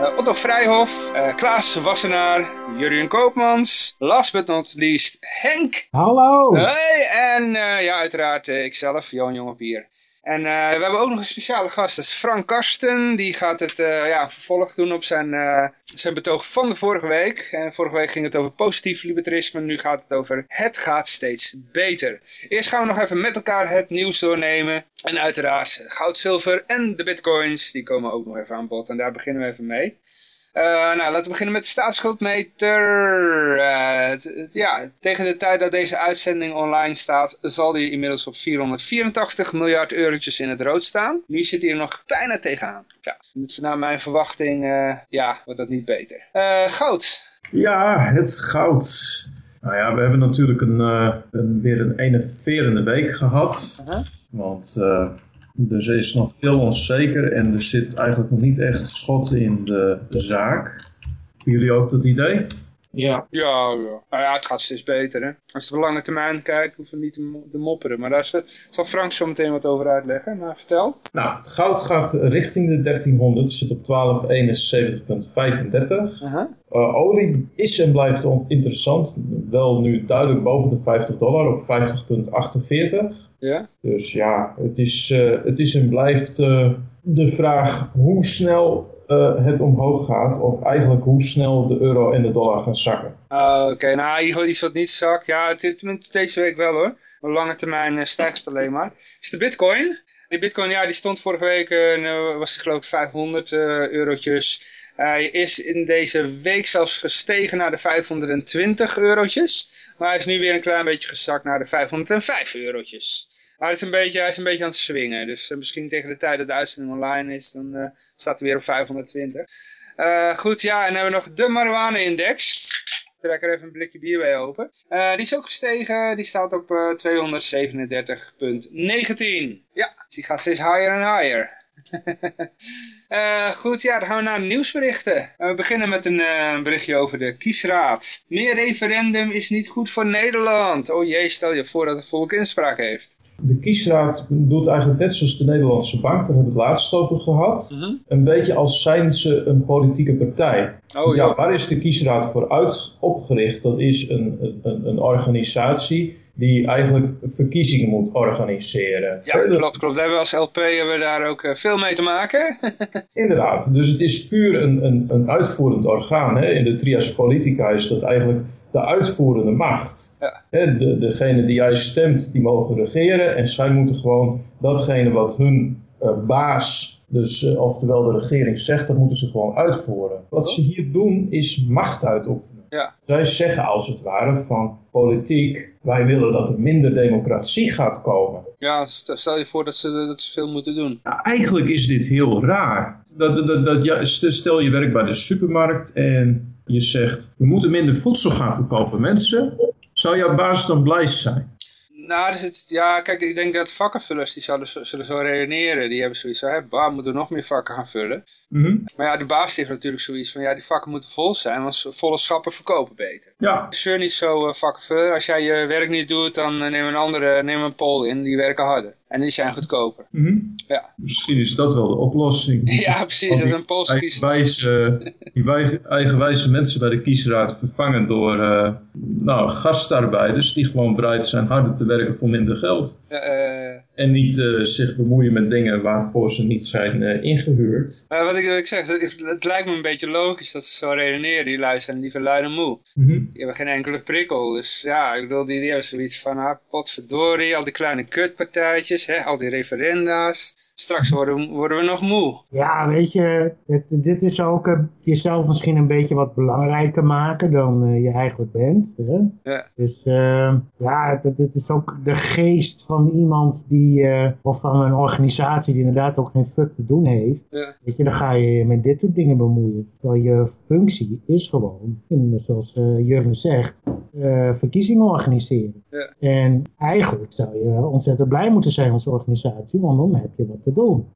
uh, Otto Vrijhof, uh, Klaas Wassenaar, Jurien Koopmans, last but not least Henk. Hallo. Hey, en uh, ja, uiteraard ikzelf, Johan Jongepier. En uh, we hebben ook nog een speciale gast, dat is Frank Karsten. Die gaat het uh, ja, vervolg doen op zijn, uh, zijn betoog van de vorige week. En vorige week ging het over positief libertarisme. Nu gaat het over het gaat steeds beter. Eerst gaan we nog even met elkaar het nieuws doornemen. En uiteraard goud, zilver en de bitcoins. Die komen ook nog even aan bod. En daar beginnen we even mee. Uh, nou, laten we beginnen met de staatsschuldmeter. Uh, ja, tegen de tijd dat deze uitzending online staat, zal die inmiddels op 484 miljard eurotjes in het rood staan. Nu zit hij er nog bijna tegenaan. Ja, dus naar mijn verwachting, uh, ja, wordt dat niet beter. goud. Ja, het goud. Nou ja, we hebben natuurlijk een, een weer een enerverende week gehad. -huh. Want dus er is nog veel onzeker en er zit eigenlijk nog niet echt schot in de, zaak. Jullie ook dat idee? Ja. Ja, ja. Nou ja, het gaat steeds beter. Hè? Als je op lange termijn kijkt, hoeven we niet te, te mopperen. Maar daar zal Frank zo meteen wat over uitleggen. Maar vertel. Nou, het goud gaat richting de 1300. zit op 1271,35. Uh -huh. uh, olie is en blijft interessant. Wel nu duidelijk boven de 50 dollar op 50,48. Ja? Dus ja, het is, uh, het is en blijft uh, de vraag hoe snel uh, het omhoog gaat. Of eigenlijk hoe snel de euro en de dollar gaan zakken. Oké, okay, nou iets wat niet zakt. Ja, dit, deze week wel hoor. Op lange termijn stijgt het alleen maar. Is de bitcoin? Die bitcoin, ja, die stond vorige week, was die geloof ik 500 eurotjes. Hij is in deze week zelfs gestegen naar de 520 eurotjes. Maar hij is nu weer een klein beetje gezakt naar de 505 eurotjes. Hij is, een beetje, hij is een beetje aan het swingen. Dus uh, misschien tegen de tijd dat de uitzending online is, dan uh, staat hij weer op 520. Uh, goed, ja, en dan hebben we nog de marijuana-index. Trek er even een blikje bier bij open. die is ook gestegen. Die staat op 237,19. Ja, dus die gaat steeds higher en higher. goed, ja, dan gaan we naar nieuwsberichten. We beginnen met een berichtje over de kiesraad. Meer referendum is niet goed voor Nederland. Oh jee, stel je voor dat het volk inspraak heeft. De kiesraad doet eigenlijk net zoals de Nederlandse bank, daar hebben we het laatst over gehad. -huh. Een beetje als zijn ze een politieke partij. Oh, ja, waar is de kiesraad voor uit opgericht? Dat is een, een, een organisatie die eigenlijk verkiezingen moet organiseren. Ja, klopt, klopt. Daar hebben we als LP hebben we daar ook uh, veel mee te maken. Inderdaad, dus het is puur een, een, een uitvoerend orgaan. Hè? In de trias politica is dat eigenlijk de uitvoerende macht. Ja. De, degene die jij stemt, die mogen regeren en zij moeten gewoon datgene wat hun uh, baas dus uh, oftewel de regering zegt, dat moeten ze gewoon uitvoeren. Wat ze hier doen is macht uitoefenen. Ja. Zij zeggen als het ware van politiek, wij willen dat er minder democratie gaat komen. Ja, stel je voor dat ze, dat ze veel moeten doen. Nou, eigenlijk is dit heel raar. Dat, dat, dat, ja, stel je werkt bij de supermarkt en je zegt, we moeten minder voedsel gaan verkopen. Mensen, zou jouw baas dan blij zijn? Nou, dus het, ja, kijk, ik denk dat vakkenvullers, die zullen zo redeneren. Die hebben zoiets van, hè, moeten we nog meer vakken gaan vullen. Mm -hmm. Maar ja, de baas heeft natuurlijk zoiets van, ja, die vakken moeten vol zijn, want volle schappen verkopen beter. Ja. Zeur niet zo uh, vakkenvuller. Als jij je werk niet doet, dan uh, neem een andere, neem een pol in, die werken harder. En die zijn goedkoper. Mm -hmm. Ja. Misschien is dat wel de oplossing. Ja, precies. Dat een Pools eigenwijze, die eigenwijze mensen bij de kiesraad vervangen door uh, nou, gastarbeiders die gewoon bereid zijn harder te werken voor minder geld. Uh, en niet uh, zich bemoeien met dingen waarvoor ze niet zijn uh, ingehuurd. wat ik, ik zeg, het, het, lijkt me een beetje logisch dat ze zo redeneren. Die lui zijn liever lui dan moe. Mm -hmm. Die hebben geen enkele prikkel. Dus ja, ik bedoel, die, die hebben zoiets van, ah, potverdorie, al die kleine kutpartijtjes, hè, al die referenda's. Straks worden, worden we nog moe. Ja, weet je, het, dit is ook uh, jezelf misschien een beetje wat belangrijker maken dan uh, je eigenlijk bent. Hè? Ja. Dus uh, ja, het, het, is ook de geest van iemand die, of van een organisatie die inderdaad ook geen fuck te doen heeft. Ja. Weet je, dan ga je je met dit soort dingen bemoeien. Terwijl je functie is gewoon, zoals Jurgen zegt, eh, verkiezingen organiseren. Ja. En eigenlijk zou je ontzettend blij moeten zijn als organisatie, want dan heb je wat te doen.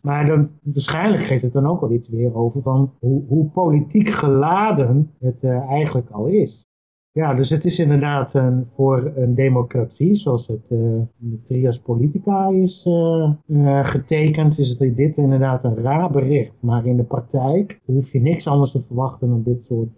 Maar dan, waarschijnlijk geeft het dan ook wel iets weer over van hoe, hoe politiek geladen het eh, eigenlijk al is. Ja, dus het is inderdaad een, voor een democratie, zoals het uh, in de Trias Politica is uh, uh, getekend, is het dit inderdaad een raar bericht. Maar in de praktijk hoef je niks anders te verwachten dan dit soort,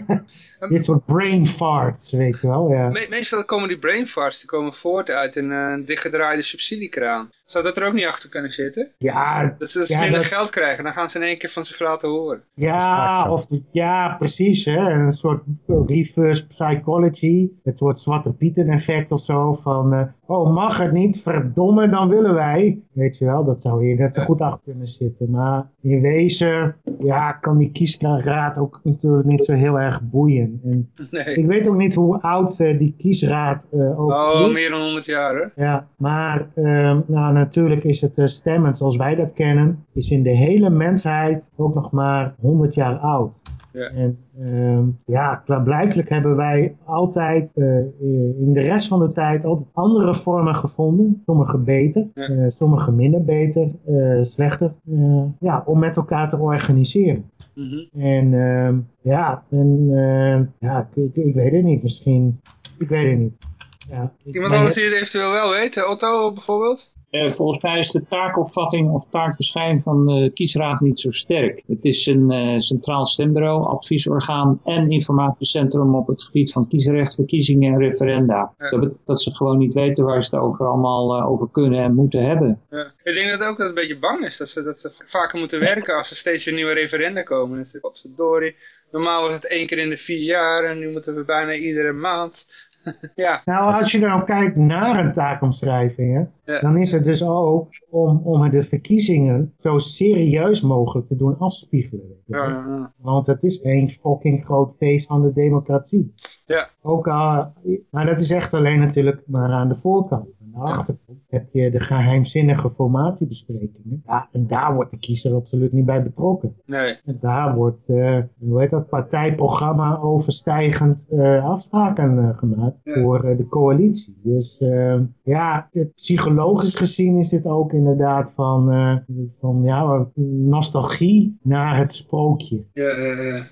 dit soort brain farts, weet je wel. Ja. Me meestal komen die brain farts die komen voort uit een dichtgedraaide subsidiekraan. Zou dat er ook niet achter kunnen zitten? Ja. Dat ze, dat ze ja, minder dat... geld krijgen, dan gaan ze in één keer van zich laten horen. Ja, of, ja precies. Hè? Een soort reverse psychology. Het soort zwarte pieten effect of zo. Van, uh, oh mag het niet, verdomme, dan willen wij. Weet je wel, dat zou hier net zo goed achter kunnen zitten. Maar in wezen, ja, kan die kiesraad ook natuurlijk niet zo heel erg boeien. En nee. Ik weet ook niet hoe oud uh, die kiesraad uh, ook oh, is. meer dan 100 jaar hè? Ja, maar uh, nou, natuurlijk is het stemmen zoals wij dat kennen, is in de hele mensheid ook nog maar 100 jaar oud. Ja. En um, ja, klaarblijkelijk hebben wij altijd uh, in de rest van de tijd altijd andere vormen gevonden. Sommige beter, Ja. uh, sommige minder beter, uh, slechter. Ja, om met elkaar te organiseren. Mhm. En uh, ja, en, uh, ja ik, ik, ik, weet het niet. Misschien, ik weet het niet. Ja, Iemand anders die het eventueel wel weet? Otto bijvoorbeeld? Eh, volgens mij is de taakopvatting of taakbeschrijving van de kiesraad niet zo sterk. Het is een eh, centraal stembureau, adviesorgaan en informatiecentrum op het gebied van kiesrecht, verkiezingen en referenda. Ja. Dat, dat ze gewoon niet weten waar ze het over allemaal eh, over kunnen en moeten hebben. Ja. Ik denk dat ook dat het een beetje bang is dat ze, dat ze vaker moeten werken als er steeds weer nieuwe referenda komen. Dus, godverdorie, normaal was het één keer in de vier jaar en nu moeten we bijna iedere maand. ja, Nou, als je nou kijkt naar een taakomschrijving, hè, Ja. dan is het dus ook om, om de verkiezingen zo serieus mogelijk te doen afspiegelen. ja. Want het is één fucking groot feest van de democratie. Ja. Ook al, maar dat is echt alleen natuurlijk maar aan de voorkant. De heb je de geheimzinnige formatiebesprekingen. Ja, en daar wordt de kiezer absoluut niet bij betrokken. nee. En daar wordt, eh, hoe heet dat, partijprogramma overstijgend eh, afspraken eh, gemaakt Ja. voor eh, de coalitie. Dus ja, het, psychologisch gezien is dit ook inderdaad van, eh, van ja, nostalgie naar het sprookje. Ja, ja, ja.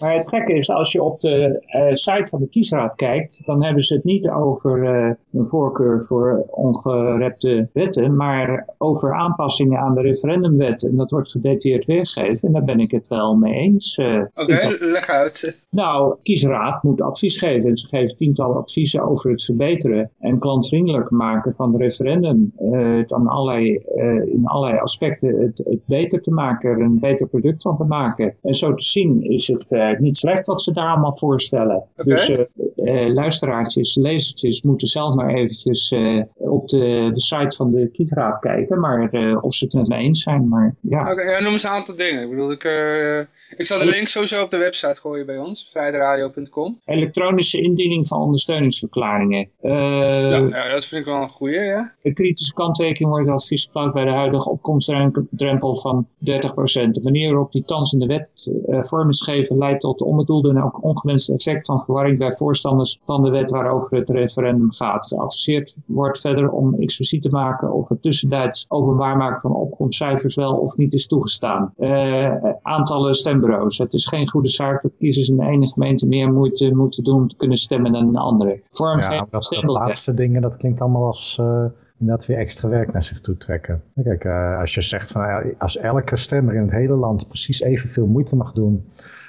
Maar het gekke is, als je op de eh, site van de kiesraad kijkt, dan hebben ze het niet over eh, een voorkeur voor ongerepte wetten, maar over aanpassingen aan de referendumwet. En dat wordt gedetailleerd weergegeven en daar ben ik het wel mee eens. eh. Oké, leg uit. Nou, kiesraad moet advies geven. En ze geven tientallen adviezen over het verbeteren en klantvriendelijker maken van het referendum. Het aan allerlei, in allerlei aspecten het, het beter te maken, er een beter product van te maken. En zo te zien is het eh, niet slecht wat ze daar allemaal voorstellen. Dus eh, luisteraartjes, lezertjes moeten zelf maar eventjes op de, de site van de kiesraad kijken. Maar of ze het met me eens zijn. Maar ja. Oké, ja, noem eens een aantal dingen. Ik bedoel, ik, ik zal de link sowieso op de website gooien bij ons, vrijdradio.com. Elektronische indiening van ondersteuningsverklaringen. Ja, ja, dat vind ik wel een goeie, ja. Een kritische kanttekening wordt advies geplaatst bij de huidige opkomstdrempel van 30%. De manier waarop die thans in de wet vorm is gegeven leidt tot de onbedoelde en ook ongewenste effect van verwarring bij voorstanders van de wet waarover het referendum gaat. Geadviseerd wordt verder om expliciet te maken of het tussentijds openbaar maken van opkomstcijfers wel of niet is toegestaan. Eh, aantallen stembureaus. Het is geen goede zaak dat kiezers in de ene gemeente meer moeite moeten doen om te kunnen stemmen dan in de andere. Vorm Ja, dat, dat laatste dingen, dat klinkt allemaal als eh, inderdaad weer extra werk naar zich toe trekken. Kijk, eh, als je zegt van ja, als elke stemmer in het hele land precies evenveel moeite mag doen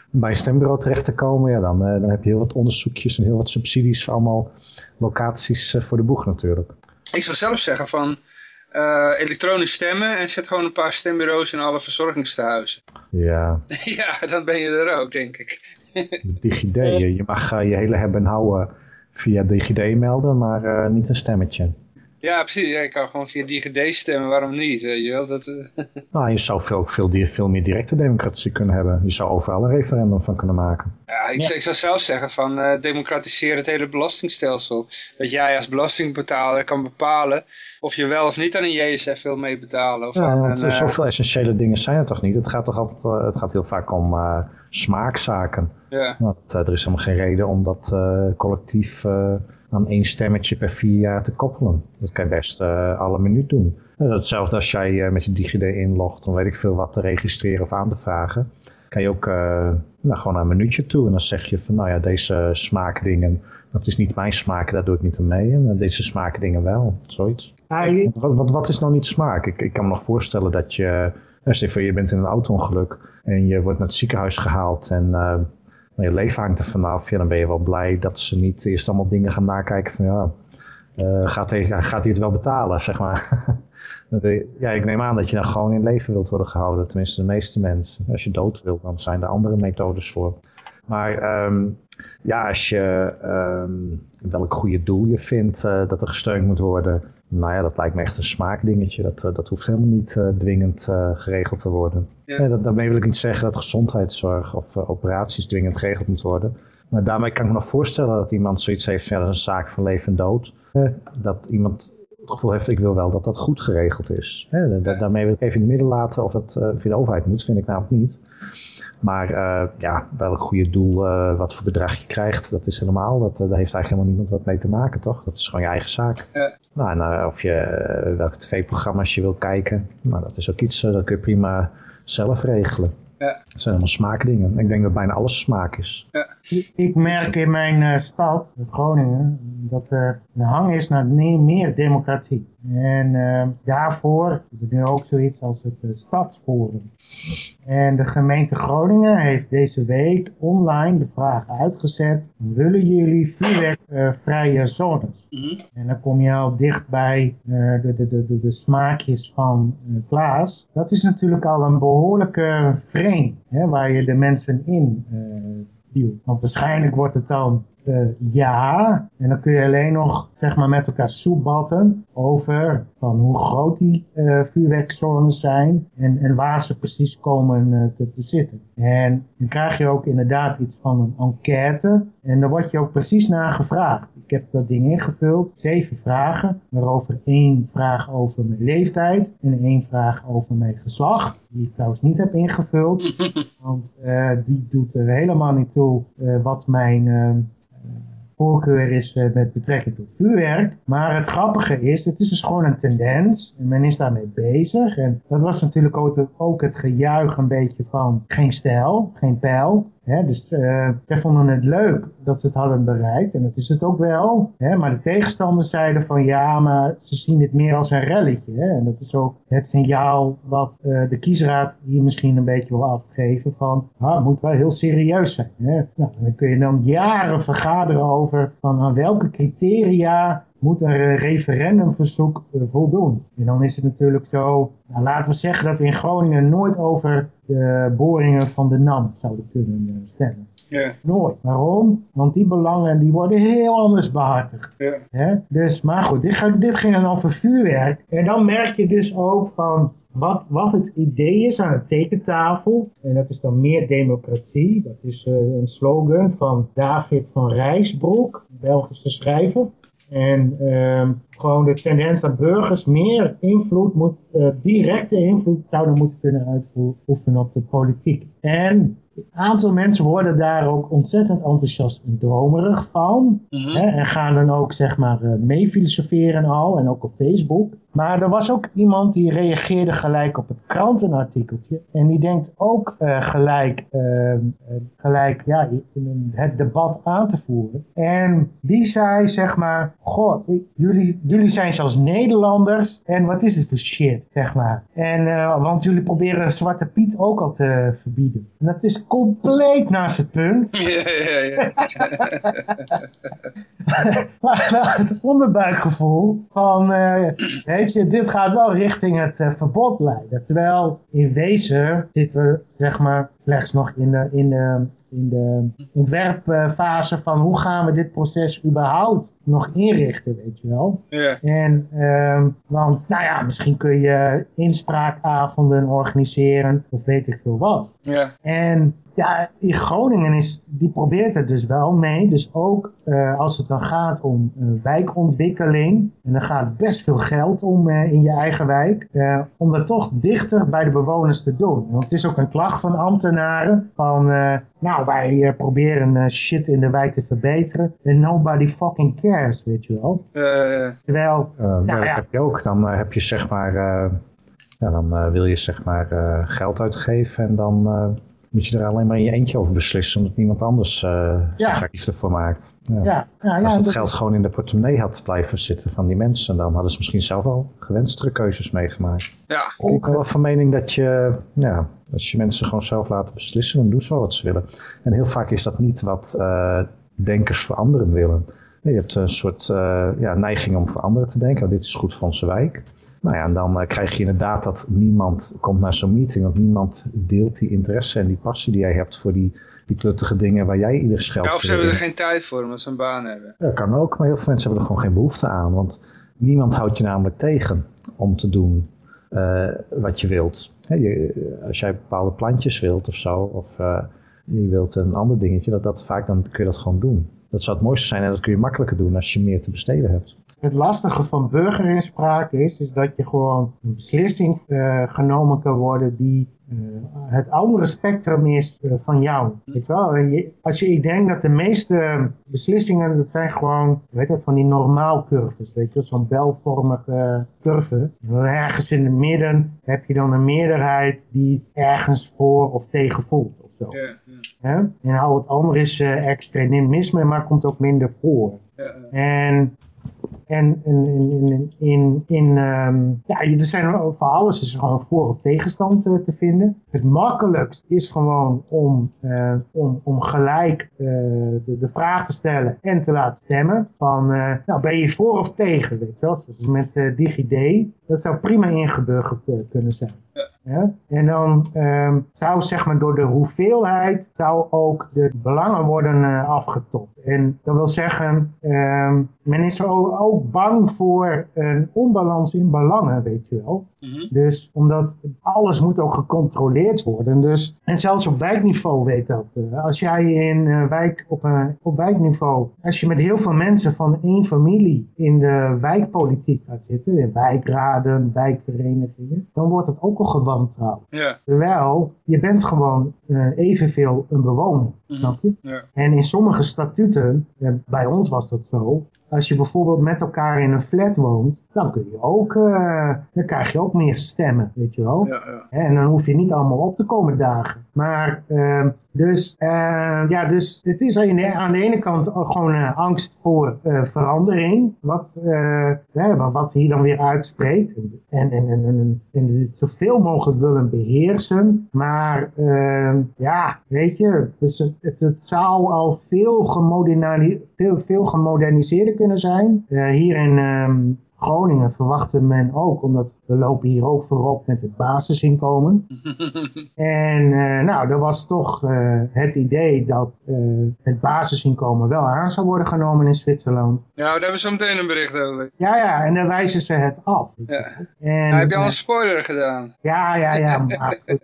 bij een stembureau terecht te komen, ja, dan, eh, dan heb je heel wat onderzoekjes en heel wat subsidies voor allemaal locaties eh, voor de boeg natuurlijk. Ik zou zelf zeggen van eh, elektronisch stemmen en zet gewoon een paar stembureaus in alle verzorgingstehuizen. Ja, ja, dan ben je er ook, denk ik. DigiD, je mag je hele hebben en houden via DigiD melden, maar niet een stemmetje. Ja, precies. Ja, je kan gewoon via DigiD stemmen, waarom niet? Weet je wel? Dat, eh, Nou, je zou veel, veel, veel meer directe democratie kunnen hebben. Je zou overal een referendum van kunnen maken. ja, ik, Ja. zou- ik zou zelf zeggen van eh, democratiseer het hele belastingstelsel. Dat jij als belastingbetaler kan bepalen of je wel of niet aan een JSF wil meebetalen. Of Ja, want een, eh, zoveel essentiële dingen zijn er toch niet. Het gaat toch altijd, het gaat heel vaak om, eh, smaakzaken. Ja. Nou, dat, er is helemaal geen reden om dat collectief aan één stemmetje per vier jaar te koppelen. Dat kan je best alle minuut doen. hetzelfde als jij met je DigiD inlogt, dan weet ik veel wat te registreren of aan te vragen. Kan je ook nou, gewoon een minuutje toe en dan zeg je van nou ja, deze smaakdingen, dat is niet mijn smaak, daar doe ik niet aan mee. En deze smaakdingen wel, zoiets. Wat, wat, wat, is nou niet smaak? Ik, ik kan me nog voorstellen dat je, stel je bent in een auto-ongeluk en je wordt naar het ziekenhuis gehaald en uh, je leven hangt er vanaf. Ja, dan ben je wel blij dat ze niet eerst allemaal dingen gaan nakijken van ja, uh, gaat, hij, gaat hij het wel betalen, zeg maar. ja, ik neem aan dat je dan gewoon in leven wilt worden gehouden. Tenminste, de meeste mensen. Als je dood wilt, dan zijn er andere methodes voor. Maar um, ja, als je um, welk goede doel je vindt uh, dat er gesteund moet worden. Nou ja, dat lijkt me echt een smaakdingetje. Dat, uh, dat hoeft helemaal niet uh, dwingend geregeld te worden. Ja. Nee, dat, daarmee wil ik niet zeggen dat gezondheidszorg of operaties dwingend geregeld moet worden. Maar daarmee kan ik me nog voorstellen dat iemand zoiets heeft van ja, dat is een zaak van leven en dood. dat iemand het gevoel heeft, ik wil wel dat dat goed geregeld is. Hè, daarmee wil ik even in het midden laten of dat via de overheid moet, vind ik namelijk niet. Maar uh, ja, welk goede doel, uh, wat voor bedrag je krijgt, dat is helemaal, dat, daar heeft eigenlijk helemaal niemand wat mee te maken, toch? Dat is gewoon je eigen zaak. Ja. Nou, en of je welke tv-programma's je wil kijken, nou, dat is ook iets, dat kun je prima zelf regelen. Ja. Dat zijn allemaal smaakdingen. Ik denk dat bijna alles smaak is. Ja. Ik merk in mijn uh, stad, Groningen, dat er een hang is naar meer democratie. En uh, daarvoor is er nu ook zoiets als het uh, Stadsforum. En de gemeente Groningen heeft deze week online de vraag uitgezet. Willen jullie vuurwerkvrije zones? Mm -hmm. En dan kom je al dicht bij de, de, de, de, de smaakjes van Klaas. Dat is natuurlijk al een behoorlijke frame hè, waar je de mensen in duwt. Want waarschijnlijk wordt het dan uh, ja. En dan kun je alleen nog zeg maar, met elkaar soepbatten over van hoe groot die uh, vuurwerkzones zijn en, en waar ze precies komen uh, te, te, zitten. En dan krijg je ook inderdaad iets van een enquête en daar word je ook precies naar gevraagd. Ik heb dat ding ingevuld, zeven vragen, waarover één vraag over mijn leeftijd en één vraag over mijn geslacht, die ik trouwens niet heb ingevuld, want die doet er helemaal niet toe wat mijn voorkeur is uh, met betrekking tot vuurwerk. Maar het grappige is, het is dus gewoon een tendens. En men is daarmee bezig. En dat was natuurlijk ook het gejuich een beetje van geen stijl, geen pijl. Hè, dus uh, vonden het leuk dat ze het hadden bereikt. En dat is het ook wel. Hè, maar de tegenstanders zeiden van ja, maar ze zien het meer als een relletje. Hè, en dat is ook het signaal wat uh, de kiesraad hier misschien een beetje wil afgeven. Van het moet wel heel serieus zijn. Hè. Nou, dan kun je dan jaren vergaderen over van aan welke criteria moet een referendumverzoek voldoen. En dan is het natuurlijk zo, nou, laten we zeggen dat we in Groningen nooit over de boringen van de NAM zouden kunnen uh, stemmen. Yeah. Nooit. Waarom? Want die belangen die worden heel anders behartigd. Yeah. Dus, maar goed, dit, dit ging dan over vuurwerk. En dan merk je dus ook van wat, wat het idee is aan de tekentafel. En dat is dan meer democratie. Dat is uh, een slogan van David van Rijsbroek, Belgische schrijver. En uh, gewoon de tendens dat burgers meer invloed moet, uh, directe invloed zouden moeten kunnen uitoefenen op de politiek. En een aantal mensen worden daar ook ontzettend enthousiast en dromerig van. Mm -hmm. hè, en gaan dan ook zeg maar uh, mee filosoferen al. En ook op Facebook. Maar er was ook iemand die reageerde gelijk op het krantenartikeltje. En die denkt ook uh, gelijk, uh, gelijk ja, het debat aan te voeren. En die zei zeg maar, god, jullie, jullie zijn zelfs Nederlanders. En wat is dit voor shit, zeg maar. En, uh, want jullie proberen Zwarte Piet ook al te verbieden. En dat is compleet naast het punt. Ja, ja, ja. maar het onderbuikgevoel van, dit gaat wel richting het uh, verbod leiden. Terwijl in wezen zitten we, zeg maar, slechts nog in de, in de, in de ontwerpfase van hoe gaan we dit proces überhaupt nog inrichten, weet je wel. En, um, want, nou ja, misschien kun je inspraakavonden organiseren of weet ik veel wat. En ja, in Groningen is, die probeert het dus wel mee. Dus ook uh, als het dan gaat om uh, wijkontwikkeling. En dan gaat best veel geld om uh, in je eigen wijk. om dat toch dichter bij de bewoners te doen. Want het is ook een klacht van ambtenaren ambtenaren van, uh, nou wij uh, proberen uh, shit in de wijk te verbeteren en nobody fucking cares, weet je wel. Terwijl, nou, ja, dat heb je ook. Dan heb je zeg maar, ja, dan wil je zeg maar geld uitgeven en dan moet je er alleen maar in je eentje over beslissen, omdat niemand anders uh, ja. ervoor maakt. Ja. Ja. Ja, Als het geld gewoon in de portemonnee had blijven zitten van die mensen, dan hadden ze misschien zelf al gewenstere keuzes meegemaakt. Ja. Ik ben wel van mening dat je, ja, als je mensen gewoon zelf laten beslissen, dan doen ze wel wat ze willen. En heel vaak is dat niet wat uh, denkers voor anderen willen. Je hebt een soort uh, ja, neiging om voor anderen te denken, oh, dit is goed voor onze wijk. Nou ja, en dan uh, krijg je inderdaad dat niemand komt naar zo'n meeting, want niemand deelt die interesse en die passie die jij hebt voor die, die kluttige dingen waar jij ieder scheld ja, of ze hebben er geen tijd voor omdat ze een baan hebben. Dat kan ook, maar heel veel mensen hebben er gewoon geen behoefte aan, want niemand houdt je namelijk tegen om te doen uh, wat je wilt. je, als jij bepaalde plantjes wilt of zo, of uh, je wilt een ander dingetje, dat, dat vaak dan kun je dat gewoon doen. Dat zou het mooiste zijn en dat kun je makkelijker doen als je meer te besteden hebt het lastige van burgerinspraak is, is dat je gewoon een beslissing uh, genomen kan worden die uh, het andere spectrum is uh, van jou. Weet wel? Je, als je, ik denk dat de meeste beslissingen, dat zijn gewoon, weet je, van die normaalcurves, weet je, zo'n belvormige curve. Ergens in het midden heb je dan een meerderheid die ergens voor of tegen voelt. Of zo. Ja, ja. En al het andere is extremisme, maar komt ook minder voor. Ja, en en in, in, in, in um, ja, er zijn voor alles is er gewoon voor- of tegenstand te, te vinden. Het makkelijkst is gewoon om, uh, om, om gelijk uh, de, de vraag te stellen en te laten stemmen. Van, uh, nou, ben je voor of tegen? Weet je wel? Zoals met DigiD. Dat zou prima ingeburgerd kunnen zijn. Ja? En dan um, zou zeg maar door de hoeveelheid zou ook de belangen worden afgetopt. En dat wil zeggen, um, men is ook, bang voor een onbalans in belangen, weet je wel. Mm -hmm. Dus omdat alles moet ook gecontroleerd worden. Dus, en zelfs op wijkniveau weet dat. Uh, als jij in uh, wijk, op, uh, op wijkniveau, als je met heel veel mensen van één familie in de wijkpolitiek gaat zitten, in wijkraden, wijkverenigingen, dan wordt het ook al gewantrouwd. Ja. Terwijl je bent gewoon evenveel een bewoner. Mm -hmm. Snap je? En in sommige statuten, bij ons was dat zo, als je bijvoorbeeld met elkaar in een flat woont, dan kun je ook, uh, dan krijg je ook meer stemmen, weet je wel. Ja, ja. En dan hoef je niet allemaal op te komen dagen. Maar, uh, dus, uh, ja, dus het is aan de ene kant gewoon angst voor verandering, wat, wat hier dan weer uitspreekt. En, en, en, en, en zoveel mogelijk willen beheersen. Maar, ja, weet je, dus het, het, het zou al veel, veel, veel gemoderniseerder kunnen zijn. Hier in um, Groningen verwachtte men ook, omdat we lopen hier ook voorop met het basisinkomen. en uh, nou, er was toch uh, het idee dat het basisinkomen wel aan zou worden genomen in Zwitserland. Ja, daar hebben we zo meteen een bericht over. Ja, ja, en dan wijzen ze het af. Ja. En, nou, heb je al een spoiler gedaan? Ja, ja, ja. Maar,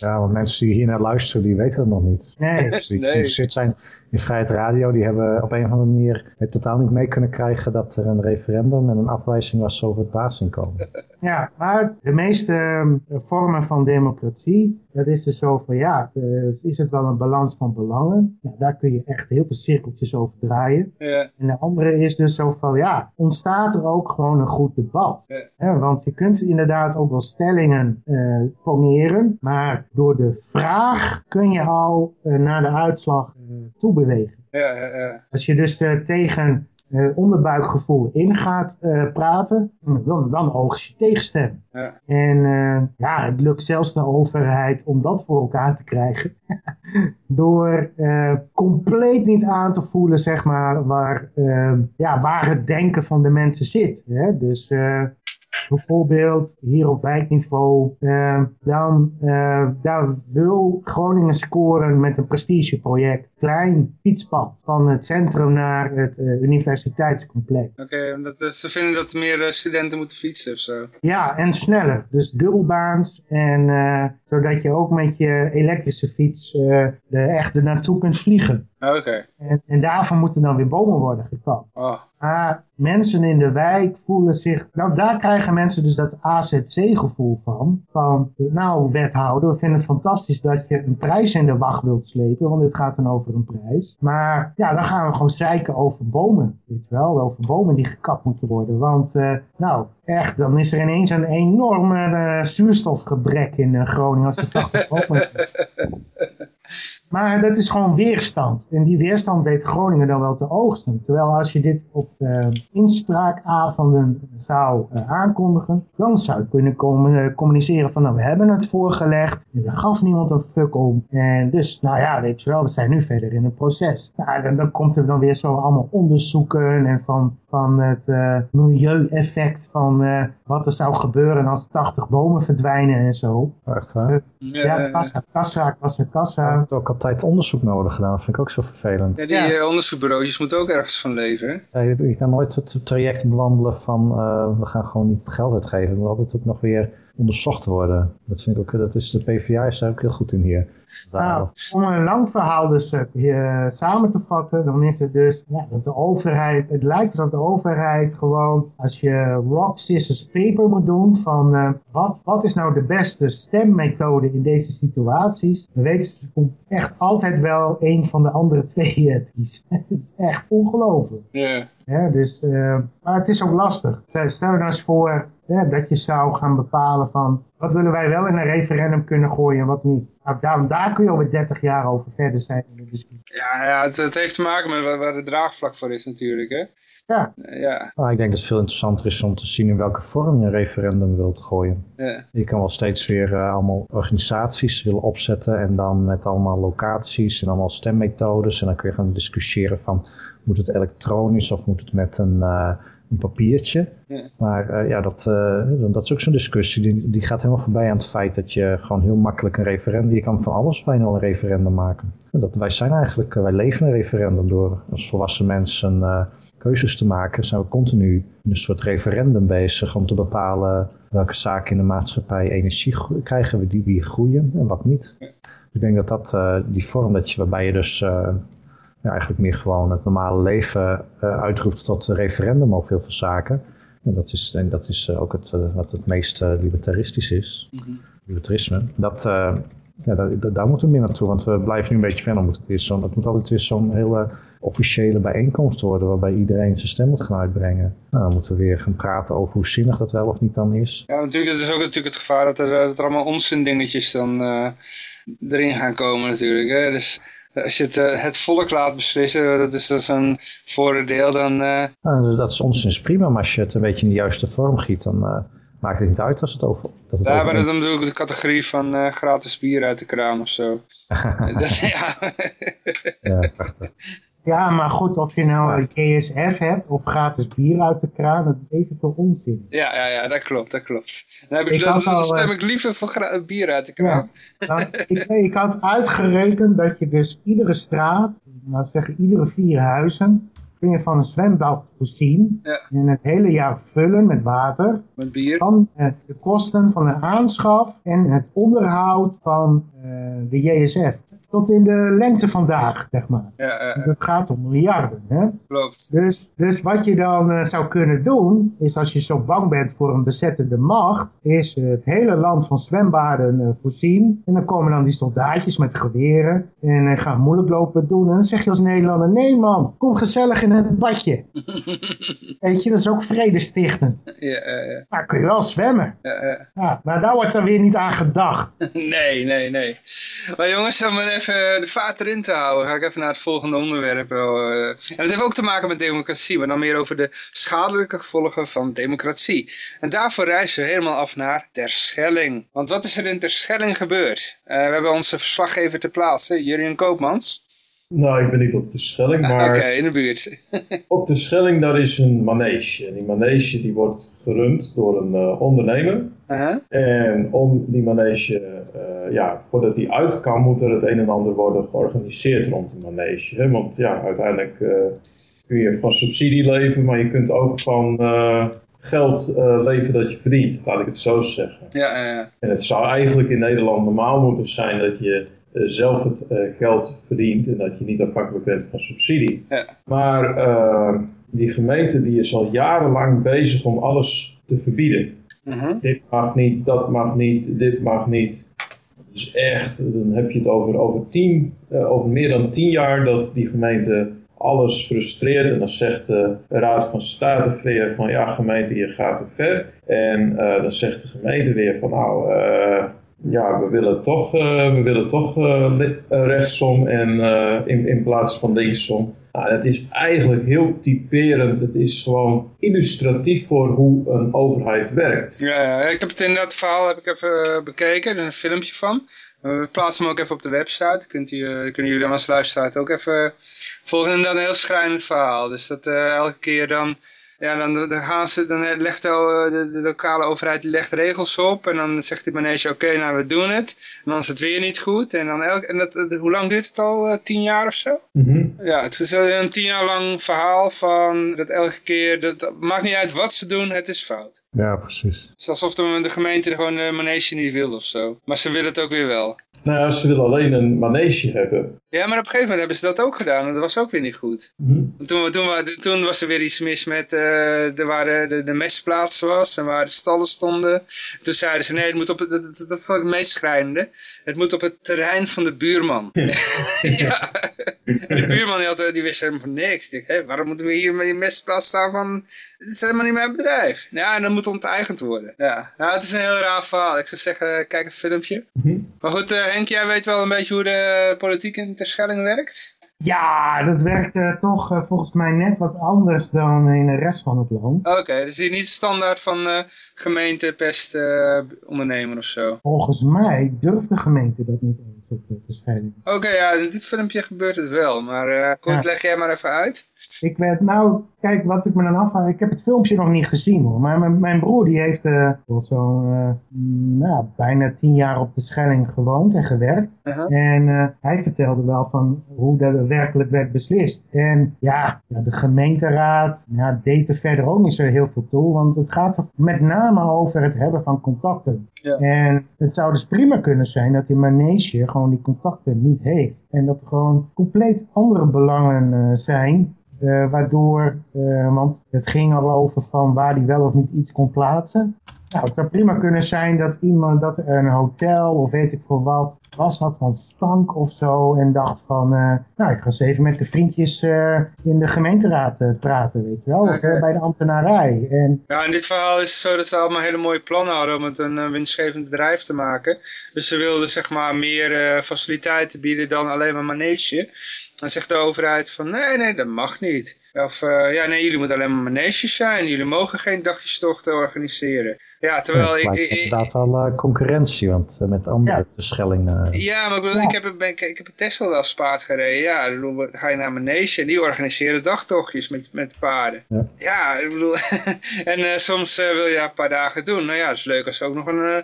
ja, want mensen die hier naar luisteren, die weten het nog niet. Nee. Dus die Nee. geïnteresseerd zijn in Vrijheid Radio, die hebben op een of andere manier het totaal niet mee kunnen krijgen dat er een referendum en een afwijzing was over het basisinkomen. Ja, maar de meeste uh, vormen van democratie, dat is dus zo van ja, uh, is het wel een balans van belangen? Nou, daar kun je echt heel veel cirkeltjes over draaien. Ja. En de andere is dus zo van ja, ontstaat er ook gewoon een goed debat? Ja. Want je kunt inderdaad ook wel stellingen uh, poneren, maar door de vraag kun je al uh, naar de uitslag uh, toebewegen. Ja, ja, ja. Als je dus tegen uh, onderbuikgevoel in gaat uh, praten, dan, dan oogst je tegenstem. Ja. En uh, ja, het lukt zelfs de overheid om dat voor elkaar te krijgen. Door compleet niet aan te voelen, zeg maar, waar, ja, waar het denken van de mensen zit. Hè? Dus bijvoorbeeld hier op wijkniveau, uh, dan uh, daar wil Groningen scoren met een prestigeproject. Klein fietspad van het centrum naar het uh, universiteitscomplex. Oké, okay, ze vinden dat meer studenten moeten fietsen of zo. Ja, en sneller. Dus dubbelbaans en zodat je ook met je elektrische fiets er echt naartoe kunt vliegen. Oké. En, en daarvoor moeten dan weer bomen worden gekapt. Oh. Maar mensen in de wijk voelen zich... Nou, daar krijgen mensen dus dat AZC-gevoel van. Van, nou wethouder, we vinden het fantastisch dat je een prijs in de wacht wilt slepen. Want dit gaat dan over een prijs. Maar ja, dan gaan we gewoon zeiken over bomen. Weet je wel, over bomen die gekapt moeten worden. Want, uh, nou, echt, dan is er ineens een enorme uh, zuurstofgebrek in uh, Groningen. Als je 80 bomen Maar dat is gewoon weerstand. En die weerstand weet Groningen dan wel te oogsten. Terwijl als je dit op de inspraakavonden zou uh, aankondigen, dan zou je kunnen uh, communiceren van nou we hebben het voorgelegd. En daar gaf niemand een fuck om. En dus nou ja, weet je wel, we zijn nu verder in het proces. Nou, dan, dan komt er dan weer zo allemaal onderzoeken en van, van het uh, milieueffect van wat er zou gebeuren als 80 bomen verdwijnen en zo. Echt hè? ja, kassa, kassa, kassa, kassa. Altijd onderzoek nodig gedaan. Dat vind ik ook zo vervelend. Ja, die ja. onderzoekbureautjes moeten ook ergens van leven. Ja, je, je, kan nooit het traject bewandelen van uh, we gaan gewoon niet het geld uitgeven. Moet altijd ook nog weer onderzocht worden. Dat vind ik ook, dat is de PvdA is daar ook heel goed in hier. Nou, om een lang verhaal dus uh, samen te vatten, dan is het dus ja, dat de overheid, het lijkt alsof de overheid gewoon, als je rock, scissors, paper moet doen, van uh, wat, wat is nou de beste stemmethode in deze situaties, dan weten ze echt altijd wel een van de andere twee te kiezen. het is echt ongelooflijk. Ja. Ja, dus, uh, maar het is ook lastig. Stel je nou eens voor ja, dat je zou gaan bepalen van wat willen wij wel in een referendum kunnen gooien en wat niet. Nou, daar, daar kun je alweer 30 jaar over verder zijn in de discussie. Ja, ja het, het heeft te maken met waar, waar de draagvlak voor is natuurlijk. Hè? Ja. ja. Nou, ik denk dat het veel interessanter is om te zien in welke vorm je een referendum wilt gooien. Ja. Je kan wel steeds weer uh, allemaal organisaties willen opzetten en dan met allemaal locaties en allemaal stemmethodes. En dan kun je gaan discussiëren van moet het elektronisch of moet het met een, uh, een papiertje. Ja. Maar uh, ja, dat, uh, dat is ook zo'n discussie. Die, die gaat helemaal voorbij aan het feit dat je gewoon heel makkelijk een referendum... Je kan van alles bijna een referendum maken. En dat, wij zijn eigenlijk, wij leven een referendum door als volwassen mensen keuzes te maken. Zijn we continu in een soort referendum bezig om te bepalen welke zaken in de maatschappij energie krijgen we die, die groeien en wat niet. Ik denk dat dat die vorm dat je, waarbij je dus ja, eigenlijk meer gewoon het normale leven uh, uitroept tot referendum over heel veel zaken. En dat is, en dat is uh, ook het, uh, wat het meest libertaristisch is. Mm -hmm. Libertarisme. Dat, ja, daar, daar moeten we meer naartoe, want we blijven nu een beetje verder. Moet het, weer zo, het moet altijd weer zo'n hele officiële bijeenkomst worden waarbij iedereen zijn stem moet gaan uitbrengen. Nou, dan moeten we weer gaan praten over hoe zinnig dat wel of niet dan is. Ja, natuurlijk, het is ook natuurlijk het gevaar dat er, dat er allemaal onzin dingetjes dan erin gaan komen natuurlijk. Hè? Dus als je het, uh, het volk laat beslissen, dat is dus een voordeel, dan... Uh... Dat is onzin prima, maar als je het een beetje in de juiste vorm giet, dan uh, maakt het niet uit als het over... Dat het ja, maar dan bedoel ik de categorie van gratis bier uit de kraan of zo. dat, ja. ja, prachtig. Ja, maar goed, of je nou een KSF hebt of gratis bier uit de kraan, dat is even veel onzin. Ja, ja, ja, dat klopt, dat klopt. Dan, heb ik, ik dan stem ik liever voor bier uit de kraan. Ja, nou, ik, ik had uitgerekend dat je dus iedere straat, nou zeggen iedere vier huizen, kun je van een zwembad voorzien. Ja. En het hele jaar vullen met water. Met bier. Dan uh, de kosten van de aanschaf en het onderhoud van de JSF tot in de lengte vandaag, zeg maar. Ja, uh, dat gaat om miljarden, hè? Klopt. Dus, dus wat je dan uh, zou kunnen doen, is als je zo bang bent voor een bezettende macht, is het hele land van zwembaden voorzien. En dan komen dan die soldaatjes met geweren en gaan moeilijk lopen doen. En dan zeg je als Nederlander, nee man, kom gezellig in het badje. Weet je, dat is ook vredestichtend. Ja, ja. Maar kun je wel zwemmen. Ja, maar daar wordt er weer niet aan gedacht. nee, nee, nee. Maar jongens, om even de vaart erin te houden, ga ik even naar het volgende onderwerp. En dat heeft ook te maken met democratie, maar dan meer over de schadelijke gevolgen van democratie. En daarvoor reizen we helemaal af naar Terschelling. Want wat is er in Terschelling gebeurd? Uh, we hebben onze verslaggever te plaatsen, Jurien Koopmans. Nou, ik ben niet op de Schelling, maar... Oké, okay, in de buurt. op de Schelling, daar is een manege. En die manege die wordt gerund door een uh, ondernemer. Uh -huh. En om die manege, uh, ja, voordat die uit kan, moet er het een en ander worden georganiseerd rond de manege. Hè? Want ja, uiteindelijk uh, kun je van subsidie leven, maar je kunt ook van geld leven dat je verdient. Laat ik het zo zeggen. Ja, ja, ja. En het zou eigenlijk in Nederland normaal moeten zijn dat je eh, zelf het eh, geld verdient en dat je niet afhankelijk bent van subsidie. Ja. Maar eh, die gemeente die is al jarenlang bezig om alles te verbieden. Mhm. Dit mag niet, dat mag niet, dit mag niet. Dus echt, dan heb je het over, over, tien, eh, over meer dan tien jaar dat die gemeente alles frustreert. En dan zegt de Raad van State weer van ja gemeente je gaat te ver. En eh, dan zegt de gemeente weer van nou eh, ja we willen toch, eh, we willen toch eh, rechtsom en, in, in plaats van linksom. Nou, het is eigenlijk heel typerend. Het is gewoon illustratief voor hoe een overheid werkt. Ja, ja, ik heb het in dat verhaal heb ik even bekeken, er een filmpje van. We plaatsen hem ook even op de website. Kunt u, kunnen jullie dan als luisteraar ook even volgen. Inderdaad een heel schrijnend verhaal. Dus dat elke keer dan, ja, dan, dan gaan ze, dan eh, legt de, eh, de, de lokale overheid die legt regels op. En dan zegt die manege, oké, nou we doen het. En dan is het weer niet goed. En dan elk, en dat, dat- hoe lang duurt het al? Eh, tien jaar of zo? Mhm. Ja, het is een tien jaar lang verhaal van dat elke keer, dat, dat maakt niet uit wat ze doen, het is fout. Ja, precies. Het is alsof de, de gemeente er gewoon de manege niet wil of zo. Maar ze willen het ook weer wel. Nou ja, ze willen alleen een manege hebben. Ja, maar op een gegeven moment hebben ze dat ook gedaan en dat was ook weer niet goed. Want Toen, toen, wa- toen was er weer iets mis met eh, de, waar de, de, de mestplaats was en waar de stallen stonden. Toen zeiden ze, nee, het moet op het, dat, dat, dat vond ik het meest schrijnende. Het moet op het terrein van de buurman. ja. En de buurman die, had, die wist helemaal van niks. Dacht, hé, waarom moeten we hier met die mestplaats staan van, dit is helemaal niet mijn bedrijf. Ja, en dat moet onteigend worden. Ja, nou, het is een heel raar verhaal. Ik zou zeggen, kijk een filmpje. Mhm. Maar goed, eh, Henk, jij weet wel een beetje hoe de politiek in Terschelling werkt? Ja, dat werkt eh, toch eh, volgens mij net wat anders dan in de rest van het land. Oké, dus hier niet standaard van eh gemeente, pest, ondernemer of zo. Volgens mij durft de gemeente dat niet eens op eh, te scheiden. Oké, ja, in dit filmpje gebeurt het wel, maar eh goed, Ja. leg jij maar even uit. Ik werd, nou, kijk, wat ik me dan afvraag, ik heb het filmpje nog niet gezien hoor, maar mijn, mijn broer die heeft eh zo'n, eh, mm, nou, bijna tien jaar op de Schelling gewoond en gewerkt. Uh-huh. En eh, hij vertelde wel van hoe dat er werkelijk werd beslist. En ja, de gemeenteraad ja, deed er verder ook niet zo heel veel toe, want het gaat met name over het hebben van contacten. Ja. En het zou dus prima kunnen zijn dat die manege gewoon die contacten niet heeft. En dat er gewoon compleet andere belangen eh, zijn. eh, waardoor, eh, want het ging al over van waar die wel of niet iets kon plaatsen. Nou, het zou prima kunnen zijn dat iemand, dat een hotel of weet ik veel wat, was had van stank of zo. En dacht van, eh, nou ik ga eens even met de vriendjes eh, in de gemeenteraad eh, praten, weet je wel. Of bij de ambtenarij. En Ja, in dit verhaal is het zo dat ze allemaal hele mooie plannen hadden om het een winstgevend bedrijf te maken. Dus ze wilden zeg maar meer faciliteiten bieden dan alleen maar manege. Dan zegt de overheid van nee, nee, dat mag niet. Of eh, ja, nee, jullie moeten alleen maar maneges zijn. Jullie mogen geen dagjestochten organiseren. Ja, terwijl het ik... ik- inderdaad wel eh, concurrentie, want eh, met andere Ja. de Schelling... eh, Ja, maar ik, bedoel, Ja. ik, heb, een- ben, ik ik heb een Tesla wel spaard gereden. Ja, dan ga je naar Manege en die organiseren dagtochtjes met, met paarden. Ja. ik bedoel, en eh, soms eh, wil je een paar dagen doen. Nou ja, het is leuk als ook nog een, eh,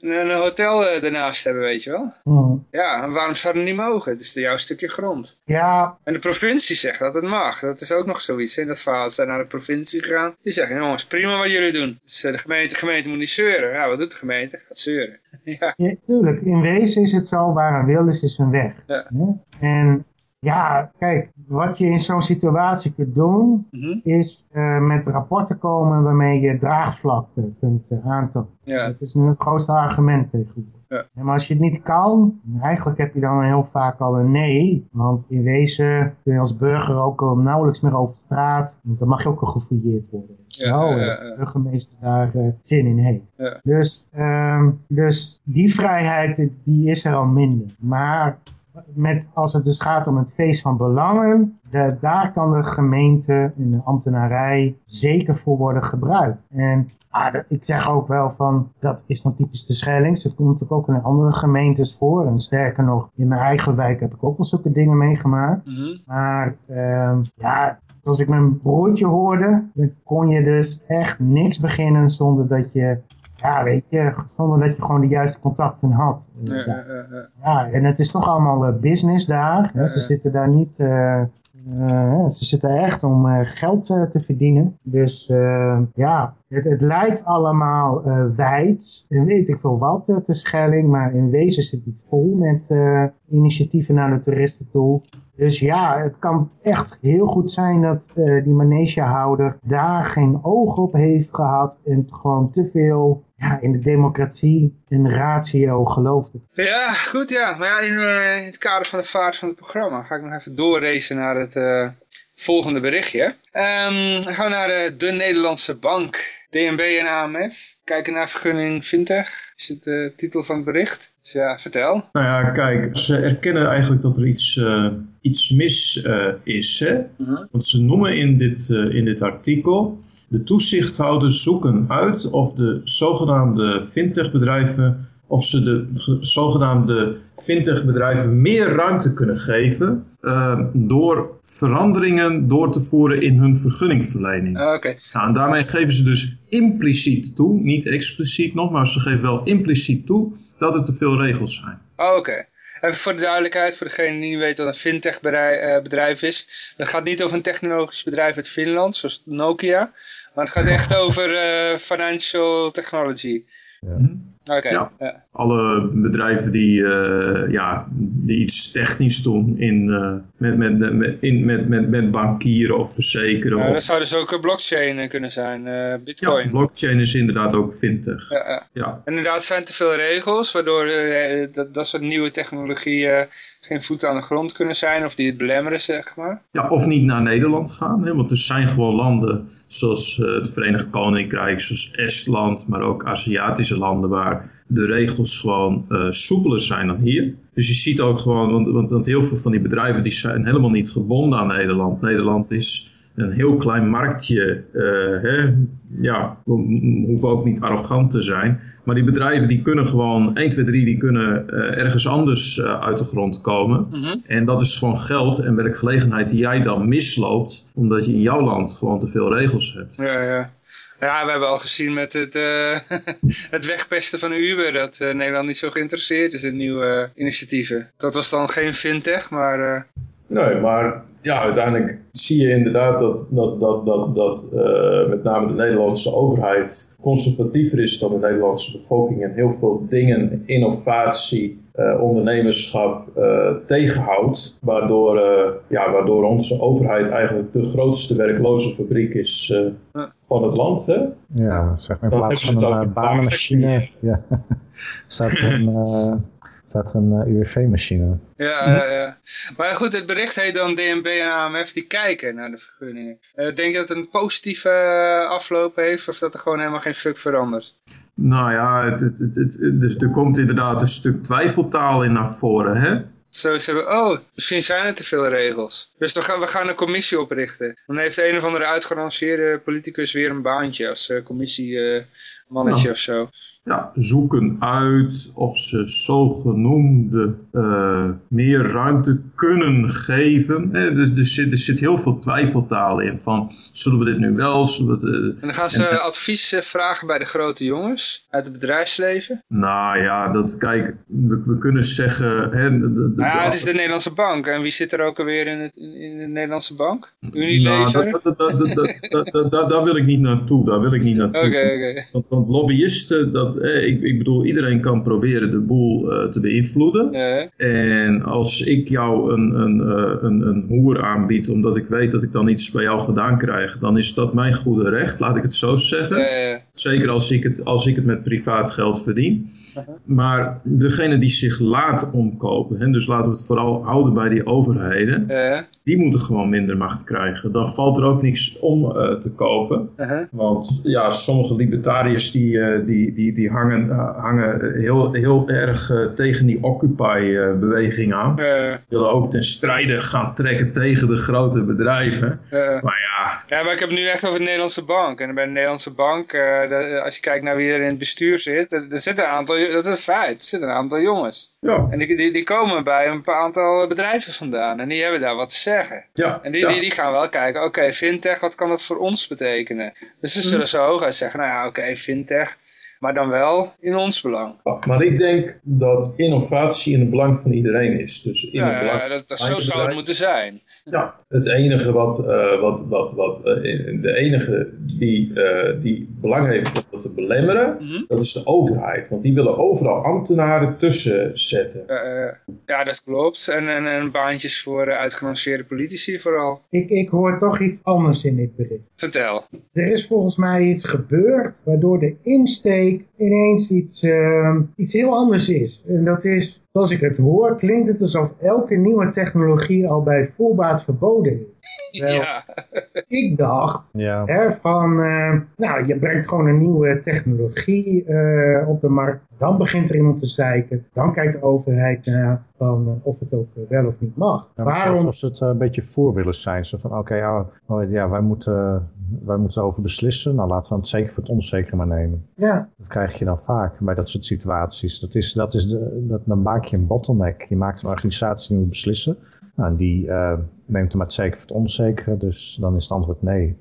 een, hotel eh, ernaast hebben, weet je wel. mm, Ja, en waarom zou dat niet mogen? Het is jouw stukje grond. ja, En de provincie zegt dat het mag. Dat is ook nog zoiets. In dat verhaal Ze zijn naar de provincie gegaan. Die zeggen, jongens, prima wat jullie doen. Dus eh, de gemeente, gemeente moet niet zeuren. Ja, wat doet de gemeente? Gaat zeuren. ja. Ja, tuurlijk. In wezen is het zo, waar een wil is, is een weg. Ja. En ja, kijk, wat je in zo'n situatie kunt doen, Mhm. is eh, met rapporten komen waarmee je draagvlak eh, kunt eh, aantonen. ja. Dat is nu het grootste argument tegenwoordig. Ja. En maar als je het niet kan, eigenlijk heb je dan heel vaak al een nee. Want in wezen kun je als burger ook al nauwelijks meer over straat. Want dan mag je ook al gefouilleerd worden. Ja, ja, dat ja, de burgemeester daar zin in heeft. Ja. Dus, ehm, dus die vrijheid die is er al minder. Maar met, als het dus gaat om het feest van belangen, de, daar kan de gemeente en de ambtenarij zeker voor worden gebruikt. En ah, dat- ik zeg ook wel van, dat is dan typisch de Schellings. Dat komt natuurlijk ook in andere gemeentes voor. En sterker nog, in mijn eigen wijk heb ik ook wel zulke dingen meegemaakt. Mhm. Maar ehm, ja, als ik mijn broertje hoorde, dan kon je dus echt niks beginnen zonder dat je, ja weet je, zonder dat je gewoon de juiste contacten had. Ja, Ja, en het is toch allemaal eh, business daar. Hè? Ze zitten daar niet, Uh, ze zitten echt om uh, geld uh, te verdienen. Dus ja, het, het lijkt allemaal wijd en weet ik veel wat, de Schelling. Maar in wezen zit het vol met initiatieven naar de toeristen toe. Dus ja, het kan echt heel goed zijn dat uh, die manegehouder daar geen oog op heeft gehad en gewoon te veel ja, in de democratie en ratio geloofde. Ja, goed ja. Maar ja, in, uh, in, het kader van de vaart van het programma ga ik nog even doorracen naar het uh, volgende berichtje. Dan gaan we naar de, de Nederlandse Bank, DNB en AMF. Kijken naar vergunning Fintech, is het de titel van het bericht. Ja, vertel. Nou ja, kijk, ze erkennen eigenlijk dat er iets, uh, iets mis uh, is. Hè? Uh -huh. Want ze noemen in dit, in dit artikel... De toezichthouders zoeken uit of de zogenaamde fintechbedrijven of ze de zogenaamde fintechbedrijven meer ruimte kunnen geven uh, door veranderingen door te voeren in hun vergunningverlening. Uh, okay. nou, en daarmee geven ze dus impliciet toe, niet expliciet nog, maar ze geven wel impliciet toe dat er te veel regels zijn. Oh, Oké. Okay. Even voor de duidelijkheid, voor degene die niet weet wat een fintech bedrijf is. Dat gaat niet over een technologisch bedrijf uit Finland, zoals Nokia. Maar het gaat echt over uh, financial technology. Ja. Ja. ja. Alle bedrijven die, uh, ja, die iets technisch doen in, uh, met, met, met, in, met, met, met bankieren of verzekeren. Ja, of... dat zou dus ook blockchain kunnen zijn, uh, bitcoin. Ja, blockchain is inderdaad ook. Ja, ja. ja. Inderdaad zijn te veel regels, waardoor dat, dat soort nieuwe technologieën geen voet aan de grond kunnen zijn of die het belemmeren, zeg maar. Ja, of niet naar Nederland gaan, hè? want er zijn gewoon landen zoals het Verenigd Koninkrijk, zoals Estland, maar ook Aziatische landen waar de regels gewoon uh, soepeler zijn dan hier. Dus je ziet ook gewoon, want, want, want, heel veel van die bedrijven die zijn helemaal niet gebonden aan Nederland. Nederland is een heel klein marktje. Uh, hè? Ja, we hoeven ook niet arrogant te zijn. Maar die bedrijven die kunnen gewoon, 1, 2, 3, die kunnen uh, ergens anders uit de grond komen. Mm -hmm. En dat is gewoon geld en werkgelegenheid die jij dan misloopt. Omdat je in jouw land gewoon te veel regels hebt. Ja, ja. Ja, we hebben al gezien met het, uh, het wegpesten van Uber dat uh, Nederland niet zo geïnteresseerd is in nieuwe uh, initiatieven. Dat was dan geen fintech, maar... Nee, maar ja, uiteindelijk zie je inderdaad dat, dat, dat, dat, dat met name de Nederlandse overheid conservatiever is dan de Nederlandse bevolking en heel veel dingen, innovatie, uh, ondernemerschap uh, tegenhoudt. Waardoor, uh, ja, waardoor onze overheid eigenlijk de grootste werkloze fabriek is van het land. Hè? Ja, zeg maar in plaats van een banenmachine ja, staat er een, staat er een UWV-machine. Ja, ja, ja. Maar goed, het bericht heet dan DNB en AMF die kijken naar de vergunningen. denk je dat het een positieve afloop heeft of dat er gewoon helemaal geen fuck verandert? Nou ja, het, het, het, dus er komt inderdaad een stuk twijfeltaal in naar voren, hè? Zo hebben, oh, misschien zijn er te veel regels. Dus dan gaan we gaan een commissie oprichten. Dan heeft een of andere uitgeranceerde politicus weer een baantje als uh, uh, of zo. Ja, zoeken uit of ze zogenoemde uh, meer ruimte kunnen geven. Eh, dus er, zit, er zit heel veel twijfeltaal in van, zullen we dit nu wel? Zullen we uh, en dan gaan ze en, advies vragen bij de grote jongens uit het bedrijfsleven? Nou ja, dat, kijk, we, we kunnen zeggen... Hè, de, de, nou ja, het is de Nederlandse bank. En wie zit er ook alweer in, het, in de Nederlandse bank? Unilever? Nou, dat, dat, dat, dat, daar wil ik niet naartoe. Daar wil ik niet naartoe. Oké, okay, oké. Okay. Want, lobbyisten, dat eh, ik, ik, bedoel, iedereen kan proberen de boel uh, te beïnvloeden. En als ik jou een, een, uh, een, een hoer aanbied, omdat ik weet dat ik dan iets bij jou gedaan krijg, dan is dat mijn goede recht, laat ik het zo zeggen. Zeker als ik, het, als ik het met privaat geld verdien. -huh. Maar degene die zich laat omkopen, hè, dus laten we het vooral houden bij die overheden, die moeten gewoon minder macht krijgen. Dan valt er ook niks om uh, te kopen. -huh. Want ja, sommige libertariërs die, uh, die, die, die hangen, uh, hangen heel, heel erg tegen die Occupy-beweging aan. Die willen ook ten strijde gaan trekken tegen de grote bedrijven. Maar ja. Ja, maar ik heb het nu echt over de Nederlandse bank. En bij de Nederlandse bank, de, als je kijkt naar wie er in het bestuur zit, er, er zitten een aantal, dat is een feit, er zitten een aantal jongens. Ja. En die, die, die komen bij een paar aantal bedrijven vandaan. En die hebben daar wat te zeggen. Ja, en die, ja. die, die gaan wel kijken, oké, okay, fintech, wat kan dat voor ons betekenen? Dus ze zullen zo hooguit zeggen, nou ja, oké, okay, fintech, maar dan wel in ons belang. Maar ik denk dat innovatie in het belang van iedereen is. Dus in het Ja, belang ja, dat, dat, zo het zou het moeten zijn. Ja, het enige wat, eh, wat, wat, wat eh, de enige die, eh, die belang heeft om dat te belemmeren, Mhm. dat is de overheid. Want die willen overal ambtenaren tussen zetten. Ja, dat klopt. En, en, en baantjes voor uitgelanceerde politici vooral. Ik, ik hoor toch iets anders in dit bericht. Vertel. Er is volgens mij iets gebeurd waardoor de insteek ineens iets, ehm, iets heel anders is. En dat is, zoals ik het hoor, klinkt het alsof elke nieuwe technologie al bij voorbaat verboden is. Wel, Ja. Ik dacht Ja. hè, van, eh, nou je brengt gewoon een nieuwe technologie eh, op de markt. Dan begint er iemand te zeiken. Dan kijkt de overheid naar van, eh, of het ook wel of niet mag. Ja, Waarom? Alsof ze het een beetje voor willen zijn. Zo van, oké, ja, oh, ja, wij, moeten, wij moeten erover beslissen. Nou, laten we het zeker voor het onzekere maar nemen. Ja, Dat krijg je dan vaak bij dat soort situaties. Dat is, dat is de, dat, dan maak je een bottleneck. Je maakt een organisatie die moet beslissen. Nou, en die eh, neemt er maar het zeker voor het onzekere. Dus dan is het antwoord nee.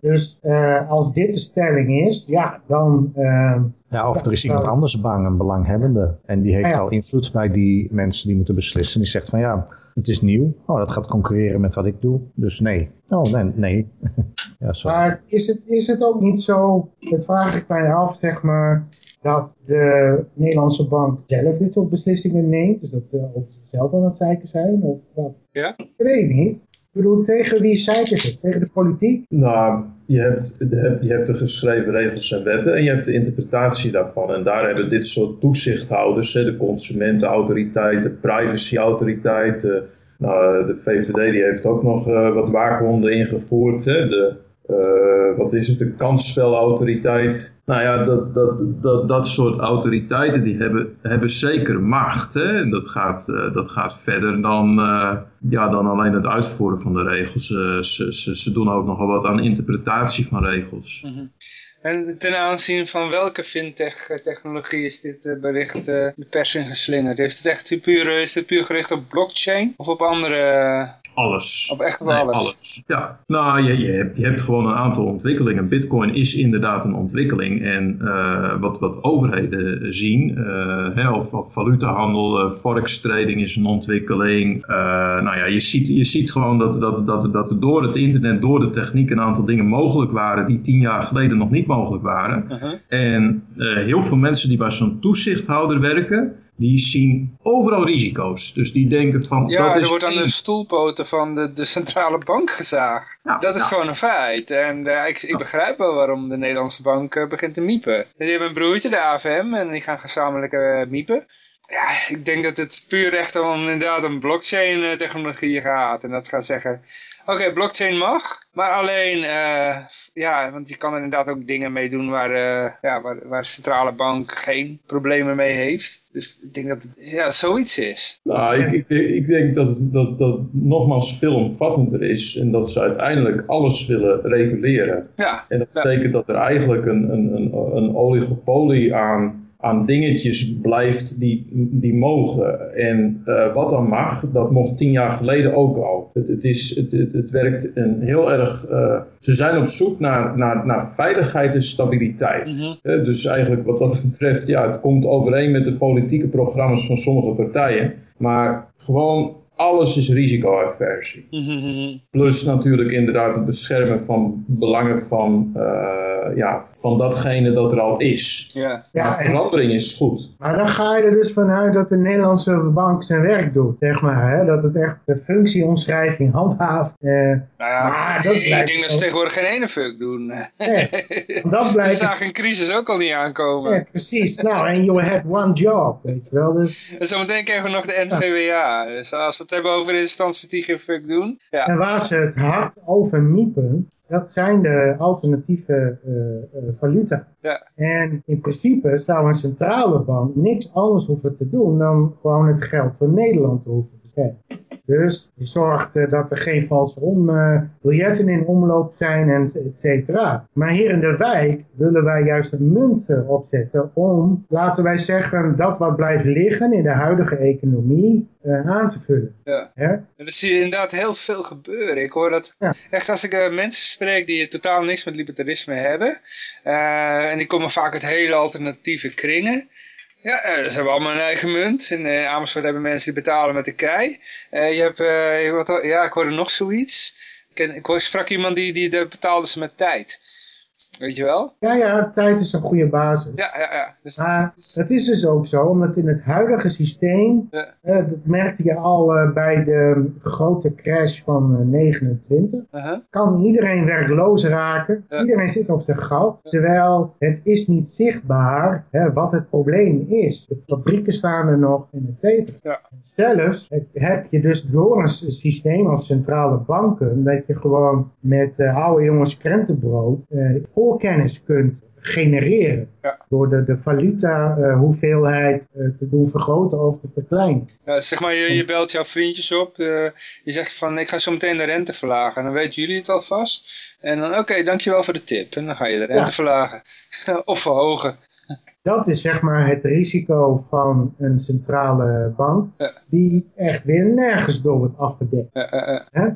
dus eh, als dit de stelling is, ja, dan... ehm, Ja, of er is iemand Ja. anders bang, een belanghebbende. En die heeft Ja, ja. al invloed bij die mensen die moeten beslissen. Die zegt van ja, het is nieuw. Oh, dat gaat concurreren met wat ik doe. Dus nee. Oh, nee. nee. ja, sorry. Maar is het, is het ook niet zo, dat vraag ik mij af, zeg maar, dat de Nederlandse bank zelf dit soort beslissingen neemt? Dus dat ze op zichzelf aan het zeiken zijn? Of wat? Ja? Ik weet niet. Ik bedoel, tegen wie zeiken ze? Tegen de politiek? Nou, je hebt, de, je hebt de geschreven regels en wetten en je hebt de interpretatie daarvan. En daar hebben dit soort toezichthouders, hè, de consumentenautoriteit, de privacyautoriteit, de, nou, de VVD die heeft ook nog eh, wat waakhonden ingevoerd. Hè, de, eh, wat is het, de kansspelautoriteit. Nou ja, dat, dat, dat, dat soort autoriteiten die hebben, hebben zeker macht. Hè? En dat gaat, eh, dat gaat verder dan, eh, ja, dan alleen het uitvoeren van de regels. Eh, ze, ze, ze doen ook nogal wat aan interpretatie van regels. Mhm. En ten aanzien van welke fintech-technologie is dit bericht de pers in geslingerd? Is het echt puur, is het puur gericht op blockchain of op andere, Alles. op echt op Nee, alles? Ja, nou, je, je, hebt, je hebt gewoon een aantal ontwikkelingen. Bitcoin is inderdaad een ontwikkeling. En eh, wat, wat overheden zien, eh, hè, of, of valutahandel, eh, forex trading is een ontwikkeling. Nou ja, je ziet, je ziet gewoon dat, dat, dat, dat er door het internet, door de techniek een aantal dingen mogelijk waren die tien jaar geleden nog niet mogelijk waren. Mhm. En heel veel mensen die bij zo'n toezichthouder werken, die zien overal risico's. Dus die denken van... Ja, dat er is wordt aan de stoelpoten van de, de centrale bank gezaagd. Dat is gewoon een feit. En eh, ik, ik begrijp wel waarom de Nederlandse bank eh, begint te miepen. Die hebben een broertje, de AFM, en die gaan gezamenlijk eh, miepen. Ja, ik denk dat het puur echt om inderdaad een blockchain eh, technologie gaat. En dat ze gaan zeggen, oké, blockchain mag, maar alleen, eh, ja, want je kan er inderdaad ook dingen mee doen waar, eh, ja, waar, waar de centrale bank geen problemen mee heeft. Dus ik denk dat het ja, zoiets is. Nou, ik, ik, ik denk dat, dat dat nogmaals veel omvattender is en dat ze uiteindelijk alles willen reguleren. Ja, En dat Ja. betekent dat er eigenlijk een, een, een, een oligopolie aan, aan dingetjes blijft die, die mogen. En eh, wat dan mag, dat mocht tien jaar geleden ook al. Het, het, is, het, het, het werkt een heel erg... eh, ze zijn op zoek naar, naar, naar veiligheid en stabiliteit. Mhm. Dus eigenlijk wat dat betreft, ja, het komt overeen met de politieke programma's van sommige partijen. Maar gewoon alles is risicoaversie. Mhm. Plus natuurlijk inderdaad het beschermen van belangen van, eh, ja, van datgene dat er al is. Ja. Ja, maar verandering is goed. Maar dan ga je er dus vanuit dat de Nederlandse bank zijn werk doet, zeg maar. Hè? Dat het echt de functieomschrijving handhaaft. Eh, Nou ja, Maar dat ik denk dat ze tegenwoordig geen ene fuck doen. nee, dat Ze blijkt... zagen een crisis ook al niet aankomen. Ja, precies. Nou, en you had one job, weet je wel. Dus, En zometeen krijgen we nog de NVWA. Dus als we het hebben over instanties die geen fuck doen. Ja, en waar ze het hard over miepen, dat zijn de alternatieve eh, valuta. ja. En in principe zou een centrale bank niks anders hoeven te doen dan gewoon het geld van Nederland te hoeven beschermen. Dus je zorgt eh, dat er geen valse om, eh, biljetten in omloop zijn en et cetera. Maar hier in de wijk willen wij juist een munt eh, opzetten om, laten wij zeggen, dat wat blijft liggen in de huidige economie aan te vullen. Ja. Hè? En dan zie je inderdaad heel veel gebeuren. Ik hoor dat Ja. echt als ik mensen spreek die totaal niks met libertarisme hebben. en die komen vaak uit hele alternatieve kringen. Ja, eh, ze hebben allemaal een eigen munt. In eh, Amersfoort hebben mensen die betalen met de kei. Eh, je hebt, eh, wat, ja, ik hoorde nog zoiets. Ik, ik sprak iemand die, die de betaalde ze met tijd. Weet je wel? Ja, ja, tijd is een goede basis. Ja, ja, ja. Dus, Maar het is dus ook zo, omdat in het huidige systeem, Ja. eh, dat merkte je al eh, bij de grote crash van eh, 29, uh-huh. kan iedereen werkloos raken. Ja. Iedereen zit op zijn gat. Terwijl het is niet zichtbaar hè, wat het probleem is. De fabrieken staan er nog en et cetera. Ja. Zelfs heb je dus door een systeem als centrale banken, dat je gewoon met eh, oude jongens krentenbrood eh, voorkennis kunt genereren. Ja. Door de, de valuta eh, hoeveelheid eh, te doen vergroten of te verkleinen. Ja, zeg maar, je, je belt jouw vriendjes op. eh, je zegt van, ik ga zo meteen de rente verlagen. En dan weten jullie het alvast. En dan, oké, dankjewel voor de tip. En dan ga je de rente Ja. verlagen. of verhogen. Dat is zeg maar het risico van een centrale bank, die echt weer nergens door wordt afgedekt.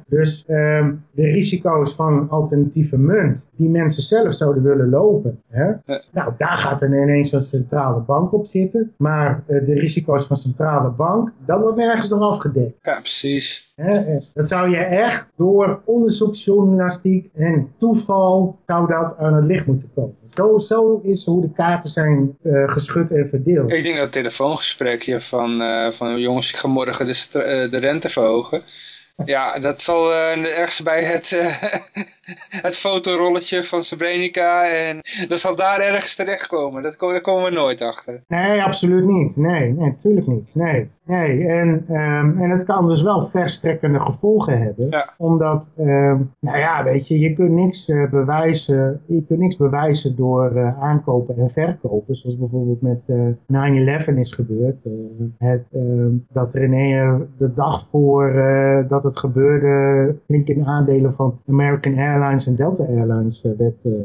Dus ehm, de risico's van een alternatieve munt, die mensen zelf zouden willen lopen. Hè? Nou, daar gaat er ineens een centrale bank op zitten. Maar eh, de risico's van centrale bank, dat wordt nergens door afgedekt. ja, precies. Hè? Dat zou je echt door onderzoeksjournalistiek en toeval zou dat aan het licht moeten komen. Zo, zo is hoe de kaarten zijn eh, geschud en verdeeld. Ik denk dat het telefoongesprekje van, eh, van jongens, ik ga morgen de, eh, de rente verhogen. Ja, dat zal ergens bij het, eh, het fotorolletje van Srebrenica en dat zal daar ergens terechtkomen. Dat komen, daar komen we nooit achter. Nee, absoluut niet. Nee, nee, natuurlijk niet. Nee, nee. En, ehm, en het kan dus wel verstrekkende gevolgen hebben. Ja. Omdat, ehm, nou ja, weet je, je kunt niks eh, bewijzen. Je kunt niks bewijzen door eh, aankopen en verkopen. Zoals bijvoorbeeld met eh 9-11 is gebeurd. Eh, het, ehm, dat er in een, de dag voor eh, dat het gebeurde, flink in aandelen van American Airlines en Delta Airlines eh, werd eh, eh,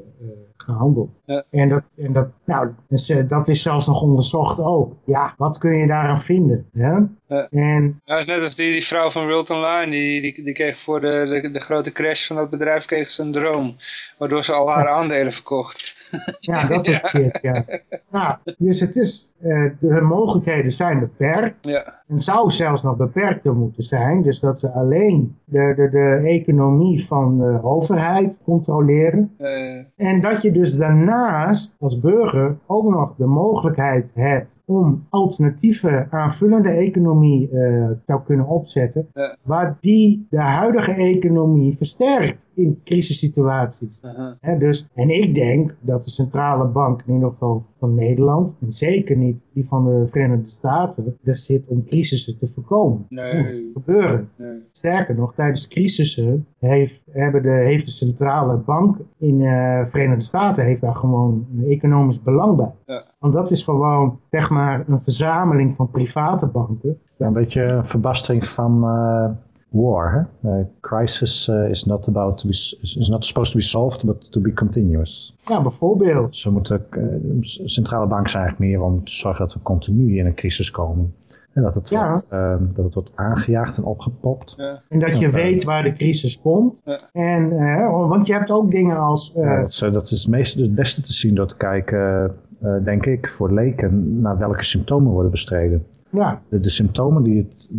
gehandeld. Ja. En, dat, en dat, nou, dus, eh, dat is zelfs nog onderzocht ook. Ja, wat kun je daaraan vinden? Hè? Ja. En Ja, net als die, die vrouw van World Online, die, die, die kreeg voor de, de, de grote crash van dat bedrijf kreeg ze een droom. Waardoor ze al haar aandelen verkocht. ja, dat soort shit, ja. Nou, dus het is, eh, de mogelijkheden zijn beperkt. Ja, En zou zelfs nog beperkter moeten zijn. Dus dat ze alleen de, de, de economie van de overheid controleren. eh, En dat je dus daarnaast als burger ook nog de mogelijkheid hebt om alternatieve aanvullende economie eh, zou kunnen opzetten. Ja. Waar die de huidige economie versterkt in crisissituaties. Hè, dus, en ik denk dat de centrale bank, in ieder geval van Nederland, en zeker niet die van de Verenigde Staten, er zit om crisissen te voorkomen. Nee. Gebeuren. nee. Sterker nog, tijdens crisissen heeft, hebben de, heeft de centrale bank in de Verenigde Staten heeft daar gewoon een economisch belang bij. Ja. Want dat is gewoon, zeg maar, een verzameling van private banken. Een beetje een verbastering van eh, war. Hè? Eh, crisis eh, is, not about to be, is not supposed to be solved, but to be continuous. Ja, bijvoorbeeld. Ze moeten, eh, de centrale bank zijn eigenlijk meer om te zorgen dat we continu in een crisis komen. En dat het, Ja. wordt, eh, dat het wordt aangejaagd en opgepopt. Ja. En dat je weet waar de crisis komt. Ja. En, want je hebt ook dingen als... eh, Ja, dat, is, dat is het, meeste, het beste te zien door te kijken, eh, denk ik, voor leken naar welke symptomen worden bestreden. ja, De, de symptomen die het,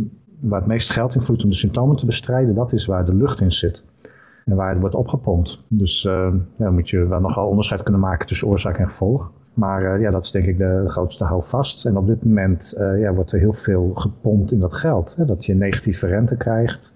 waar het meeste geld in om de symptomen te bestrijden, dat is waar de lucht in zit. En waar het wordt opgepompt. Dus eh, ja, dan moet je wel nogal onderscheid kunnen maken tussen oorzaak en gevolg. Maar eh, ja, dat is denk ik de, grootste houvast. En op dit moment eh, ja, wordt er heel veel gepompt in dat geld. Hè? Dat je negatieve rente krijgt.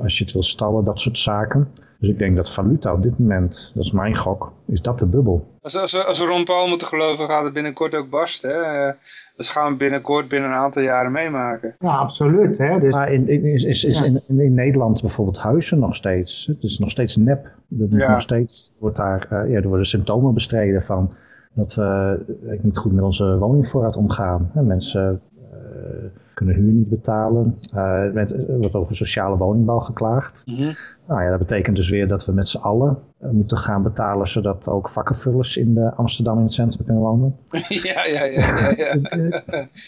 als je het wil stallen, dat soort zaken. Dus ik denk dat valuta op dit moment, dat is mijn gok, is dat de bubbel. Als, als, we- als Ron Paul moeten geloven, gaat het binnenkort ook barsten. Hè? Eh, Dus gaan we binnenkort binnen een aantal jaren meemaken. ja, absoluut. Hè? Dus, Maar in, in, is, is, is Ja. in, in, Nederland bijvoorbeeld huizen nog steeds. Het is nog steeds nep. Er, Ja. nog steeds wordt daar, eh, ja, er worden symptomen bestreden van dat we eh, niet goed met onze woningvoorraad omgaan. Hè, mensen, eh, kunnen huur niet betalen. Uh, met, er wordt over sociale woningbouw geklaagd. Mhm. Nou ja, dat betekent dus weer dat we met z'n allen uh, moeten gaan betalen, zodat ook vakkenvullers in de Amsterdam in het centrum kunnen wonen. ja, ja, ja. ja, ja.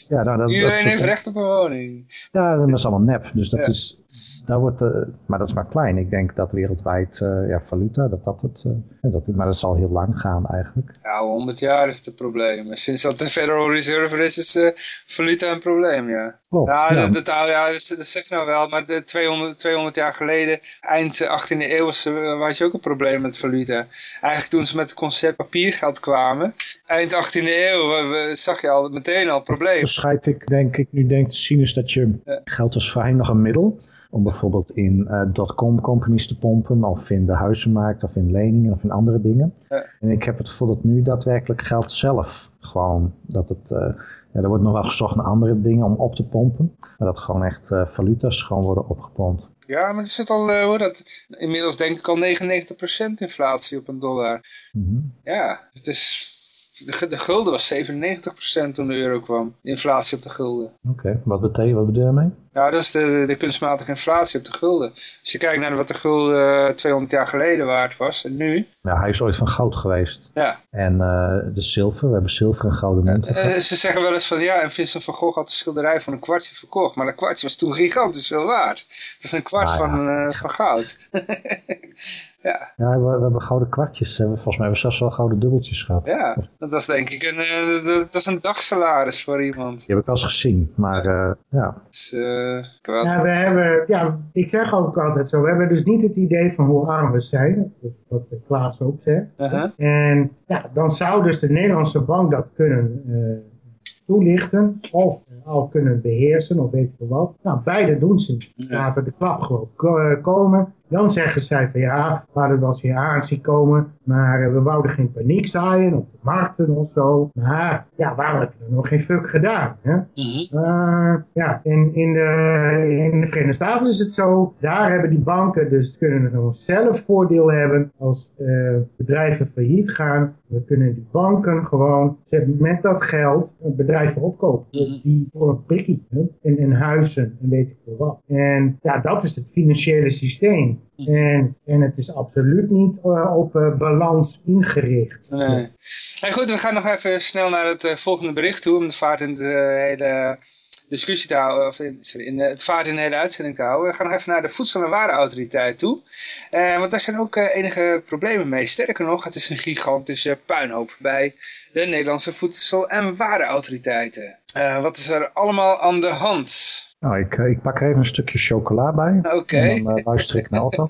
ja nou, dat, Iedereen dat, heeft recht op een woning. Ja, dat is allemaal nep. Dus dat Ja. is, daar wordt, uh, maar dat is maar klein. Ik denk dat wereldwijd uh, ja, valuta, dat dat het, uh, dat, maar dat zal heel lang gaan eigenlijk. Ja, 100 jaar is het probleem. Sinds dat de Federal Reserve is, is valuta een probleem, ja. Klopt, ja, ja. Dat, dat, ja, dat, dat zegt nou wel, maar de 200, 200 jaar geleden, eind 18e eeuw, was, was je ook een probleem met valuta. Eigenlijk toen ze met het concept papiergeld kwamen, eind 18e eeuw, zag je al meteen al problemen. Dus scheid ik, denk ik, nu denk te zien is dat je Ja. geld als voorheen nog een middel om bijvoorbeeld in uh, dotcom companies te pompen of in de huizenmarkt of in leningen of in andere dingen. Ja. En ik heb het gevoel dat nu daadwerkelijk geld zelf gewoon, dat het, uh, ja, er wordt nog wel gezocht naar andere dingen om op te pompen, maar dat gewoon echt uh, valuta's gewoon worden opgepompt. Ja, maar er zit al, uh, hoor, dat, inmiddels denk ik al 99% inflatie op een dollar. Mm -hmm. Ja, het is, de, de gulden was 97% toen de euro kwam. De inflatie op de gulden. Oké, okay. wat betekent wat bedoel je daarmee? Ja, dat is de, de kunstmatige inflatie op de gulden. Als je kijkt naar wat de gulden 200 jaar geleden waard was en nu. Ja, hij is ooit van goud geweest. Ja. En uh, de zilver, we hebben zilver en gouden munten. Uh, ze zeggen wel eens van ja, en Vincent van Gogh had de schilderij van een kwartje verkocht. Maar dat kwartje was toen gigantisch veel waard. Het was een kwart ah, ja. van, uh, van goud. ja. Ja, we, we, hebben gouden kwartjes. Volgens mij hebben we zelfs wel gouden dubbeltjes gehad. Ja, dat was denk ik een, uh, dat was een dagsalaris voor iemand. Die heb ik wel eens gezien, maar uh, ja. Dus, uh, ja, we hebben, ja, ik zeg ook altijd zo, we hebben dus niet het idee van hoe arm we zijn, wat Klaas ook zegt. Uh -huh. En ja, dan zou dus de Nederlandse bank dat kunnen toelichten of al kunnen beheersen of weet ik wat. Nou, beide doen ze. Laten de klap gewoon komen. Dan zeggen zij van ja, we hadden wel eens hier aan zien komen, maar we wouden geen paniek zaaien op de markten of zo. Maar ja, waarom heb je er nog geen fuck gedaan? Hè? Mm -hmm. uh, ja, in, in, de, in de Verenigde Staten is het zo, daar hebben die banken dus kunnen gewoon zelf voordeel hebben als uh, bedrijven failliet gaan. Dan kunnen die banken gewoon met dat geld bedrijven opkopen. Mm -hmm. Die voor een prikkie. En, en huizen en weet ik veel wat. En ja, dat is het financiële systeem. En, en het is absoluut niet uh, op uh, balans ingericht. Nee. Goed, we gaan nog even snel naar het uh, volgende bericht toe. Om de vaart in de hele discussie te houden. Of in, sorry, in het vaart in de hele uitzending te houden. We gaan nog even naar de Voedsel- en Warenautoriteit toe. want daar zijn ook enige problemen mee. Sterker nog, het is een gigantische puinhoop bij de Nederlandse Voedsel- en Warenautoriteiten. wat is er allemaal aan de hand? Nou, ik, ik pak er even een stukje chocola bij. Oké. Okay. En dan uh, luister ik naar Otto.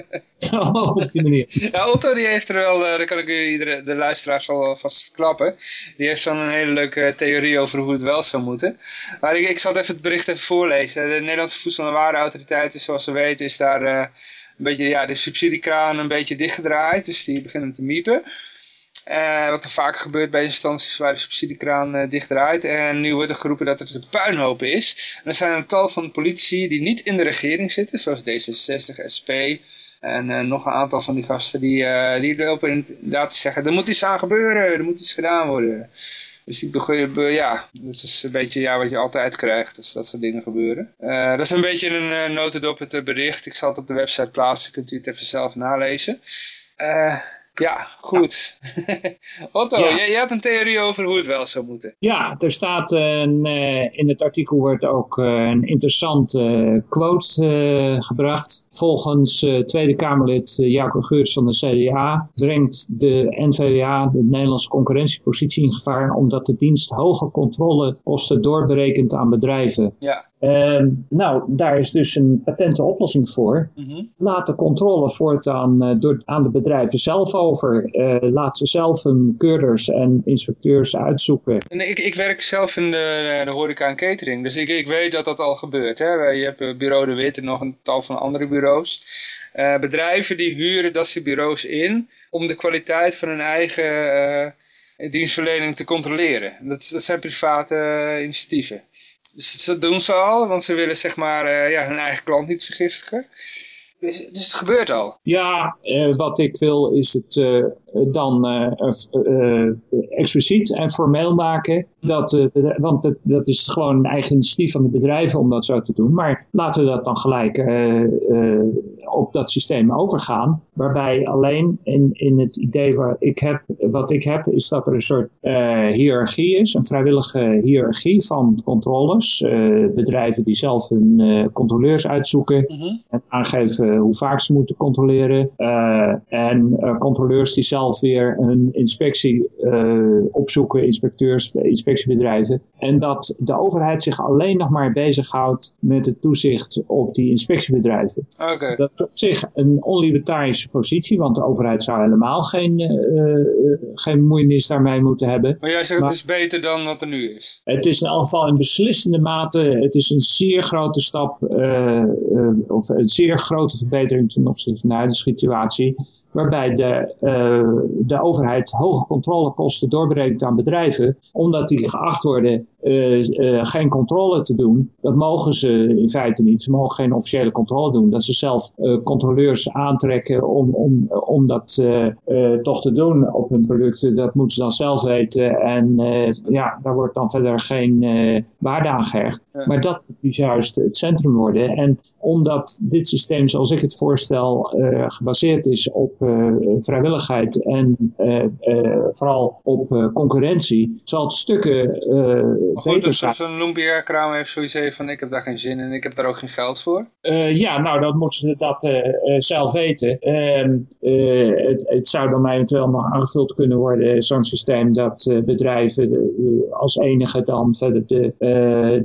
oh, op die manier. Ja, Otto die heeft er wel, uh, dat kan ik u iedere, de luisteraars al vast verklappen. Die heeft zo'n hele leuke theorie over hoe het wel zou moeten. Maar ik, ik zal even het bericht even voorlezen. De Nederlandse Voedsel- en Warenautoriteit, zoals we weten, is daar uh, een beetje, ja, de subsidiekraan een beetje dichtgedraaid. Dus die beginnen te miepen. Uh, wat er vaak gebeurt bij instanties waar de subsidiekraan uh, dicht draait. En nu wordt er geroepen dat het een puinhoop is. En er zijn een tal van politici die niet in de regering zitten, zoals D66, SP... En uh, nog een aantal van die gasten die, die lopen inderdaad te zeggen, er moet iets aan gebeuren, er moet iets gedaan worden. Dus die, ja, dat is een beetje ja, wat je altijd krijgt als dat soort dingen gebeuren. Dat is een beetje een uh, notendop het bericht. Ik zal het op de website plaatsen, kunt u het even zelf nalezen. Ja, goed. Otto, ja. Jij, jij had een theorie over hoe het wel zou moeten. Ja, er staat een, in het artikel wordt ook een interessante quote gebracht. Volgens Tweede Kamerlid Jacob Geurts van de CDA brengt de NVWA de Nederlandse concurrentiepositie in gevaar omdat de dienst hoge controlekosten doorberekent aan bedrijven. Ja. Uh, nou, daar is dus een patente oplossing voor. Mm -hmm. Laat de controle voortaan uh, door, aan de bedrijven zelf over. Uh, laat ze zelf hun keurders en inspecteurs uitzoeken. En ik, ik werk zelf in de, de horeca en catering, dus ik, ik weet dat dat al gebeurt. Hè? Je hebt bureau De Wit en nog een tal van andere bureaus. Bedrijven die huren dat soort bureaus in om de kwaliteit van hun eigen dienstverlening te controleren. Dat, dat zijn private initiatieven. Dat doen ze al, want ze willen zeg maar uh, ja, hun eigen klant niet vergiftigen. Dus, dus het gebeurt al. Ja, uh, wat ik wil is het uh, dan expliciet en formeel maken. Dat, want dat is gewoon een eigen initiatief van de bedrijven om dat zo te doen. Maar laten we dat dan gelijk op dat systeem overgaan. Waarbij alleen in, in het idee wat ik, heb, wat ik heb, is dat er een soort hiërarchie is. Een vrijwillige hiërarchie van controles. bedrijven die zelf hun controleurs uitzoeken mhm. en aangeven hoe vaak ze moeten controleren. en controleurs die zelf weer een inspectie opzoeken, inspecteurs, inspectiebedrijven. En dat de overheid zich alleen nog maar bezighoudt met het toezicht op die inspectiebedrijven. Okay. Dat op zich een onlibertarische positie, want de overheid zou helemaal geen, uh, geen moeienis daarmee moeten hebben. Maar jij zegt het is beter dan wat er nu is. Het is in elk geval in beslissende mate, het is een zeer grote stap, of een zeer grote verbetering ten opzichte van de huidige situatie waarbij de, uh, de overheid hoge controlekosten doorbrengt aan bedrijven, omdat die geacht worden uh, uh, geen controle te doen. Dat mogen ze in feite niet. Ze mogen geen officiële controle doen. Dat ze zelf controleurs aantrekken om, om, om dat toch te doen op hun producten, dat moeten ze dan zelf weten. En ja, daar wordt dan verder geen waarde aan gehecht. Maar dat moet juist het centrum worden. En omdat dit systeem, zoals ik het voorstel, gebaseerd is op vrijwilligheid en uh, uh, vooral op concurrentie, zal het stukken beter dus zijn. Zo'n Lumpia-kraam heeft zoiets van ik heb daar geen zin in, ik heb daar ook geen geld voor. ja, nou dan moeten ze dat zelf weten. Ehm, het, het, zou dan eventueel nog aangevuld kunnen worden, zo'n systeem dat bedrijven als enige dan verder de,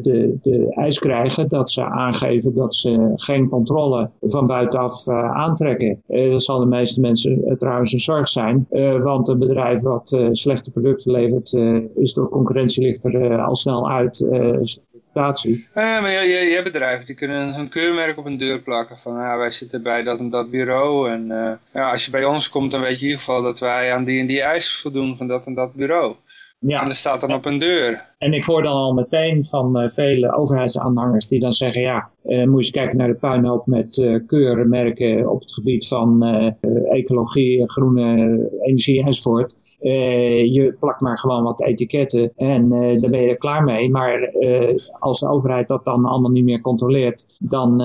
de, de eis krijgen dat ze aangeven dat ze geen controle van buitenaf aantrekken. dat zal de meeste mensen uh, trouwens een zorg zijn. Uh, want een bedrijf wat uh, slechte producten levert, is door concurrentie ligt er al snel uit. reputatie. Ja, maar je, je, hebt bedrijven die kunnen hun keurmerk op een deur plakken. Van ja, wij zitten bij dat en dat bureau. En ja, als je bij ons komt, dan weet je in ieder geval dat wij aan die en die eisen voldoen van dat en dat bureau. Ja. En dat staat dan op een deur. En ik hoor dan al meteen van uh, vele overheidsaanhangers die dan zeggen, ja, uh, moet je eens kijken naar de puinhoop met uh, keurmerken op het gebied van ecologie, groene energie enzovoort. je plakt maar gewoon wat etiketten en daar ben je er klaar mee. Maar als de overheid dat dan allemaal niet meer controleert, dan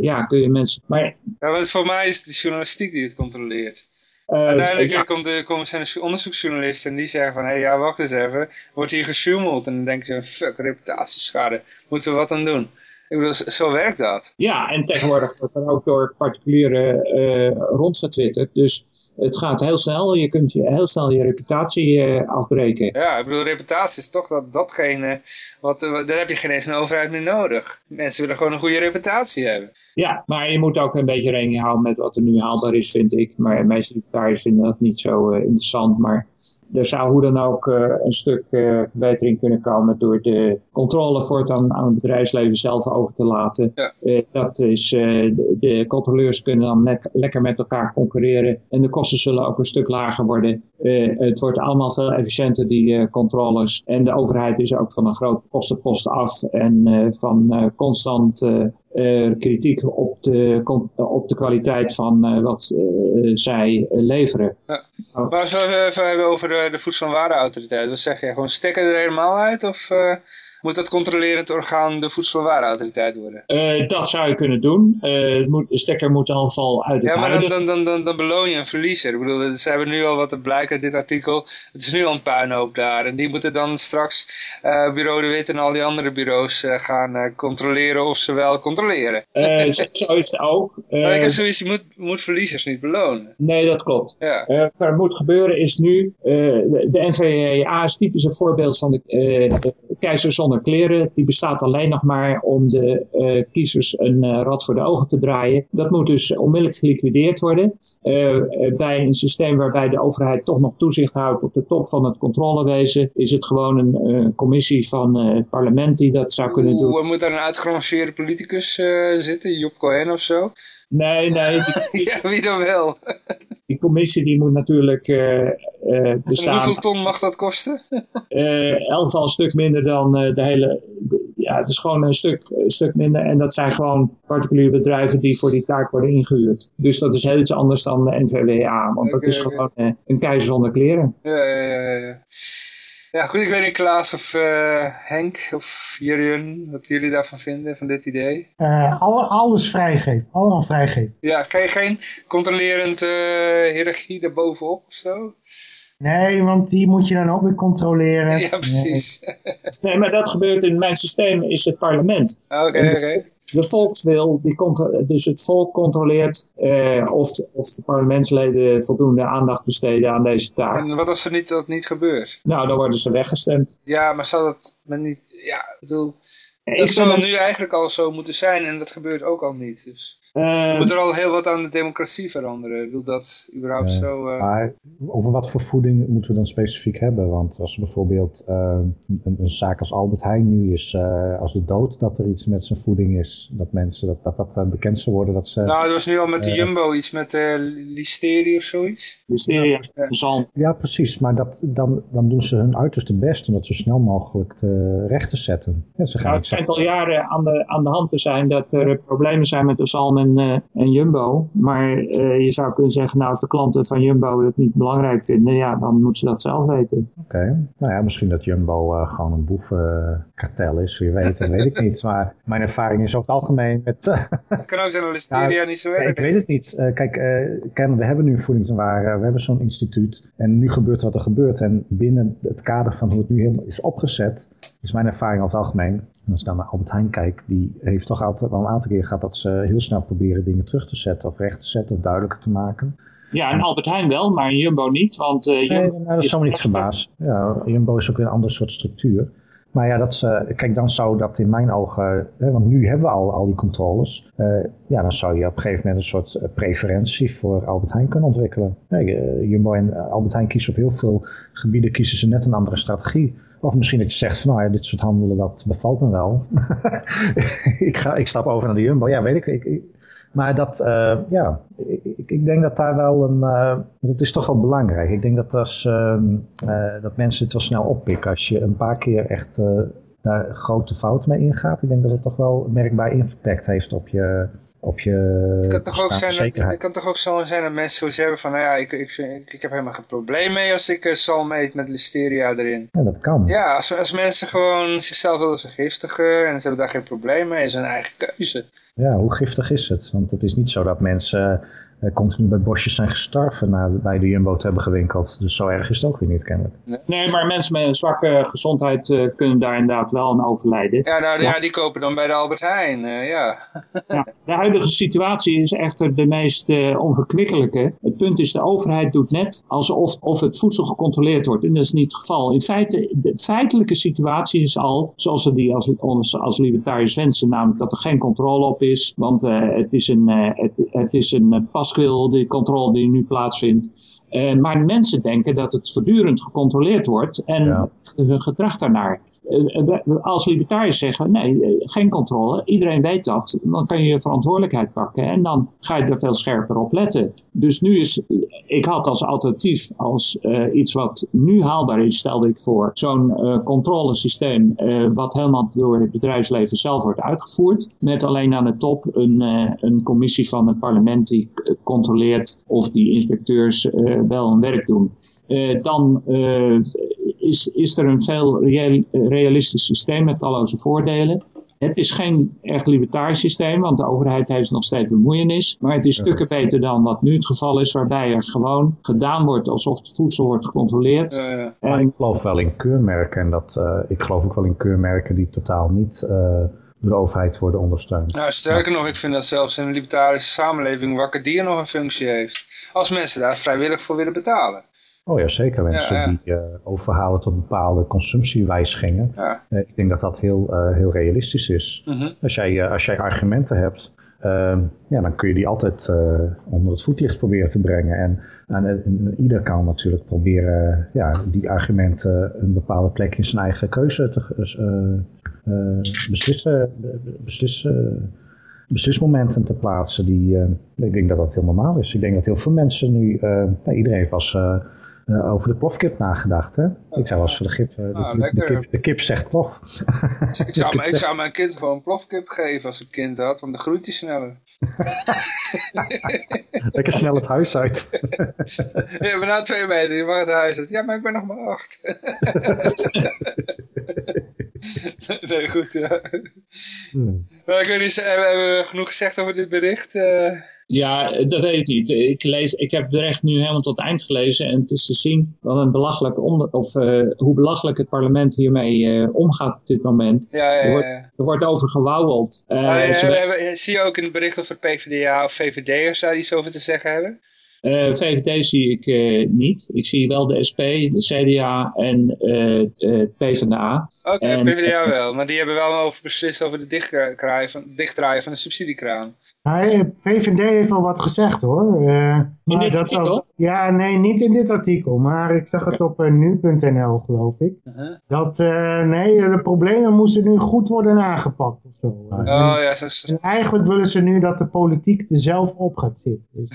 ja, kun je mensen... Maar... Ja, want voor mij is het de journalistiek die het controleert. Uh, Uiteindelijk ja. komen, zijn er onderzoeksjournalisten en die zeggen van, hé, hey, ja, wacht eens even, wordt hier gesjoemeld. En dan denk je, fuck, reputatieschade, moeten we wat aan doen? Ik bedoel, zo werkt dat. Ja, en tegenwoordig wordt er ook door particulieren uh, rondgetwitterd. Dus het gaat heel snel. Je kunt je, heel snel je reputatie uh, afbreken. Ja, ik bedoel, reputatie is toch dat, datgene, wat, uh, daar heb je geen eens een overheid meer nodig. Mensen willen gewoon een goede reputatie hebben. Ja, maar je moet ook een beetje rekening houden met wat er nu haalbaar is, vind ik. Maar meeste libertariërs vinden dat niet zo uh, interessant. Maar er zou hoe dan ook uh, een stuk uh, verbetering kunnen komen door de controle voortaan aan het bedrijfsleven zelf over te laten. Ja. Uh, dat is, de, de, controleurs kunnen dan le lekker met elkaar concurreren en de kosten zullen ook een stuk lager worden. Het wordt allemaal veel efficiënter, die controles. En de overheid is ook van een grote kostenpost af en van constant kritiek op de, op de kwaliteit van wat zij leveren. Ja. Maar we even hebben over de, de Voedsel- en Warenautoriteit, wat zeg je? Gewoon stekken er helemaal uit of moet dat controlerend orgaan de Voedsel- en Warenautoriteit worden? Uh, dat zou je kunnen doen. Uh, moet, de stekker moet ieder geval uit het Ja, maar dan, dan, dan, dan, dan beloon je een verliezer. Ik bedoel, ze hebben nu al wat er blijkt uit dit artikel. Het is nu al een puinhoop daar. En die moeten dan straks uh, Bureau de Wit en al die andere bureaus gaan controleren of ze wel controleren. zo is het ook. maar ik heb zoiets, je moet, moet verliezers niet belonen. Nee, dat klopt. Ja. wat er moet gebeuren is nu, de, de NVA is typisch een voorbeeld van de, de keizer zonder kleren, die bestaat alleen nog maar om de uh, kiezers een uh, rad voor de ogen te draaien. Dat moet dus onmiddellijk geliquideerd worden. Uh, bij een systeem waarbij de overheid toch nog toezicht houdt op de top van het controlewezen, is het gewoon een commissie van het parlement die dat zou kunnen doen. Oeh, moet daar een uitgerangeerde politicus zitten, Job Cohen of zo? Nee, nee. Die, ja, wie dan wel? die commissie die moet natuurlijk uh, uh, bestaan. En hoeveel ton mag dat kosten? uh, elk een stuk minder dan de hele... ja, het is gewoon een stuk, een stuk minder. En dat zijn gewoon particuliere bedrijven die voor die taak worden ingehuurd. Dus dat is heel iets anders dan de NVWA. Want dat is gewoon een keizer zonder kleren. Ja, ja, ja. Ja, goed, ik weet niet, Klaas of uh, Henk of Jurjen, wat jullie daarvan vinden, van dit idee. Uh, alles vrijgeven, allemaal vrijgeven. Ja, kan je geen controlerend uh, hiërarchie daarbovenop of zo? Nee, want die moet je dan ook weer controleren. Ja, precies. Nee, nee maar dat gebeurt in mijn systeem, is het parlement. Oké, oké. Okay de volkswil, die dus het volk controleert eh, of, of de parlementsleden voldoende aandacht besteden aan deze taak. En wat als er niet, dat niet gebeurt? Nou, dan worden ze weggestemd. Ja, maar zou dat men niet, ja, ik bedoel, dat zou nu eigenlijk al zo moeten zijn en dat gebeurt ook al niet. Dus uh, moet er al heel wat aan de democratie veranderen. Wil dat überhaupt uh, zo... Uh... Maar over wat voor voeding moeten we dan specifiek hebben? Want als bijvoorbeeld een, een, zaak als Albert Heijn nu is, als de dood, dat er iets met zijn voeding is. Dat mensen, dat dat, dat bekend zou worden. Dat ze, nou, er was nu al met de Jumbo iets met listerie of zoiets. Listeria, ja. ja, precies. Maar dat, dan, dan doen ze hun uiterste best om dat zo snel mogelijk te, recht te zetten. Ja, ze gaan nou, het schijnt al jaren aan de, aan de hand te zijn dat er problemen zijn met de zalm en, uh, en Jumbo. Maar uh, je zou kunnen zeggen, nou als de klanten van Jumbo het niet belangrijk vinden, ja, dan moeten ze dat zelf weten. Oké, okay. nou ja, misschien dat Jumbo uh, gewoon een boevenkartel is, wie weet, dat weet ik niet. Maar mijn ervaring is over het algemeen met... het kan ook zijn dat Listeria niet zo werkt. Ik weet het niet. kijk, Ken, we hebben nu voedingswaren, we hebben zo'n instituut en nu gebeurt wat er gebeurt. En binnen het kader van hoe het nu helemaal is opgezet, is mijn ervaring over het algemeen. En als ik dan naar Albert Heijn kijk, die heeft toch altijd wel een aantal keer gehad dat ze heel snel proberen dingen terug te zetten of recht te zetten of duidelijker te maken. Ja, en Albert Heijn wel, maar Jumbo niet, want uh, Jumbo nee, nou, dat zou me niet verbazen. Ja, Jumbo is ook weer een ander soort structuur. Maar ja, dat, uh, kijk, dan zou dat in mijn ogen, uh, want nu hebben we al, al die controles. Uh, ja, dan zou je op een gegeven moment een soort preferentie voor Albert Heijn kunnen ontwikkelen. Nee, Jumbo en Albert Heijn kiezen op heel veel gebieden kiezen ze net een andere strategie. Of misschien dat je zegt van nou ja, dit soort handelen, dat bevalt me wel. ik, ga, ik stap over naar de Jumbo. Ja, weet ik. ik, maar dat, uh, ja, ik, ik, denk dat daar wel een, uh, dat is toch wel belangrijk. Ik denk dat, als, uh, dat mensen het wel snel oppikken. Als je een paar keer echt daar grote fouten mee ingaat. Ik denk dat het toch wel merkbaar impact heeft op je, op je het kan toch ook zijn dat, Het kan toch ook zo zijn dat mensen zoiets hebben van, nou ja, ik, ik, ik, ik heb helemaal geen probleem mee als ik uh, zalm eet met listeria erin. Ja, dat kan. Ja, als, als mensen gewoon zichzelf willen vergiftigen en ze hebben daar geen probleem mee, is een eigen keuze. Ja, hoe giftig is het? Want het is niet zo dat mensen continu bij bosjes zijn gestorven na bij de Jumbo te hebben gewinkeld. Dus zo erg is het ook weer niet kennelijk. Nee, maar mensen met een zwakke gezondheid uh, kunnen daar inderdaad wel aan overlijden. Ja, nou, ja. ja. die kopen dan bij de Albert Heijn, uh, ja. ja. De huidige situatie is echter de meest onverkwikkelijke. Het punt is, de overheid doet net alsof of het voedsel gecontroleerd wordt. En dat is niet het geval. In feite, de feitelijke situatie is al, zoals we die als, als, als libertariërs wensen, namelijk dat er geen controle op is. Want het is een, het, het is een pas wil, die controle die nu plaatsvindt. Uh, maar mensen denken dat het voortdurend gecontroleerd wordt en ja. hun gedrag daarnaar. Eh, als libertariërs zeggen, nee, eh, geen controle, iedereen weet dat, dan kan je je verantwoordelijkheid pakken en dan ga je er veel scherper op letten. Dus nu is, ik had als alternatief, als iets wat nu haalbaar is, stelde ik voor, zo'n uh, controlesysteem wat helemaal door het bedrijfsleven zelf wordt uitgevoerd, met alleen aan de top een, een commissie van het parlement die controleert of die inspecteurs wel hun werk doen. Uh, dan uh, is, is er een veel realistisch systeem met talloze voordelen. Het is geen echt libertarisch systeem, want de overheid heeft nog steeds bemoeienis. Maar het is stukken beter dan wat nu het geval is, waarbij er gewoon gedaan wordt alsof het voedsel wordt gecontroleerd. Uh, en... ik geloof wel in keurmerken. En dat, uh, ik geloof ook wel in keurmerken die totaal niet uh, door de overheid worden ondersteund. Nou, sterker nog, ik vind dat zelfs in een libertarische samenleving wakker dier nog een functie heeft. Als mensen daar vrijwillig voor willen betalen. Oh ja, zeker. Mensen die uh, overhalen tot bepaalde consumptiewijzigingen. Ja. Uh, ik denk dat dat heel, uh, heel realistisch is. -hmm. als, jij, als jij argumenten hebt, ehm, ja, dan kun je die altijd onder het voetlicht proberen te brengen. En, en, en, ieder kan natuurlijk proberen ja, die argumenten een bepaalde plek in zijn eigen keuze te beslissen. beslissen beslismomenten te plaatsen. Die, ik denk dat dat heel normaal is. Ik denk dat heel veel mensen nu, iedereen was eh, over de plofkip nagedacht. Hè? Ik zou wel eens voor de kip, eh, de, Ah, de- de lekker. kip, de kip zegt plof. Ik zou, ik zou mijn kind gewoon een plofkip geven als ik een kind had, want dan groeit hij sneller. Lekker snel het huis uit. Ja, maar na twee meter, je mag het huis uit. Ja, maar ik ben nog maar acht. nee, goed, ja. Hmm. Maar ik weet niet, hebben we genoeg gezegd over dit bericht? Eh, Ja, dat weet ik niet. Ik, lees, ik heb het bericht nu helemaal tot het eind gelezen en het is te zien wat een belachelijk onder, of, eh, hoe belachelijk het parlement hiermee eh, omgaat op dit moment. ja, ja, Er ja. wordt, ja. er wordt over gewauweld. Eh, ja, zie je ook in het bericht het PvdA of VVD'ers daar iets over te zeggen hebben? VVD zie ik niet. Ik zie wel de SP, de CDA en eh, PvdA. Oké, PvdA wel, maar die hebben wel over beslist over de dichtdraaien van, dichtdraaien van de subsidiekraan. Hij, VVD heeft al wat gezegd hoor. Eh, maar dit dat artikel? was- ja, nee, niet in dit artikel. Maar ik zag het op eh, nu.nl geloof ik. Uh-huh. Dat, eh, nee, de problemen moesten nu goed worden aangepakt of zo. Oh ja, zo, zo- En eigenlijk willen ze nu dat de politiek er zelf op gaat zitten. Dus,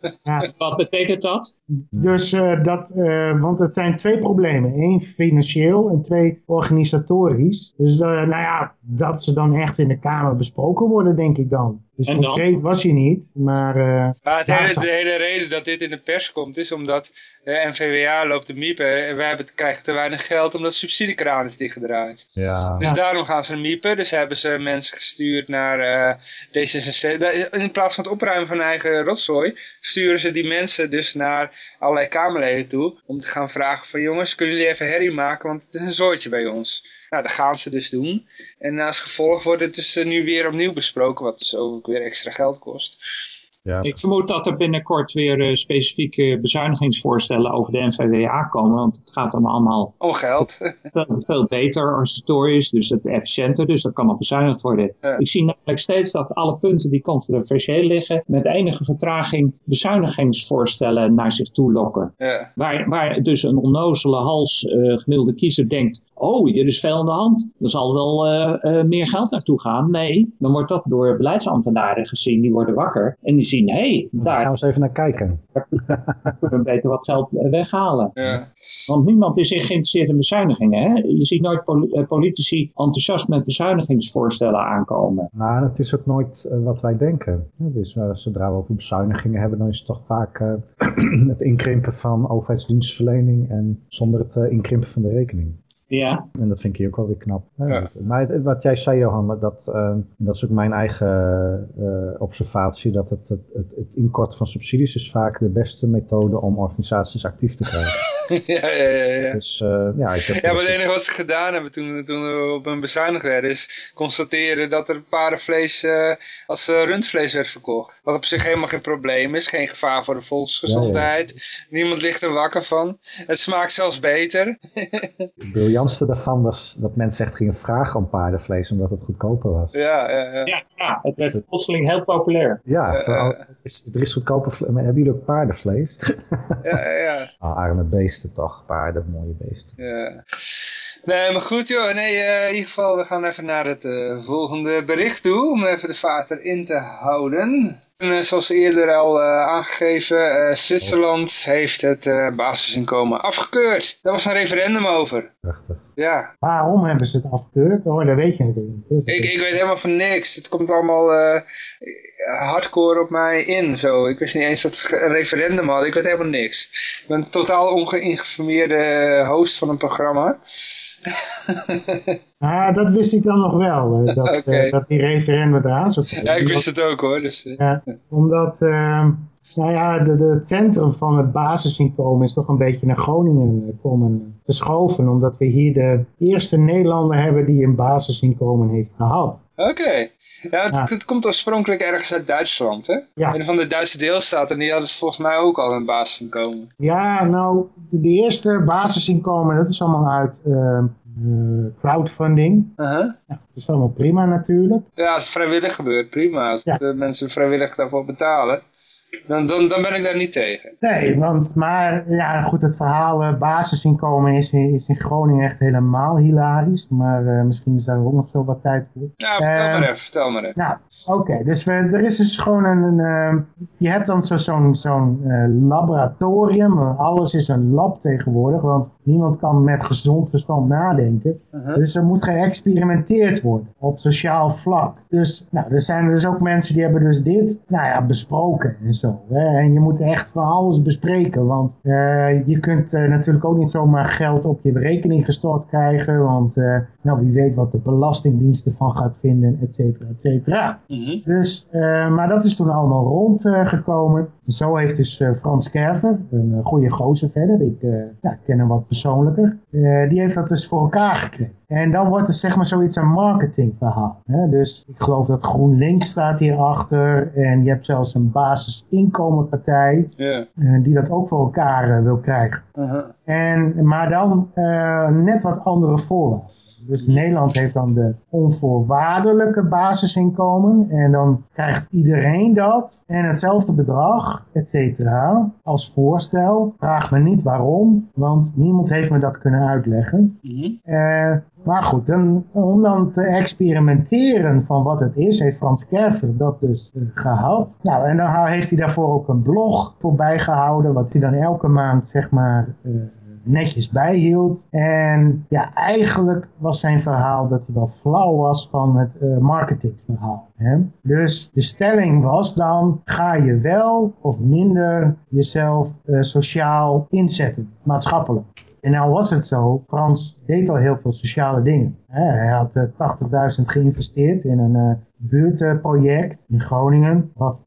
ja, Wat betekent dat? dus eh, dat, eh, want het zijn twee problemen. Eén financieel en twee organisatorisch. Dus eh, nou ja, dat ze dan echt in de Kamer besproken worden, denk ik dan. Dus En dan? concreet was hij niet, maar... eh, Maar het hele, de hele reden dat dit in de pers komt is omdat de NVWA loopt te miepen en wij hebben, krijgen te weinig geld omdat de subsidiekraan is dichtgedraaid. Ja. Dus Ja. daarom gaan ze miepen. Dus hebben ze mensen gestuurd naar eh D66. Da- In plaats van het opruimen van hun eigen rotzooi, sturen ze die mensen dus naar allerlei Kamerleden toe. Om te gaan vragen van jongens, kunnen jullie even herrie maken, want het is een zooitje bij ons. Nou, dat gaan ze dus doen. En als gevolg wordt het dus eh, nu weer opnieuw besproken, wat dus ook weer extra geld kost. Ja. Ik vermoed dat er binnenkort weer eh, specifieke bezuinigingsvoorstellen over de NVWA komen. Want het gaat dan allemaal Om geld. veel, veel beter organisatorisch, dus het efficiënter, dus dat kan nog bezuinigd worden. Ja. Ik zie namelijk steeds dat alle punten die controversieel liggen, met enige vertraging bezuinigingsvoorstellen naar zich toe lokken. ja. Waar, waar dus een onnozele hals eh, gemiddelde kiezer denkt, oh, hier is veel aan de hand, er zal wel eh, eh, meer geld naartoe gaan. Nee, dan wordt dat door beleidsambtenaren gezien, die worden wakker en die zien, hé, hey, Daar gaan we eens even naar kijken. kunnen we beter wat geld eh, weghalen. ja. Want niemand is zich geïnteresseerd in bezuinigingen. Hè? Je ziet nooit eh, politici enthousiast met bezuinigingsvoorstellen aankomen. Nou, en het is ook nooit eh, wat wij denken. Dus zodra we over bezuinigingen hebben, dan is het toch vaak het inkrimpen van overheidsdienstverlening en zonder het inkrimpen van de rekening. Ja, En dat vind ik hier ook wel weer knap. Ja. Maar het- wat jij zei, Johan, dat, dat is ook mijn eigen eh, observatie, dat het, het, het, het inkorten van subsidies is vaak de beste methode om organisaties actief te krijgen. ja, ja, ja, ja. Dus eh, ja, ik heb Ja, maar het enige wat ze gedaan hebben toen, toen we op een bezuinigd werden is constateren dat er paardenvlees eh, als eh, rundvlees werd verkocht. Wat op zich helemaal geen probleem is, geen gevaar voor de volksgezondheid. Niemand ligt er wakker van. Het smaakt zelfs beter. Het briljantste daarvan was dat mensen echt gingen vragen om paardenvlees omdat het goedkoper was. Ja, ja, ja. het werd plotseling heel populair. Ja, zo, er is, er is goedkoper hebben jullie ook paardenvlees? ja, ja. Ah, arme toch, paarden, mooie beesten. Ja. Nee, maar goed joh. Nee, eh, in ieder geval, we gaan even naar het eh, volgende bericht toe. Om even de vaart erin te houden. En, eh, zoals eerder al eh, aangegeven, eh, Zwitserland heeft het eh, basisinkomen afgekeurd. Daar was een referendum over. Prachtig. Ja, Waarom hebben ze het afgekeurd? Oh, dat weet je natuurlijk niet. Ik, ik weet helemaal van niks. Het komt allemaal eh, hardcore op mij in. Zo. Ik wist niet eens dat ze een referendum hadden. Ik weet helemaal niks. Ik ben een totaal ongeïnformeerde host van een programma. Ah, dat wist ik dan nog wel. eh, dat, eh, dat die referendum eraan zou komen. Ja, ik wist het ook hoor. Dus, eh. Ja, omdat, eh, nou ja, de, de, centrum van het basisinkomen is toch een beetje naar Groningen komen verschoven. Omdat we hier de eerste Nederlander hebben die een basisinkomen heeft gehad. Oké. Ja, het, Ja. het komt oorspronkelijk ergens uit Duitsland, hè? Ja. Een van de Duitse deelstaten, en die hadden volgens mij ook al een basisinkomen. Ja, nou, de, eerste basisinkomen, dat is allemaal uit eh, eh, crowdfunding. Uh-huh. Dat is allemaal prima natuurlijk. Ja, als het vrijwillig gebeurt, prima. Als Ja. het, eh, mensen vrijwillig daarvoor betalen, dan, dan, dan ben ik daar niet tegen. Nee, want, maar ja, goed, het verhaal eh, basisinkomen is, in- is in Groningen echt helemaal hilarisch. Maar eh, misschien is daar ook nog zo wat tijd voor. Ja, vertel Eh, maar even, vertel maar even. Nou, Oké, dus we, er is dus gewoon een, een uh, je hebt dan zo'n zo zo'n uh, laboratorium, alles is een lab tegenwoordig, want niemand kan met gezond verstand nadenken. Uh -huh. Dus er moet geëxperimenteerd worden op sociaal vlak. Dus nou, er zijn dus ook mensen die hebben dus dit nou ja, besproken en zo. Hè? En je moet echt van alles bespreken, want uh, je kunt natuurlijk ook niet zomaar geld op je rekening gestort krijgen, want nou, wie weet wat de Belastingdienst ervan gaat vinden, et cetera, et cetera. Mm -hmm. Dus, uh, maar dat is toen allemaal rondgekomen. Uh, Zo heeft dus uh, Frans Kerver, een goede gozer verder, ik ja, ken hem wat persoonlijker, die heeft dat dus voor elkaar gekregen. En dan wordt er zeg maar zoiets een marketingverhaal. Hè? Dus ik geloof dat GroenLinks staat hierachter en je hebt zelfs een basisinkomenpartij yeah. die dat ook voor elkaar wil krijgen. -huh. En, maar dan net wat andere voorwaarden. Dus Nederland heeft dan de onvoorwaardelijke basisinkomen. En dan krijgt iedereen dat. En hetzelfde bedrag, et cetera, als voorstel. Vraag me niet waarom, want niemand heeft me dat kunnen uitleggen. Mm -hmm. uh, maar goed, dan, om dan te experimenteren van wat het is, heeft Frans Kerver dat dus uh, gehad. Nou, en dan heeft hij daarvoor ook een blog voorbij gehouden, wat hij dan elke maand, zeg maar... Uh, netjes bijhield. En ja, eigenlijk was zijn verhaal dat hij wel flauw was van het uh, marketingverhaal. Hè? Dus de stelling was dan, ga je wel of minder jezelf uh, sociaal inzetten, maatschappelijk. En nou was het zo, Frans deed al heel veel sociale dingen. Hij had uh, 80.000 geïnvesteerd in een uh, buurtproject in Groningen. Wat,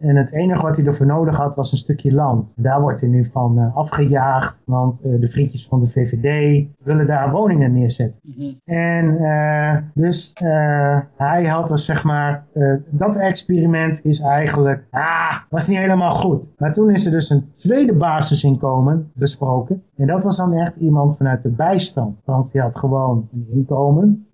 en het enige wat hij ervoor nodig had was een stukje land. Daar wordt hij nu van afgejaagd, want de vriendjes van de VVD willen daar woningen neerzetten. Mm -hmm. En dus hij had zeg maar, dat experiment is eigenlijk, ah, was niet helemaal goed. Maar toen is er dus een tweede basisinkomen besproken. En dat was dan echt iemand vanuit de bijstand. Want die had gewoon een inkomen.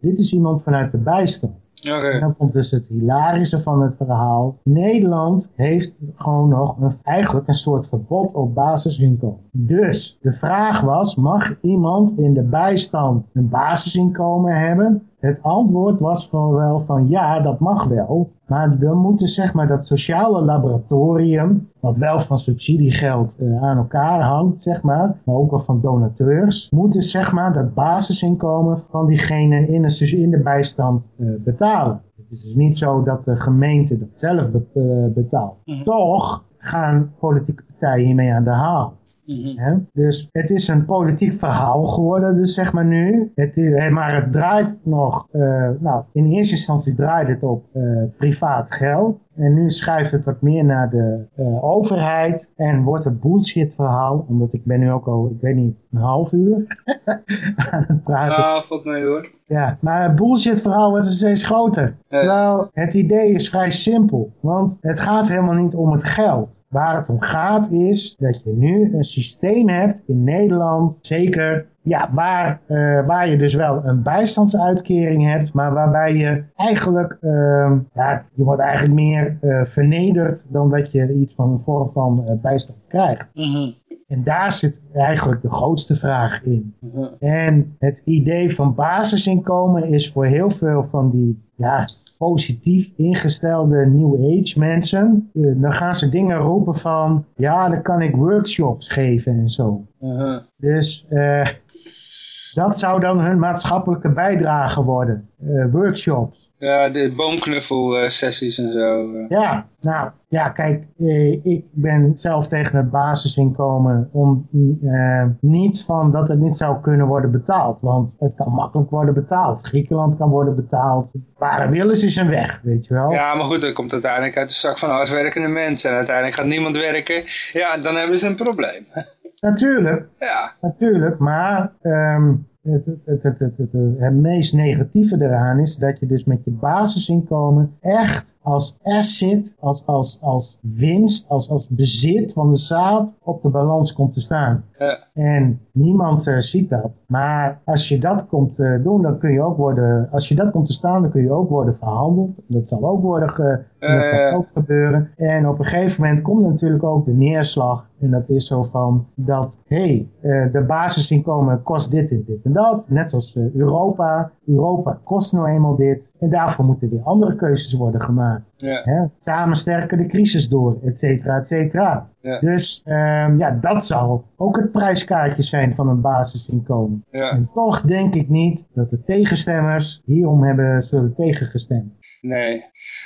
Dit is iemand vanuit de bijstand. Okay. En dan komt dus het hilarische van het verhaal. Nederland heeft gewoon nog een, eigenlijk een soort verbod op basisinkomen. Dus de vraag was, mag iemand in de bijstand een basisinkomen hebben? Het antwoord was van wel van ja, dat mag wel. Maar we moeten zeg maar dat sociale laboratorium, wat wel van subsidiegeld uh, aan elkaar hangt, zeg maar, maar ook wel van donateurs, moeten zeg maar dat basisinkomen van diegene in de, in de bijstand uh, betalen. Het is dus niet zo dat de gemeente dat zelf be, uh, betaalt. Mhm. Mm -hmm. Toch gaan politieke partijen hiermee aan de haal. Mm -hmm. He? Dus het is een politiek verhaal geworden, dus zeg maar nu. Het is, maar het draait nog, uh, nou in eerste instantie draait het op uh, privaat geld. En nu schuift het wat meer naar de uh, overheid en wordt het bullshit verhaal, omdat ik ben nu ook al, ik weet niet, een half uur aan het praten. Nou, valt mee hoor. Ja, maar het bullshit verhaal wordt steeds groter. Terwijl het idee is vrij simpel, want het gaat helemaal niet om het geld. Waar het om gaat is dat je nu een systeem hebt in Nederland, zeker, ja, waar, uh, waar je dus wel een bijstandsuitkering hebt, maar waarbij je eigenlijk, uh, ja, je wordt eigenlijk meer uh, vernederd dan dat je iets van een vorm van uh, bijstand krijgt. Mm -hmm. En daar zit eigenlijk de grootste vraag in. Mm -hmm. En het idee van basisinkomen is voor heel veel van die, ja, positief ingestelde New Age mensen, uh, dan gaan ze dingen roepen van, ja, dan kan ik workshops geven en zo. Uh -huh. Dus uh, dat zou dan hun maatschappelijke bijdrage worden, uh, workshops. Ja, de boomknuffel-sessies en zo. Ja, nou, ja, kijk, eh, ik ben zelf tegen het basisinkomen om eh, niet van dat het niet zou kunnen worden betaald. Want het kan makkelijk worden betaald. Griekenland kan worden betaald. Waar Willens is een weg, weet je wel. Ja, maar goed, dat komt uiteindelijk uit de zak van hardwerkende mensen. En uiteindelijk gaat niemand werken. Ja, dan hebben ze een probleem. Natuurlijk. Ja. Natuurlijk, maar... Um, het, het, het, het, meest negatieve eraan is dat je dus met je basisinkomen echt als asset, als, als, als winst, als, als bezit van de zaad op de balans komt te staan. Ja. En niemand uh, ziet dat. Maar als je dat komt uh, doen, dan kun je ook worden, als je dat komt te staan, dan kun je ook worden verhandeld. Dat zal ook worden ge, dat zal ook gebeuren. En op een gegeven moment komt natuurlijk ook de neerslag. En dat is zo van dat, hé, hey, uh, de basisinkomen kost dit en dit en dat. Net zoals Europa. Europa kost nou eenmaal dit. En daarvoor moeten weer andere keuzes worden gemaakt. Gemaakt. Ja. Hè? Samen sterker de crisis door, et cetera, et cetera. Ja. Dus ehm, ja, dat zal ook het prijskaartje zijn van een basisinkomen. Ja. En toch denk ik niet dat de tegenstemmers hierom hebben zullen tegengestemd. Nee.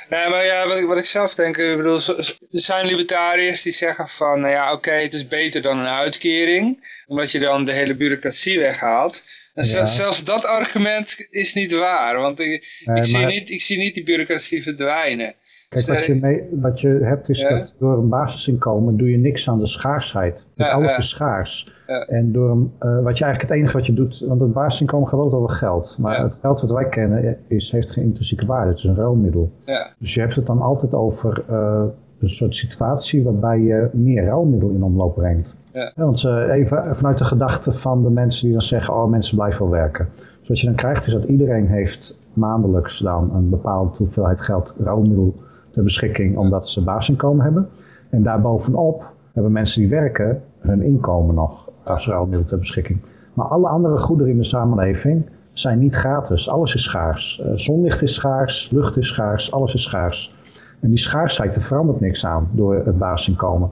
Nee, maar ja, wat ik, wat ik zelf denk, ik bedoel, er zijn libertariërs die zeggen van, nou ja, oké, het is beter dan een uitkering, omdat je dan de hele bureaucratie weghaalt. Ja. zelfs dat argument is niet waar, want ik, Nee, ik, zie maar- niet, ik zie niet die bureaucratie verdwijnen. Kijk, wat je, mee, wat je hebt is Ja. dat door een basisinkomen doe je niks aan de schaarsheid. Ja, alles ja. is schaars. En door een, eh, wat je eigenlijk het enige wat je doet, want het basisinkomen gaat altijd over geld. Maar het geld wat wij kennen is, heeft geen intrinsieke waarde. Het is een ruilmiddel. Dus je hebt het dan altijd over eh, een soort situatie waarbij je meer ruilmiddel in omloop brengt. Ja. want eh, even vanuit de gedachte van de mensen die dan zeggen, oh mensen blijven wel werken. Dus wat je dan krijgt is dat iedereen heeft maandelijks dan een bepaalde hoeveelheid geld ruilmiddel ter beschikking omdat ze basisinkomen hebben. En daarbovenop hebben mensen die werken hun inkomen nog als ruilmiddel ter beschikking. Maar alle andere goederen in de samenleving zijn niet gratis. Alles is schaars. Eh, zonlicht is schaars, lucht is schaars, alles is schaars. En die schaarsheid, er verandert niks aan door het basisinkomen.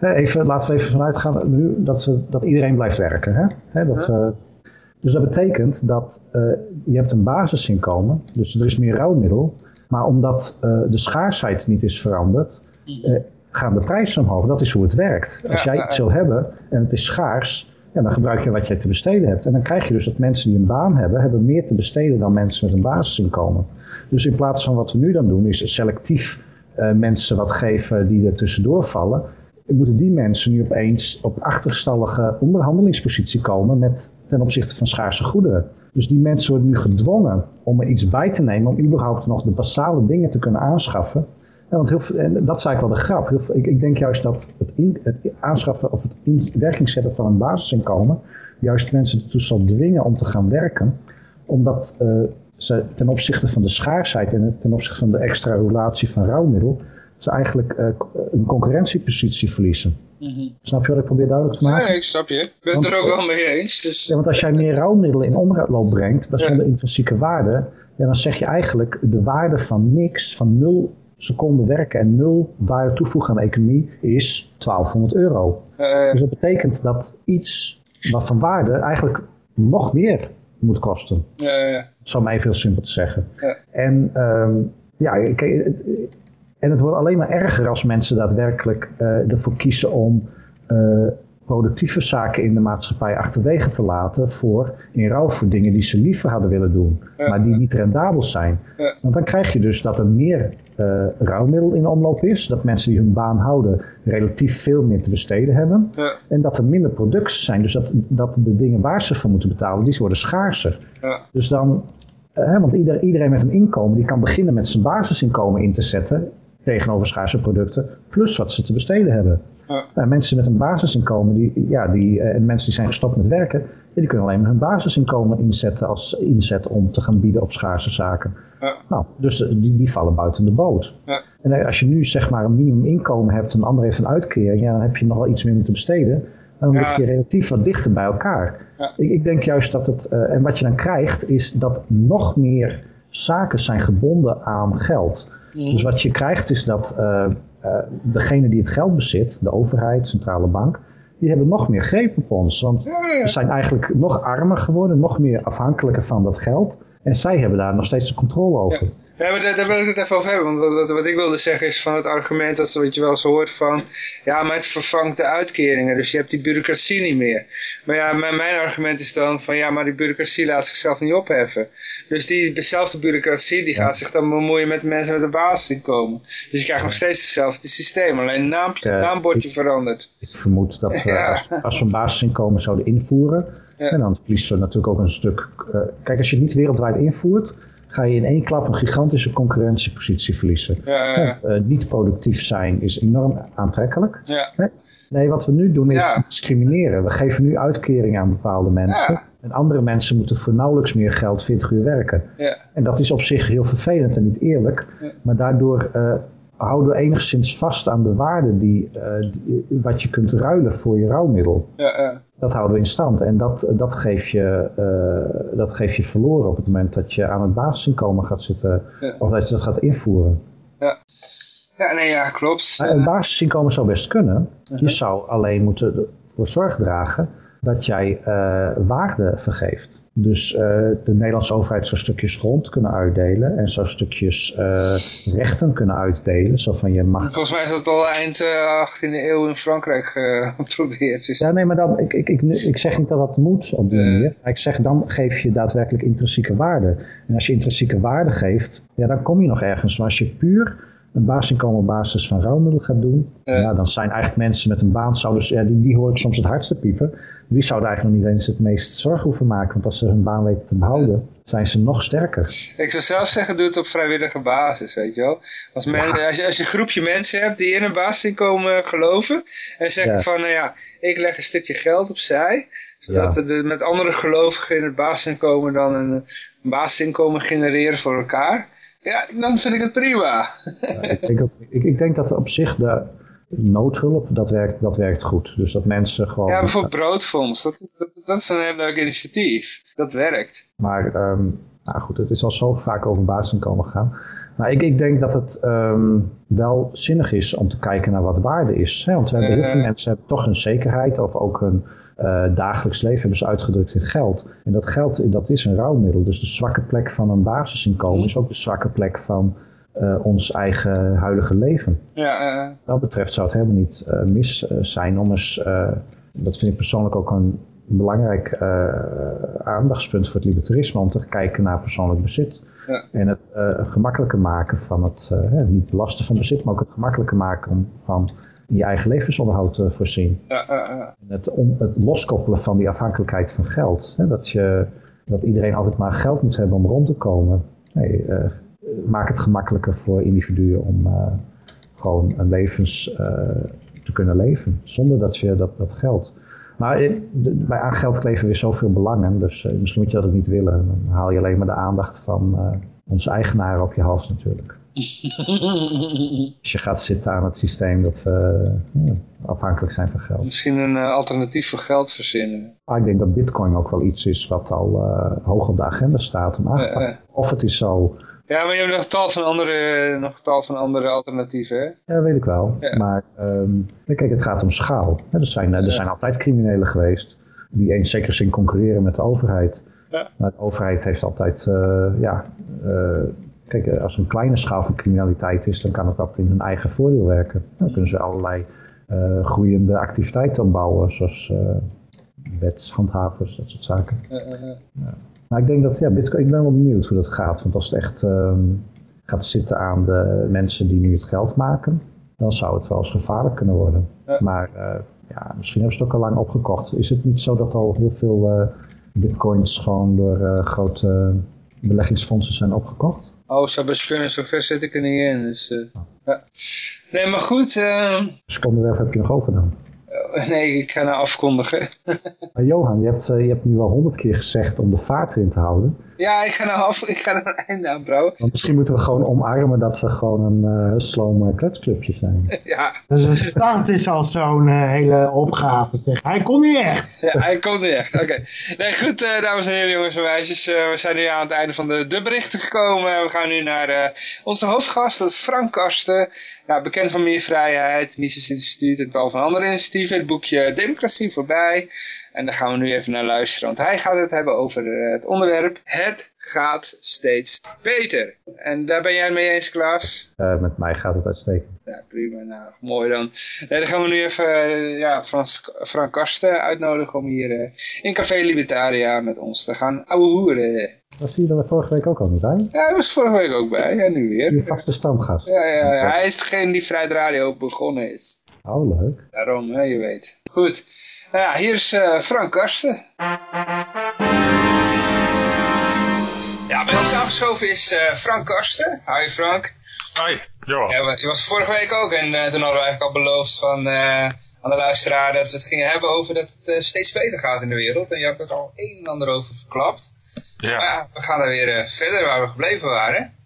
Even, laten we even vanuit gaan nu dat, we, dat iedereen blijft werken. Hè? Hè, dat, dus dat betekent dat eh, je hebt een basisinkomen, dus er is meer ruilmiddel. Maar omdat eh, de schaarsheid niet is veranderd, eh, gaan de prijzen omhoog. Dat is hoe het werkt. Als jij iets wil hebben en het is schaars, ja, dan gebruik je wat jij te besteden hebt. En dan krijg je dus dat mensen die een baan hebben, hebben meer te besteden dan mensen met een basisinkomen. Dus in plaats van wat we nu dan doen, is selectief eh, mensen wat geven die er tussendoor vallen, moeten die mensen nu opeens op achterstallige onderhandelingspositie komen met, ten opzichte van schaarse goederen. Dus die mensen worden nu gedwongen om er iets bij te nemen om überhaupt nog de basale dingen te kunnen aanschaffen. Ja, want heel veel, en dat is eigenlijk wel de grap. Heel ik, ik denk juist dat het, in, het aanschaffen of het in werking zetten van een basisinkomen juist mensen ertoe zal dwingen om te gaan werken. Omdat eh, ze ten opzichte van de schaarsheid en ten opzichte van de extra relatie van ruilmiddel, ze eigenlijk eh, een concurrentiepositie verliezen. Mhm. Snap je wat ik probeer duidelijk te maken? Nee, ik snap je. Ik ben het er ook wel mee eens. Dus, Ja, want als jij meer ruilmiddelen in omloop brengt, maar Ja. zonder intrinsieke waarde, ja, dan zeg je eigenlijk de waarde van niks, van nul seconden werken en nul waarde toevoegen aan de economie is 1200 euro. eh, Dus dat betekent dat iets wat van waarde eigenlijk nog meer moet kosten. eh, Dat zou mij veel simpel te zeggen. En, ehm, ja, en het wordt alleen maar erger als mensen daadwerkelijk eh, ervoor kiezen om eh, productieve zaken in de maatschappij achterwege te laten voor in ruil voor dingen die ze liever hadden willen doen, maar die niet rendabel zijn. Want dan krijg je dus dat er meer eh ruilmiddel in omloop is, dat mensen die hun baan houden relatief veel meer te besteden hebben. ja, En dat er minder producten zijn. Dus dat, dat de dingen waar ze voor moeten betalen, die worden schaarser. ja, Dus dan, eh, hè, want ieder, iedereen met een inkomen, die kan beginnen met zijn basisinkomen in te zetten tegenover schaarse producten, plus wat ze te besteden hebben. Ja. Nou, mensen met een basisinkomen, die, ja, die, eh, en mensen die zijn gestopt met werken, die kunnen alleen maar hun basisinkomen inzetten als inzet om te gaan bieden op schaarse zaken. Ja. Nou, dus eh, die, die vallen buiten de boot. Ja. En eh, als je nu zeg maar een minimuminkomen hebt en een ander heeft een uitkering, ja, dan heb je nog wel iets meer te besteden. Dan lig je relatief wat dichter bij elkaar. Ik, ik denk juist dat het, eh, en wat je dan krijgt, is dat nog meer zaken zijn gebonden aan geld. Mhm. Dus wat je krijgt is dat degene die het geld bezit, de overheid, centrale bank, die hebben nog meer greep op ons. Want we zijn eigenlijk nog armer geworden, nog meer afhankelijker van dat geld. En zij hebben daar nog steeds de controle over. Ja, maar daar, daar wil ik het even over hebben. Want wat, wat, wat ik wilde zeggen is van het argument dat wat je wel eens hoort van... Ja, maar het vervangt de uitkeringen. Dus je hebt die bureaucratie niet meer. Maar ja, mijn, mijn argument is dan van... Ja, maar die bureaucratie laat zichzelf niet opheffen. Dus diezelfde bureaucratie die gaat zich dan bemoeien met mensen met een basisinkomen. Dus je krijgt nog steeds hetzelfde systeem. Alleen een naampje, Ja, naambordje ik- verandert. Ik vermoed dat we, Ja. als, als we een basisinkomen zouden invoeren, Ja. en dan verliezen we natuurlijk ook een stuk. eh, kijk, als je het niet wereldwijd invoert, ga je in één klap een gigantische concurrentiepositie verliezen. Ja, ja, ja. Want, eh, niet productief zijn is enorm aantrekkelijk. Ja, Nee, wat we nu doen is discrimineren. We geven nu uitkeringen aan bepaalde mensen. En andere mensen moeten voor nauwelijks meer geld 20 uur werken. ja, En dat is op zich heel vervelend en niet eerlijk. Maar daardoor eh, houden we enigszins vast aan de waarde die, eh, die- wat je kunt ruilen voor je rouwmiddel. ja, ja. Dat houden we in stand. En dat, dat, geef je, eh, dat geef je verloren op het moment dat je aan het basisinkomen gaat zitten. Ja. Of dat je dat gaat invoeren. Ja, ja nee, ja, klopt. Maar Een basisinkomen zou best kunnen. Je zou alleen moeten voor zorg dragen dat jij eh, waarde vergeeft. Dus eh, de Nederlandse overheid zou stukjes grond kunnen uitdelen en zou stukjes eh, rechten kunnen uitdelen. Zo van je mag... Volgens mij is dat al eind eh 18e eeuw in Frankrijk geprobeerd. Ja, nee, maar dan, ik, ik, ik, ik zeg niet dat dat moet op die manier. Maar ik zeg, dan geef je daadwerkelijk intrinsieke waarde. En als je intrinsieke waarde geeft, ja, dan kom je nog ergens. Maar als je puur een basisinkomen op basis van rouwmiddel gaat doen, Ja. ja, dan zijn eigenlijk mensen met een baan, zouden, ja, die, die hoor ik soms het hardste piepen. Die zouden eigenlijk nog niet eens het meest zorg hoeven maken. Want als ze hun baan weten te behouden, zijn ze nog sterker. Ik zou zelf zeggen, doe het op vrijwillige basis, weet je wel. Als, men, als, je, als je een groepje mensen hebt die in een basisinkomen geloven en zeggen Ja. van, nou ja, ik leg een stukje geld opzij, zodat Ja. er de- met andere gelovigen in het basisinkomen dan een, een basisinkomen genereren voor elkaar. Ja, dan vind ik het prima. ik, denk ook- ik, ik denk dat op zich de noodhulp, dat werkt, dat werkt goed. Dus dat mensen gewoon... Ja, bijvoorbeeld broodfonds, dat, is- dat, dat is een heel leuk initiatief. Dat werkt. Maar ehm, nou goed, het is al zo vaak over basisinkomen gegaan. Maar ik, ik denk dat het ehm, wel zinnig is om te kijken naar wat waarde is. Hè? Want we hebben, heel veel Eh. mensen hebben toch een zekerheid of ook hun eh, dagelijks leven hebben ze uitgedrukt in geld. En dat geld dat is een rouwmiddel. Dus de zwakke plek van een basisinkomen is ook de zwakke plek van eh, ons eigen huidige leven. Ja, eh, Wat dat betreft zou het helemaal niet eh, mis eh, zijn om eens, eh, dat vind ik persoonlijk ook een belangrijk eh, aandachtspunt voor het libertarisme, om te kijken naar persoonlijk bezit. Ja. En het eh, gemakkelijker maken van het, eh, hè, niet belasten van bezit, maar ook het gemakkelijker maken om van je eigen levensonderhoud te voorzien. ja, eh, eh. Het, om, het loskoppelen van die afhankelijkheid van geld. Hè, dat, je, dat iedereen altijd maar geld moet hebben om rond te komen. Nee, eh, maak het gemakkelijker voor individuen om eh, gewoon een levens eh, te kunnen leven. Zonder dat je dat, dat geld. Maar bij aan geld kleven weer zoveel belangen. Dus eh, misschien moet je dat ook niet willen. Dan haal je alleen maar de aandacht van eh, onze eigenaren op je hals natuurlijk. Als je gaat zitten aan het systeem dat we eh, afhankelijk zijn van geld. Misschien een alternatief voor geld verzinnen. Maar ik denk dat bitcoin ook wel iets is wat al eh, hoog op de agenda staat om aan te Eh, pakken. Of het is zo, Ja, maar je hebt nog tal van andere, nog tal van andere alternatieven, hè? ja weet ik wel. Ja. Maar ehm, kijk, het gaat om schaal. Er zijn, er Ja. zijn altijd criminelen geweest die in zekere zin concurreren met de overheid. Ja. Maar de overheid heeft altijd, eh, ja, eh, kijk, eh, als er een kleine schaal van criminaliteit is, dan kan het dat in hun eigen voordeel werken. Dan kunnen ze allerlei eh, groeiende activiteiten opbouwen, zoals eh wetshandhavers, dat soort zaken. Eh, eh, eh. Maar ik denk dat, ja, Bitcoin, ik ben wel benieuwd hoe dat gaat. Want als het echt ehm, gaat zitten aan de mensen die nu het geld maken, dan zou het wel eens gevaarlijk kunnen worden. Ja. Maar eh, ja, misschien hebben ze het ook al lang opgekocht. Is het niet zo dat al heel veel eh, bitcoins gewoon door eh, grote beleggingsfondsen zijn opgekocht? Oh, zou best kunnen, zover zit ik er niet in. Dus, ja. Nee, maar goed, eh, Secondenwerf heb je nog over dan. nee, ik ga nou afkondigen. Johan, je hebt, eh, je hebt nu al honderd keer gezegd om de vaart erin te houden. Ja, ik ga nou af, ik ga nou een einde aan brouwen. Want misschien moeten we gewoon omarmen dat we gewoon een eh sloom eh, kletsclubje zijn. Ja, Dus de start is al zo'n eh, hele opgave, zeg. Hij kon niet echt. ja, hij komt niet echt. Oké. Nee, goed, eh, dames en heren, jongens en meisjes. eh, we zijn nu aan het einde van de, de berichten gekomen. We gaan nu naar eh, onze hoofdgast, dat is Frank Karsten. Ja, bekend van Meer Vrijheid, Mises Instituut en tal van andere initiatieven. Het boekje Democratie voorbij. En daar gaan we nu even naar luisteren, want hij gaat het hebben over eh, het onderwerp Het gaat steeds beter. En daar ben jij het mee eens, Klaas? Eh, met mij gaat het uitstekend. Ja, prima. Nou, mooi dan. Nee, dan gaan we nu even eh, ja, Frans, Frank Karsten uitnodigen om hier eh, in Café Libertaria met ons te gaan ouwe hoeren. Was hij er vorige week ook al niet bij? Ja, hij was vorige week ook bij. Ja, nu Je weer. vaste stamgast. Ja, ja, ja, hij is degene die Vrijheid Radio begonnen is. Oh, leuk. Daarom, hè, je weet. Goed. Nou ja, hier is eh, Frank Karsten. Ja, bij ons aangeschoven is eh, Frank Karsten. Hi Frank. Hoi, Johan. Ja, je was vorige week ook en eh, toen hadden we eigenlijk al beloofd van, aan de luisteraar dat we het gingen hebben over dat het steeds beter gaat in de wereld. En je hebt er al een en ander over verklapt. Ja. we gaan er weer verder waar we gebleven waren.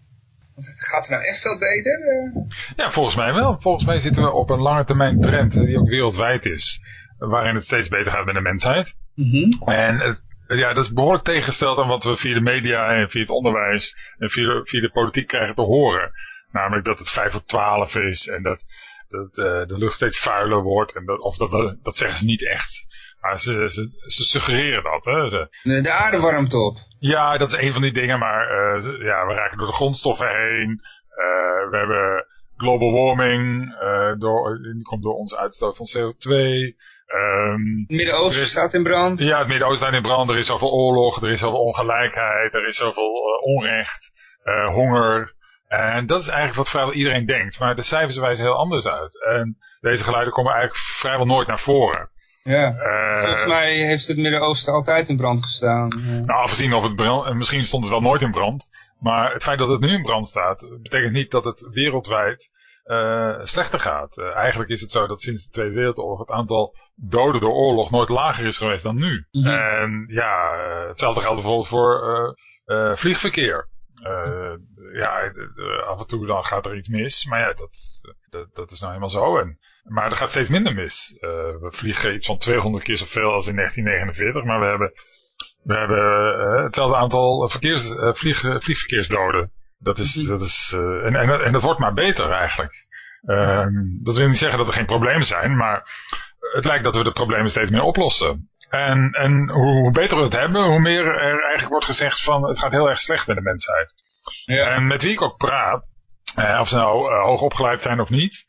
Gaat het nou echt veel beter? Eh, ja, volgens mij wel. Volgens mij zitten we op een lange termijn trend die ook wereldwijd is. Waarin het steeds beter gaat met de mensheid. En het, ja, dat is behoorlijk tegengesteld aan wat we via de media en via het onderwijs en via de, via de politiek krijgen te horen. Namelijk dat het 5 voor 12 is en dat, dat de lucht steeds vuiler wordt. En dat, of dat, dat zeggen ze niet echt. Maar ze, ze, ze suggereren dat. Hè. Ze, de aarde warmt op. Ja, dat is een van die dingen. Maar ja, we raken door de grondstoffen heen. we hebben global warming. door, die komt door onze uitstoot van CO2. Um, het Midden-Oosten staat in brand. Ja, het Midden-Oosten staat in brand. Er is zoveel oorlog, er is zoveel ongelijkheid, er is zoveel uh, onrecht, uh, honger. En dat is eigenlijk wat vrijwel iedereen denkt. Maar de cijfers wijzen heel anders uit. En deze geluiden komen eigenlijk vrijwel nooit naar voren. Ja, uh, volgens mij heeft het Midden-Oosten altijd in brand gestaan. Nou, afgezien of het brand, misschien stond het wel nooit in brand. Maar het feit dat het nu in brand staat, betekent niet dat het wereldwijd uh, slechter gaat. Uh, eigenlijk is het zo dat sinds de Tweede Wereldoorlog het aantal doden door oorlog nooit lager is geweest dan nu. Mm -hmm. En ja, uh, hetzelfde geldt bijvoorbeeld voor vliegverkeer. ja, af en toe dan gaat er iets mis, maar ja, dat, dat, dat is nou helemaal zo. En, maar er gaat steeds minder mis. we vliegen iets van 200 keer zoveel als in 1949, maar we hebben, we hebben hetzelfde aantal verkeers, vlieg, vliegverkeersdoden. Dat is, mhm. dat is, uh, en, en, en dat wordt maar beter eigenlijk. Uh, dat wil niet zeggen dat er geen problemen zijn, maar het lijkt dat we de problemen steeds meer oplossen. En, en hoe, hoe, beter we het hebben, hoe meer er eigenlijk wordt gezegd van het gaat heel erg slecht met de mensheid. Ja. En met wie ik ook praat, uh, of ze nou uh, hoog opgeleid zijn of niet,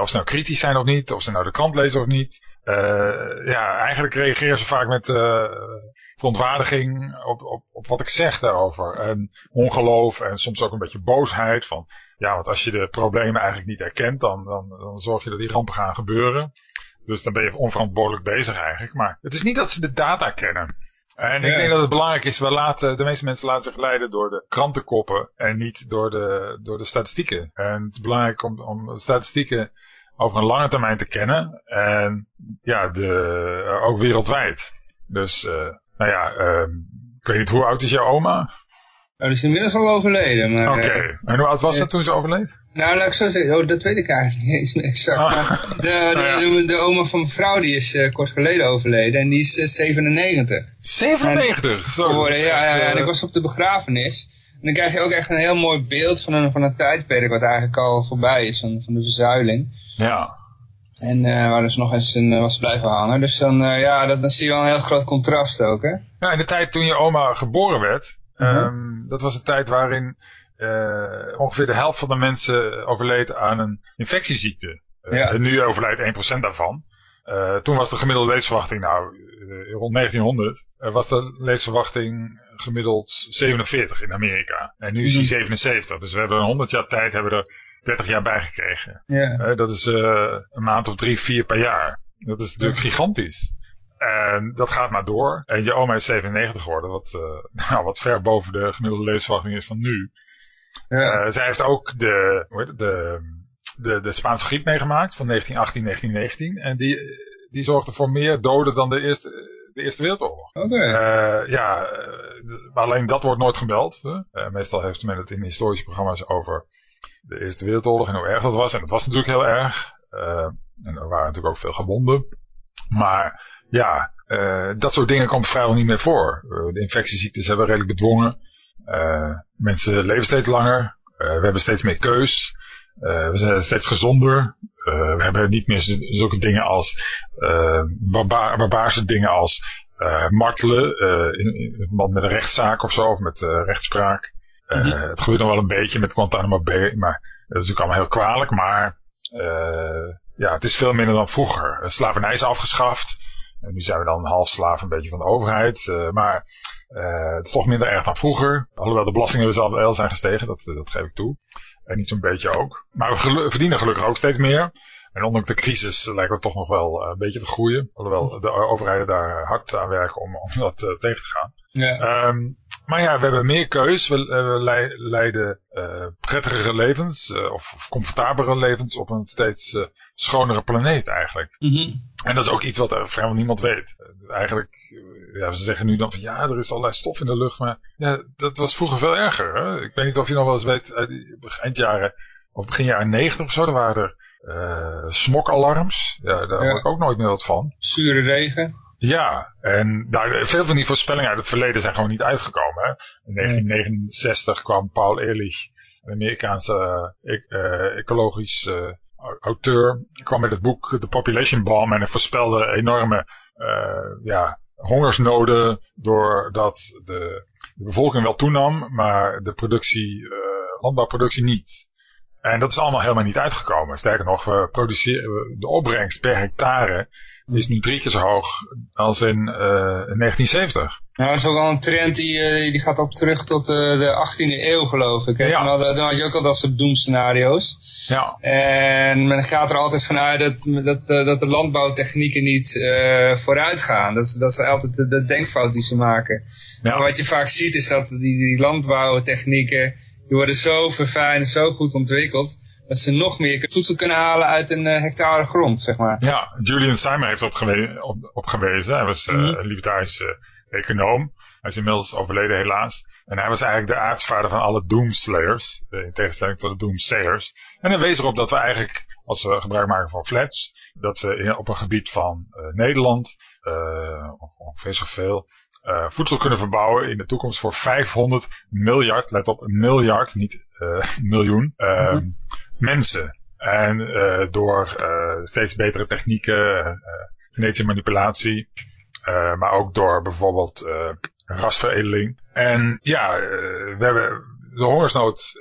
of ze nou kritisch zijn of niet, of ze nou de krant lezen of niet. ja, eigenlijk reageren ze vaak met verontwaardiging op, op, op wat ik zeg daarover. En ongeloof en soms ook een beetje boosheid van, ja, want als je de problemen eigenlijk niet erkent, dan, dan, dan zorg je dat die rampen gaan gebeuren. Dus dan ben je onverantwoordelijk bezig eigenlijk. Maar het is niet dat ze de data kennen. En ik denk dat het belangrijk is, we laten, de meeste mensen laten zich leiden door de krantenkoppen en niet door de, door de statistieken. En het is belangrijk om, om statistieken over een lange termijn te kennen. En ja, de, ook wereldwijd. Dus uh, nou ja, uh, ik weet niet, hoe oud is jouw oma? Die is inmiddels al overleden. Oké, okay. uh, en hoe oud was ze toen ze overleed? Nou, laat ik zo zeggen, oh, dat weet ik eigenlijk niet eens exact. Ah. De, de, de, de, oma van mijn vrouw die is uh, kort geleden overleden en die is uh, 97. 97? Zo. Ja, ja, ja, en ik was op de begrafenis. En dan krijg je ook echt een heel mooi beeld van een, van een tijdperk wat eigenlijk al voorbij is, van, van de verzuiling. Ja. En uh, waar dus nog eens een, was blijven hangen. Dus dan, uh, ja, dat, dan zie je wel een heel groot contrast ook, hè? Ja, in de tijd toen je oma geboren werd, uh -huh. um, dat was een tijd waarin uh, ongeveer de helft van de mensen overleed aan een infectieziekte. Ja. En nu overlijdt 1% daarvan. toen was de gemiddelde levensverwachting, nou, rond 1900, was de levensverwachting gemiddeld 47 in Amerika. En nu is die 77. Dus we hebben een 100 jaar tijd, hebben we er 30 jaar bijgekregen. Ja. Uh, dat is een maand of drie, vier per jaar. Dat is natuurlijk ja. gigantisch. En dat gaat maar door. En je oma is 97 geworden, wat, uh, nou, wat ver boven de gemiddelde levensverwachting is van nu. Ja. zij heeft ook de, de, de, de Spaanse griep meegemaakt van 1918, 1919. En die, die zorgde voor meer doden dan de Eerste, de eerste Wereldoorlog. Oké. Okay. ja, alleen dat wordt nooit gemeld. meestal heeft men het in historische programma's over de Eerste Wereldoorlog en hoe erg dat was. En dat was natuurlijk heel erg. Uh, en er waren natuurlijk ook veel gewonden. Maar ja, uh, dat soort dingen komt vrijwel niet meer voor. Uh, de infectieziektes hebben we redelijk bedwongen. Mensen leven steeds langer. we hebben steeds meer keus. we zijn steeds gezonder. we hebben niet meer zulke dingen als barba barbaarse dingen als martelen in, in verband met een rechtszaak of zo, of met rechtspraak. Mm-hmm. Het gebeurt nog wel een beetje met Guantanamo Bay, maar dat is natuurlijk allemaal heel kwalijk. Maar ja, het is veel minder dan vroeger. Slavernij is afgeschaft. En nu zijn we dan half slaaf een beetje van de overheid. Uh, maar het is toch minder erg dan vroeger. Alhoewel de belastingen dus wel zijn gestegen, dat, dat geef ik toe. En niet zo'n beetje ook. Maar we verdienen gelukkig ook steeds meer. En ondanks de crisis lijken we toch nog wel een beetje te groeien. Alhoewel de overheden daar hard aan werken om, om dat tegen te gaan. Ja. Um, maar ja, we hebben meer keus. We, we leiden uh, prettigere levens uh, of, of, comfortabele levens op een steeds uh, schonere planeet eigenlijk. Mm -hmm. En dat is ook iets wat vrijwel niemand weet. eigenlijk, ja, ze zeggen nu dan van ja, er is allerlei stof in de lucht. Maar ja, dat was vroeger veel erger. Hè? Ik weet niet of je nog wel eens weet, uit die eindjaren of begin jaren 90 of zo, er waren er smokalarms. Ja, daar ja. hoor ik ook nooit meer wat van. Zure regen. Ja, en daar, veel van die voorspellingen uit het verleden zijn gewoon niet uitgekomen. Hè? In 1969 kwam Paul Ehrlich een Amerikaanse uh, ecologisch auteur, kwam met het boek The Population Bomb en hij voorspelde enorme ja, hongersnoden doordat de, de bevolking wel toenam, maar de productie, landbouwproductie niet. En dat is allemaal helemaal niet uitgekomen. Sterker nog, we produceren, de opbrengst per hectare is nu drie keer zo hoog als in, uh, in 1970. Nou, dat is ook al een trend die, uh, die gaat ook terug tot uh, de 18e eeuw geloof ik. Hè? Ja. Dan, dan, had je ook al dat soort doemscenario's. Ja. En men gaat er altijd vanuit dat, dat, dat de landbouwtechnieken niet vooruit gaan. Dat, dat is altijd de, de denkfout die ze maken. Ja. Maar wat je vaak ziet is dat die, die landbouwtechnieken die worden zo verfijnd, zo goed ontwikkeld, dat ze nog meer voedsel kunnen halen uit een uh, hectare grond, zeg maar. Ja, Julian Simon heeft opgewezen. Op, op gewezen. hij was uh, mm een libertarische econoom. Hij is inmiddels overleden helaas. En hij was eigenlijk de aartsvader van alle doomslayers, eh, in tegenstelling tot de doomsayers. En hij wees erop dat we eigenlijk, als we gebruik maken van flats, dat we in, op een gebied van uh, Nederland, uh, ongeveer zoveel, uh, voedsel kunnen verbouwen in de toekomst voor 500 miljard, let op, een miljard, niet miljoen, mm mensen. En uh, door steeds betere technieken, genetische manipulatie, maar ook door bijvoorbeeld rasveredeling. En ja, we hebben, de hongersnood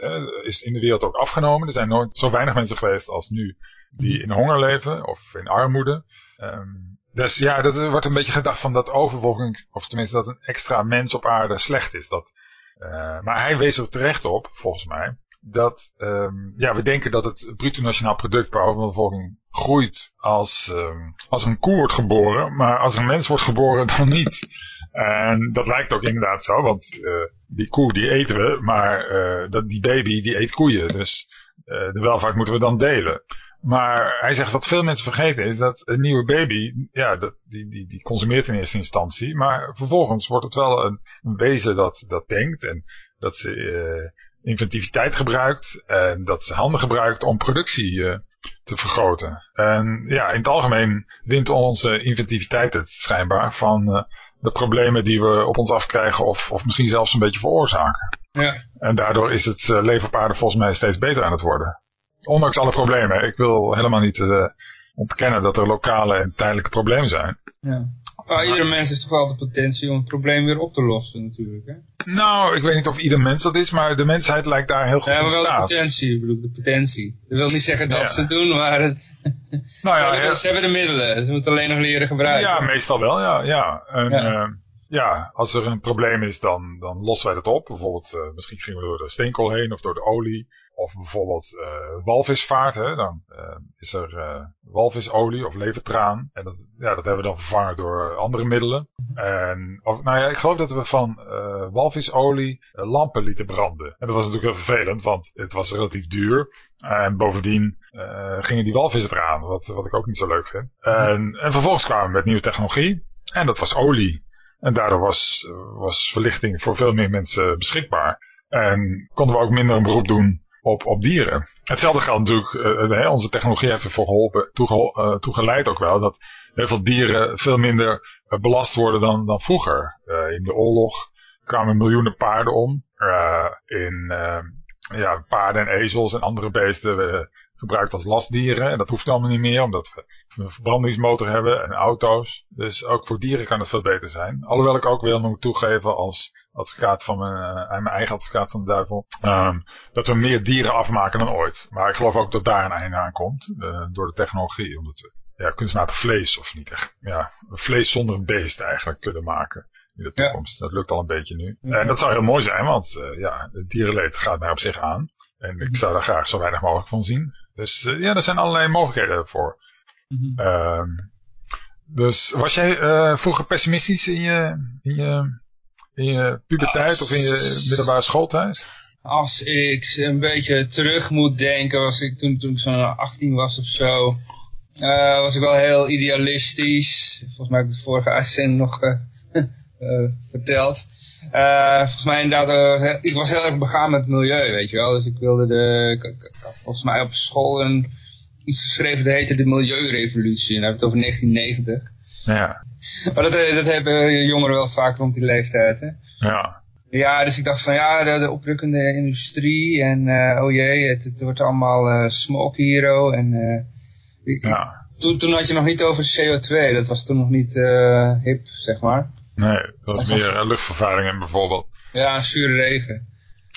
is in de wereld ook afgenomen. Er zijn nooit zo weinig mensen geweest als nu die in honger leven of in armoede. Um, dus ja, dat wordt een beetje gedacht van dat overvolking, of tenminste dat een extra mens op aarde slecht is. Dat, uh, maar hij wees er terecht op, volgens mij, dat um, ja, we denken dat het bruto nationaal product per overbevolking groeit als, um, als een koe wordt geboren, maar als een mens wordt geboren dan niet. En dat lijkt ook inderdaad zo, want uh, die koe die eten we, maar uh, dat, die baby die eet koeien. Dus uh, de welvaart moeten we dan delen. Maar hij zegt wat veel mensen vergeten is dat een nieuwe baby, ja, dat, die, die, die consumeert in eerste instantie. Maar vervolgens wordt het wel een, een wezen dat, dat denkt en dat ze inventiviteit gebruikt. En dat ze handen gebruikt om productie uh, te vergroten. En ja, in het algemeen wint onze inventiviteit het schijnbaar van uh, de problemen die we op ons afkrijgen of, of misschien zelfs een beetje veroorzaken. Ja. En daardoor is het leven op aarde volgens mij steeds beter aan het worden. Ondanks alle problemen. Ik wil helemaal niet uh, ontkennen dat er lokale en tijdelijke problemen zijn. Ja. Maar iedere mens heeft toch wel de potentie om het probleem weer op te lossen natuurlijk. Hè? Nou, ik weet niet of ieder mens dat is, maar de mensheid lijkt daar heel goed ja, in staat. Ja, wel de potentie, ik bedoel, de potentie. Dat wil niet zeggen dat ja. ze het doen, maar het, nou ja, ze, hebben, ze, hebben, de middelen. Ze moeten alleen nog leren gebruiken. Ja, meestal wel, ja. ja. En, ja. Uh, ja, als er een probleem is, dan, dan lossen wij dat op. Bijvoorbeeld, uh, misschien gingen we door de steenkool heen of door de olie. Of bijvoorbeeld uh, walvisvaart, hè, dan uh, is er uh, walvisolie of levertraan. En dat, ja, dat hebben we dan vervangen door andere middelen. En, of, nou ja, ik geloof dat we van walvisolie lampen lieten branden. En dat was natuurlijk heel vervelend, want het was relatief duur. En bovendien gingen die walvissen eraan, wat, wat ik ook niet zo leuk vind. En, en vervolgens kwamen we met nieuwe technologie. En dat was olie. En daardoor was, was verlichting voor veel meer mensen beschikbaar. En konden we ook minder een beroep doen op, op dieren. Hetzelfde geldt natuurlijk, uh, onze technologie heeft ervoor geholpen, uh, toegeleid ook wel, dat heel veel dieren veel minder belast worden dan, dan vroeger. in de oorlog kwamen miljoenen paarden om. in ja, paarden en ezels en andere beesten gebruikt als lastdieren. En dat hoeft allemaal niet meer, omdat we een verbrandingsmotor hebben en auto's. Dus ook voor dieren kan het veel beter zijn. Alhoewel ik ook wil nog toegeven als advocaat van mijn, uh, mijn eigen advocaat van de duivel, um, dat we meer dieren afmaken dan ooit. Maar ik geloof ook dat daar een einde aan komt, uh, door de technologie. Omdat we ja, kunstmatig vlees, of niet echt, ja, vlees zonder een beest eigenlijk kunnen maken in de toekomst. Ja. Dat lukt al een beetje nu. Ja. En dat zou heel mooi zijn, want uh, ja, het dierenleed gaat mij op zich aan. En ik zou daar graag zo weinig mogelijk van zien. Dus uh, ja, er zijn allerlei mogelijkheden voor. Mm -hmm. um, dus was jij uh, vroeger pessimistisch in je, in je, in je puberteit als, of in je middelbare schooltijd? Als ik een beetje terug moet denken, was ik toen, toen ik zo'n 18 was of zo, uh, was ik wel heel idealistisch. Volgens mij heb ik het vorige uitzending nog verteld. Uh, volgens mij inderdaad, uh, ik was heel erg begaan met het milieu, weet je wel. Dus ik wilde de, volgens mij op school een, iets geschreven, dat heette de Milieurevolutie. En dan hebben we het over 1990. Ja. Maar dat, dat hebben jongeren wel vaak rond die leeftijd, hè. Ja. Ja, dus ik dacht van ja, de, de oprukkende industrie en uh, oh jee, het, het, wordt allemaal uh, smoke hero. En, uh, ik, Ja. toen, toen had je nog niet over CO2, dat was toen nog niet hip, zeg maar. Nee, dat is meer uh, luchtvervuiling bijvoorbeeld. Ja, zure regen.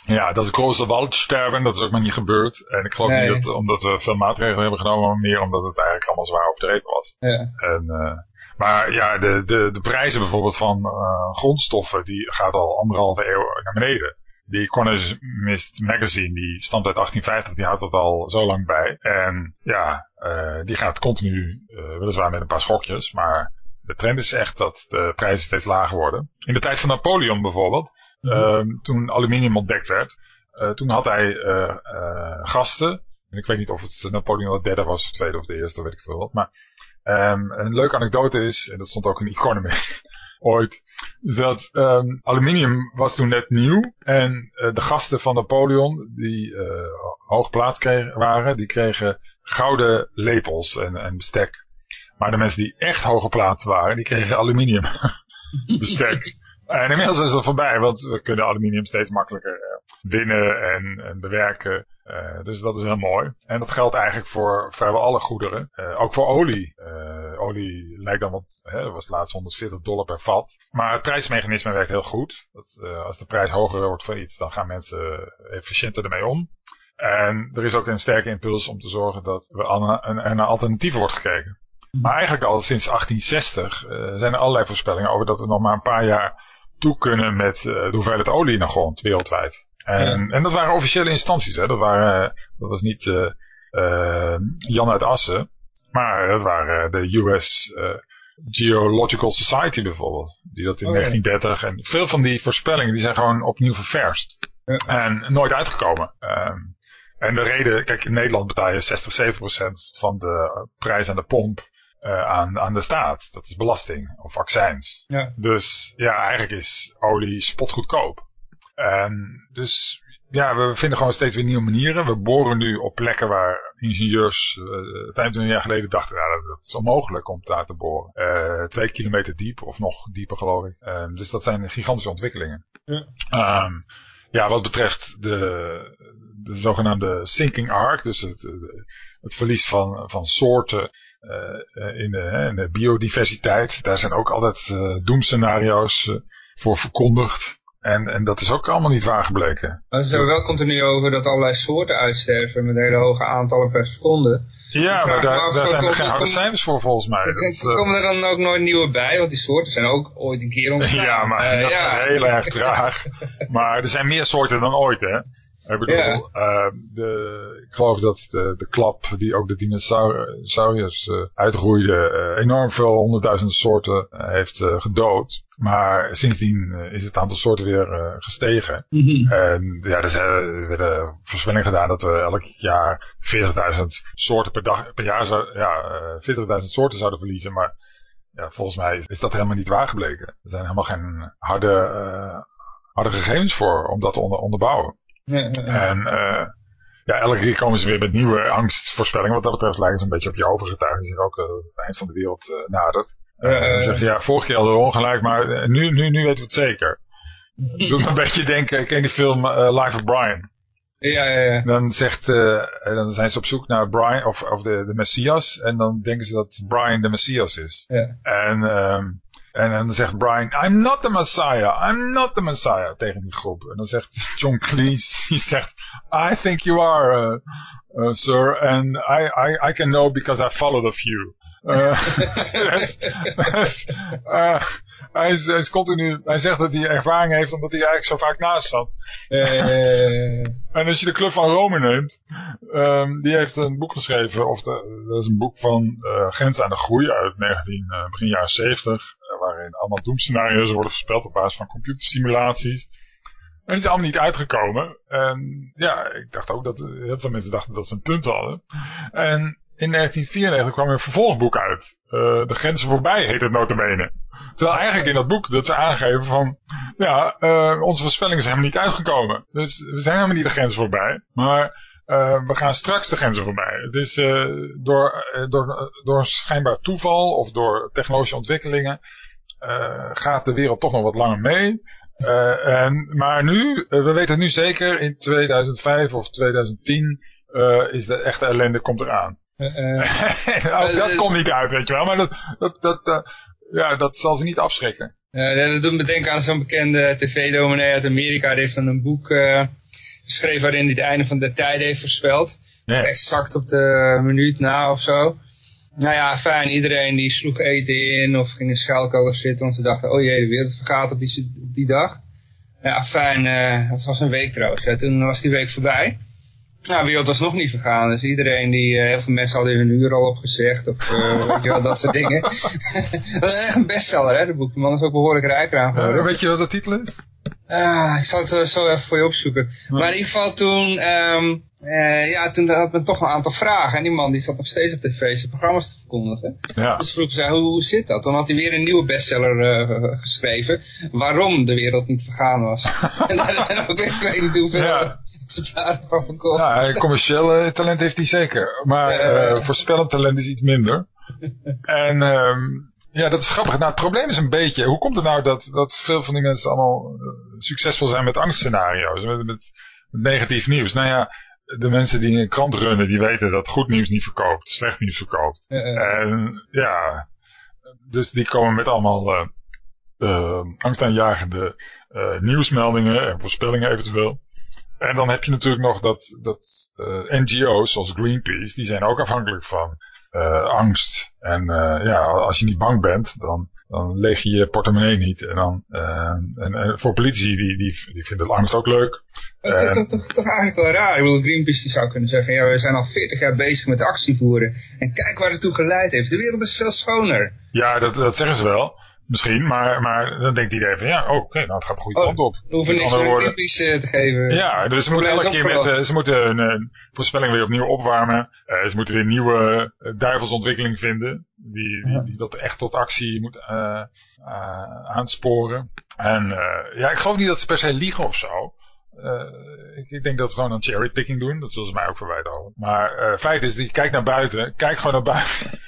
Ja, dat is grote waldsterven, dat is ook maar niet gebeurd. En ik geloof Nee. niet dat, omdat we veel maatregelen hebben genomen, maar meer omdat het eigenlijk allemaal zwaar overdreven was. Ja. En, uh, maar ja, de, de, de prijzen bijvoorbeeld van uh, grondstoffen, die gaat al anderhalve eeuw naar beneden. Die Economist Magazine, die stamt uit 1850, die houdt dat al zo lang bij. En ja, uh, die gaat continu, uh, weliswaar met een paar schokjes, maar de trend is echt dat de prijzen steeds lager worden. In de tijd van Napoleon bijvoorbeeld, -hmm. toen aluminium ontdekt werd, uh, toen had hij uh, gasten. En ik weet niet of het Napoleon de derde was, of de tweede of de eerste, weet ik veel wat. Maar um, een leuke anekdote is, en dat stond ook in Economist ooit, dat um, aluminium was toen net nieuw. En de gasten van Napoleon, die hoog plaats kregen, waren, die kregen gouden lepels en, en bestek. Maar de mensen die echt hoge plaats waren, die kregen aluminium bestek. En inmiddels is het voorbij, want we kunnen aluminium steeds makkelijker winnen en, en bewerken. Uh, dus dat is heel mooi. En dat geldt eigenlijk voor vrijwel alle goederen. Uh, ook voor olie. Olie lijkt dan wat, hè, dat was laatst 140 dollar per vat. Maar het prijsmechanisme werkt heel goed. Dat, als de prijs hoger wordt voor iets, dan gaan mensen efficiënter ermee om. En er is ook een sterke impuls om te zorgen dat we er naar alternatieven wordt gekeken. Maar eigenlijk al sinds 1860 zijn er allerlei voorspellingen over dat we nog maar een paar jaar toe kunnen met de hoeveelheid olie in de grond wereldwijd. En, ja. en dat waren officiële instanties, hè. Dat, waren, dat was niet uh, uh, Jan uit Assen, maar dat waren de US uh, Geological Society bijvoorbeeld. Die dat in Oh, ja. 1930, en veel van die voorspellingen die zijn gewoon opnieuw ververst. Ja. En nooit uitgekomen. Um, en de reden, kijk in Nederland betaal je 60, 70 procent van de prijs aan de pomp uh, aan, aan de staat. Dat is belasting of accijns. Ja. Dus ja, eigenlijk is olie spotgoedkoop. En dus ja, we vinden gewoon steeds weer nieuwe manieren. We boren nu op plekken waar ingenieurs uh, 25 jaar geleden dachten, ja, dat, dat is onmogelijk om daar te boren. Uh, twee kilometer diep of nog dieper geloof ik. Um, dus dat zijn gigantische ontwikkelingen. Ja. Um, ja, wat betreft de, de zogenaamde sinking arc, dus het, het verlies van, van soorten in, de, in de biodiversiteit. Daar zijn ook altijd doemscenario's voor verkondigd. En, en dat is ook allemaal niet waar gebleken. Maar ze hebben wel continu over dat allerlei soorten uitsterven met hele hoge aantallen per seconde. Ja, maar daar, daar zijn er geen harde cijfers voor volgens mij. Uh, komen er dan ook nooit nieuwe bij? Want die soorten zijn ook ooit een keer ontstaan. Ja, maar uh, dat ja. is heel erg traag. maar er zijn meer soorten dan ooit, hè? Ik bedoel, ja. uh, de, ik geloof dat de, de klap die ook de dinosauriërs uh, uitroeide, uh, enorm veel honderdduizend soorten heeft gedood. Maar sindsdien is het aantal soorten weer gestegen. Mm -hmm. En ja, er, zijn, er werden voorspellingen gedaan dat we elk jaar 40.000 soorten per, dag, per jaar zou, ja, 40.000 soorten zouden verliezen. Maar ja, volgens mij is dat helemaal niet waar gebleken. Er zijn helemaal geen harde, harde gegevens voor om dat te onder, onderbouwen. Ja, ja, ja. En uh, ja, elke keer komen ze weer met nieuwe angstvoorspellingen. Wat dat betreft lijken ze een beetje op je overgetuigen. Die zeggen ook uh, dat het eind van de wereld uh, nadert. Uh, dan zegt ze, ja, vorige keer hadden we ongelijk, maar nu, nu, nu weten we het zeker. Doet me een beetje denken, ik ken die film Life of Brian. Ja, ja, ja. Dan, zegt, dan zijn ze op zoek naar Brian, of, of de, de Messias. En dan denken ze dat Brian de Messias is. Ja. En... Um, en dan zegt Brian, I'm not the Messiah, I'm not the Messiah, tegen die groep. En dan zegt John Cleese, die zegt, I think you are, uh, uh, sir, and I, I, I can know because I followed a few. Uh, dus, dus, uh, hij, is, hij, is continu, hij zegt dat hij ervaring heeft omdat hij eigenlijk zo vaak naast zat. Uh, en als je de Club van Rome neemt, um, die heeft een boek geschreven, of de, dat is een boek van Grens aan de Groei uit 19, uh, begin jaren 70, waarin allemaal doemscenario's worden voorspeld op basis van computersimulaties. En die is allemaal niet uitgekomen. En ja, ik dacht ook dat heel veel mensen dachten dat ze een punt hadden. En in 1994 kwam er een vervolgboek uit. Uh, de grenzen voorbij heet het notabene. Terwijl eigenlijk in dat boek dat ze aangeven van... Ja, onze voorspellingen zijn helemaal niet uitgekomen. Dus we zijn helemaal niet de grenzen voorbij. Maar we gaan straks de grenzen voorbij. Het is door, door, door schijnbaar toeval of door technologische ontwikkelingen... gaat de wereld toch nog wat langer mee. Uh, en, maar nu, we weten nu zeker, in 2005 of 2010 is de echte ellende komt eraan. nou, dat komt niet uit, weet je wel. Maar dat, dat, dat, ja, dat zal ze niet afschrikken. Uh, dat doet me denken aan zo'n bekende tv-dominee uit Amerika. Die heeft dan een boek uh, geschreven waarin hij het einde van de tijden heeft voorspeld. Exact op de minuut na of zo. Nou ja, fijn. Iedereen die sloeg eten in of ging in schuilkelder zitten. Want ze dachten, oh jee, de wereld vergaat op die, op die dag. Ja, fijn. Uh, dat was een week trouwens. Ja, toen was die week voorbij. Nou, de wereld was nog niet vergaan. Dus iedereen die, uh, heel veel mensen hadden hun uur al opgezegd. Of uh, weet je wel, dat soort dingen. dat is echt een bestseller, hè, de boek. De man is ook behoorlijk rijk eraan geworden. Weet je wat de titel is? Ah, ik zal het zo even voor je opzoeken. Maar in ieder geval toen, um, ja, toen had men toch een aantal vragen. En die man die zat nog steeds op tv zijn programma's te verkondigen. Ja. Dus vroeg ze, hoe, hoe zit dat? Dan had hij weer een nieuwe bestseller geschreven. Waarom de wereld niet vergaan was. en daar ook, ik weet niet hoeveel... Ja ja, commerciële talent heeft hij zeker. Maar uh, voorspellend talent is iets minder. en um, ja, dat is grappig. Nou, het probleem is een beetje, hoe komt het nou dat, dat veel van die mensen allemaal uh, succesvol zijn met angstscenario's, met, met, met negatief nieuws? Nou ja, de mensen die een krant runnen, die weten dat goed nieuws niet verkoopt, slecht nieuws verkoopt. En ja, dus die komen met allemaal uh, uh, angstaanjagende uh, nieuwsmeldingen en voorspellingen eventueel. En dan heb je natuurlijk nog dat, dat uh, NGO's zoals Greenpeace, die zijn ook afhankelijk van uh, angst. En uh, ja, als je niet bang bent, dan, dan leeg je je portemonnee niet. En, dan, en, en, voor politici, die, die, die vinden angst ook leuk. Dat is toch, toch, toch, eigenlijk wel raar. Ik bedoel, Greenpeace die zou kunnen zeggen, ja, we zijn al 40 jaar bezig met actie voeren. En kijk waar het toe geleid heeft. De wereld is veel schoner. Ja, dat, dat zeggen ze wel. Misschien, maar, maar dan denkt iedereen van ja, oh, oké, nou het gaat de goede oh, kant op. We hoeven niks meer te geven. Ja, dus ze moeten elke keer met, uh, ze moeten een, een, voorspelling weer opnieuw opwarmen. Ze moeten weer een nieuwe duivelsontwikkeling vinden. Die, die, die, dat echt tot actie moet aansporen. En ja, ik geloof niet dat ze per se liegen of zo. Uh, ik, ik, denk dat ze gewoon een cherrypicking doen. Dat zullen ze mij ook verwijten. Maar uh, feit is, die kijk naar buiten. Kijk gewoon naar buiten.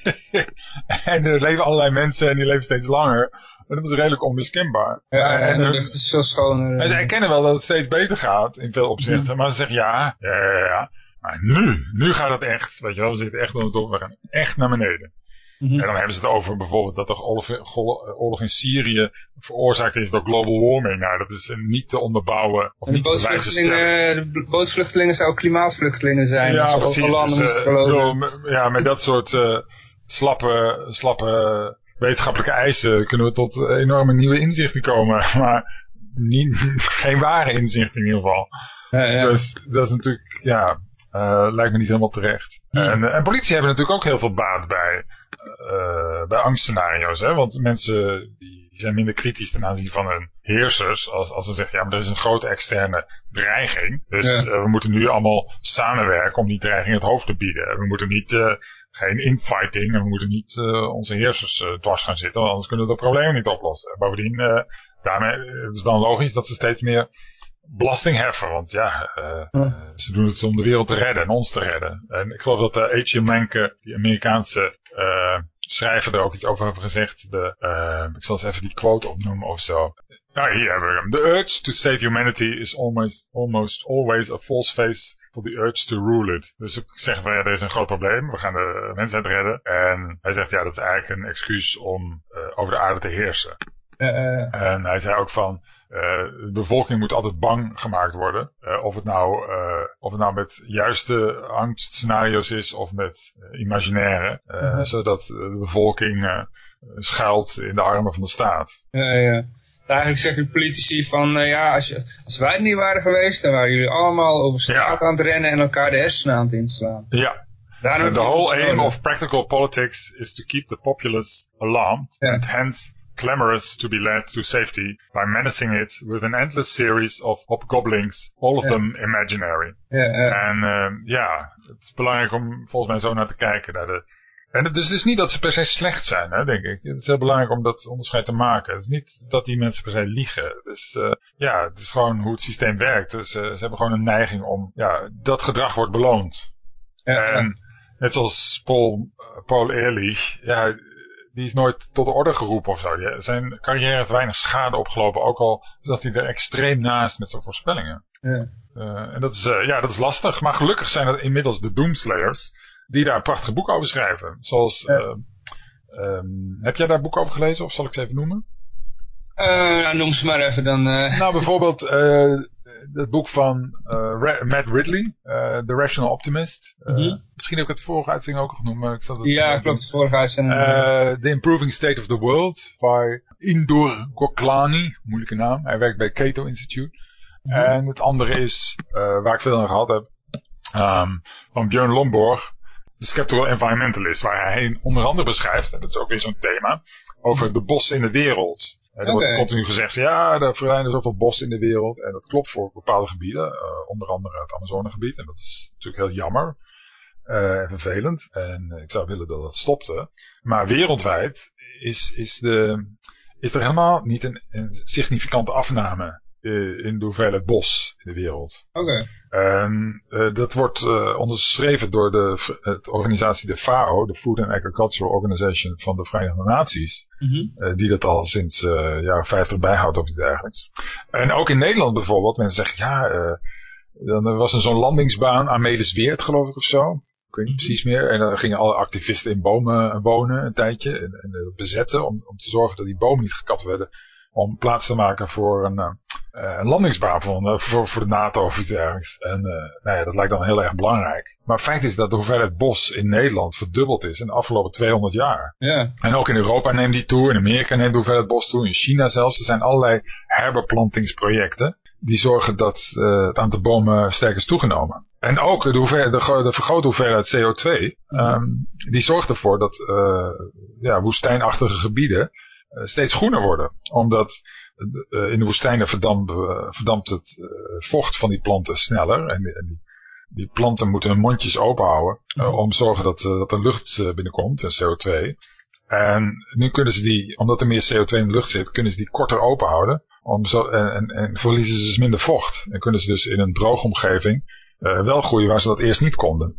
en er leven allerlei mensen en die leven steeds langer. En dat is redelijk onmiskenbaar. Ja, en, de lucht is veel schoner. En ze erkennen wel dat het steeds beter gaat in veel opzichten. Mm. Maar ze zeggen ja, ja, ja, ja. Maar nu, nu gaat het echt. Weet je wel, we zitten echt onder het We gaan echt naar beneden. Mm -hmm. En dan hebben ze het over bijvoorbeeld dat de oorlog in Syrië veroorzaakt is door global warming. Nou, dat is niet te onderbouwen. Of niet de, bootvluchtelingen, de bootvluchtelingen zouden klimaatvluchtelingen zijn. Ja, precies. Dus, uh, ja, met dat soort uh, slappe, slappe wetenschappelijke eisen kunnen we tot enorme nieuwe inzichten komen. Maar niet, geen ware inzichten in ieder geval. Ja, ja. Dus dat is natuurlijk, ja, uh, lijkt me niet helemaal terecht. Ja. En, en politie hebben natuurlijk ook heel veel baat bij uh, bij angstscenario's. Hè? Want mensen die zijn minder kritisch ten aanzien van hun heersers. Als, als ze zeggen, ja, maar er is een grote externe dreiging. Dus ja. uh, we moeten nu allemaal samenwerken om die dreiging het hoofd te bieden. We moeten niet, geen infighting en we moeten niet onze heersers dwars gaan zitten. Want anders kunnen we de problemen niet oplossen. Bovendien, daarmee het is dan logisch dat ze steeds meer belasting heffen. Want ja, uh, ze doen het om de wereld te redden en ons te redden. En ik geloof dat H.G. Menke, die Amerikaanse uh, schrijver, er ook iets over heeft gezegd. De, ik zal eens even die quote opnoemen of zo. Nou, hier hebben we hem. The urge to save humanity is almost, almost always a false face for the urge to rule it. Dus ik zeg van ja, er is een groot probleem. We gaan de mensheid redden. En hij zegt ja, dat is eigenlijk een excuus om over de aarde te heersen. En hij zei ook van, uh, de bevolking moet altijd bang gemaakt worden. Uh, of, het nou, uh, of het nou met juiste angstscenario's is of met imaginaire. -huh. Zodat de bevolking schuilt in de armen van de staat. Ja, ja. Eigenlijk zeggen de politici van, ja, als, je, als wij het niet waren geweest, dan waren jullie allemaal over straat ja. aan het rennen en elkaar de hersenen aan het inslaan. Ja. The whole aim of practical politics is to keep the populace alarmed ja. and hence clamorous to be led to safety by menacing it with an endless series of hobgoblins, all of them imaginary. En uh, ja, het is belangrijk om volgens mij zo naar te kijken. Naar de, en het is dus niet dat ze per se slecht zijn, hè, denk ik. Het is heel belangrijk om dat onderscheid te maken. Het is niet dat die mensen per se liegen. Dus uh, ja, het is gewoon hoe het systeem werkt. Dus uh, ze hebben gewoon een neiging om, ja, dat gedrag wordt beloond. Ja, en net zoals Paul, Paul Ehrlich, ja, die is nooit tot de orde geroepen of zo. Die- Zijn carrière heeft weinig schade opgelopen, ook al zat hij er extreem naast met zijn voorspellingen. Ja. Eh, en dat is, eh, ja, dat is lastig, maar gelukkig zijn er inmiddels de Doomslayers die daar een prachtig boek over schrijven. Zoals, Ja. eh, ehm, heb jij daar een boek over gelezen of zal ik ze even noemen? Noem ze maar even dan. eh. Nou, bijvoorbeeld het boek van eh, Matt Ridley, eh, The Rational Optimist. Eh, Mhm. Misschien heb ik het vorige uitzending ook genoemd, maar ik zal het ja, klopt. Vorige uitzending. The Improving State of the World by Indur Goklani, moeilijke naam. Hij werkt bij Cato Institute. En het andere is, waar ik veel aan gehad heb, ehm, van Björn Lomborg, The Skeptical Environmentalist, waar hij onder andere beschrijft, en dat is ook weer zo'n thema, over de bossen in de wereld. Eh, er wordt continu gezegd, ja, er verdwijnen zoveel bossen in de wereld. En dat klopt voor bepaalde gebieden, eh, onder andere het Amazonegebied. En dat is natuurlijk heel jammer eh, en vervelend. En ik zou willen dat dat stopte. Maar wereldwijd is, is, de, is er helemaal niet een, een significante afname in de hoeveelheid bos in de wereld. Oké. En eh, dat wordt eh, onderschreven door de, de organisatie de FAO, de Food and Agricultural Organization van de Verenigde Naties. Mhm. eh, die dat al sinds eh jaren 50 bijhoudt of iets dergelijks. En ook in Nederland bijvoorbeeld, mensen zeggen ja, eh, dan was er zo'n landingsbaan aan Medesweert geloof ik of zo. Ik weet niet precies meer. En dan gingen alle activisten in bomen wonen een tijdje. En, en eh, bezetten om, om te zorgen dat die bomen niet gekapt werden. Om plaats te maken voor een, eh, eh, een landingsbaan voor, eh, voor, voor de NATO of iets dergelijks. En nou ja, dat lijkt dan heel erg belangrijk. Maar feit is dat de hoeveelheid bos in Nederland verdubbeld is in de afgelopen 200 jaar. Ja. En ook in Europa neemt die toe, in Amerika neemt de hoeveelheid bos toe, in China zelfs. Er zijn allerlei herbeplantingsprojecten die zorgen dat het aantal bomen sterk is toegenomen. En ook de, hoeveelheid, de, gro- de vergrote hoeveelheid CO2, ehm, die zorgt ervoor dat eh, ja, woestijnachtige gebieden steeds groener worden. Omdat eh, in de woestijnen verdampt, eh, verdampt het eh, vocht van die planten sneller. En, die- en die, die planten moeten hun mondjes open houden eh, om te zorgen dat, eh, dat er lucht eh, binnenkomt en CO2. En nu kunnen ze die, omdat er meer CO2 in de lucht zit, kunnen ze die korter open houden. Om zo, en, en, en verliezen ze dus minder vocht. En kunnen ze dus in een droge omgeving eh, wel groeien waar ze dat eerst niet konden.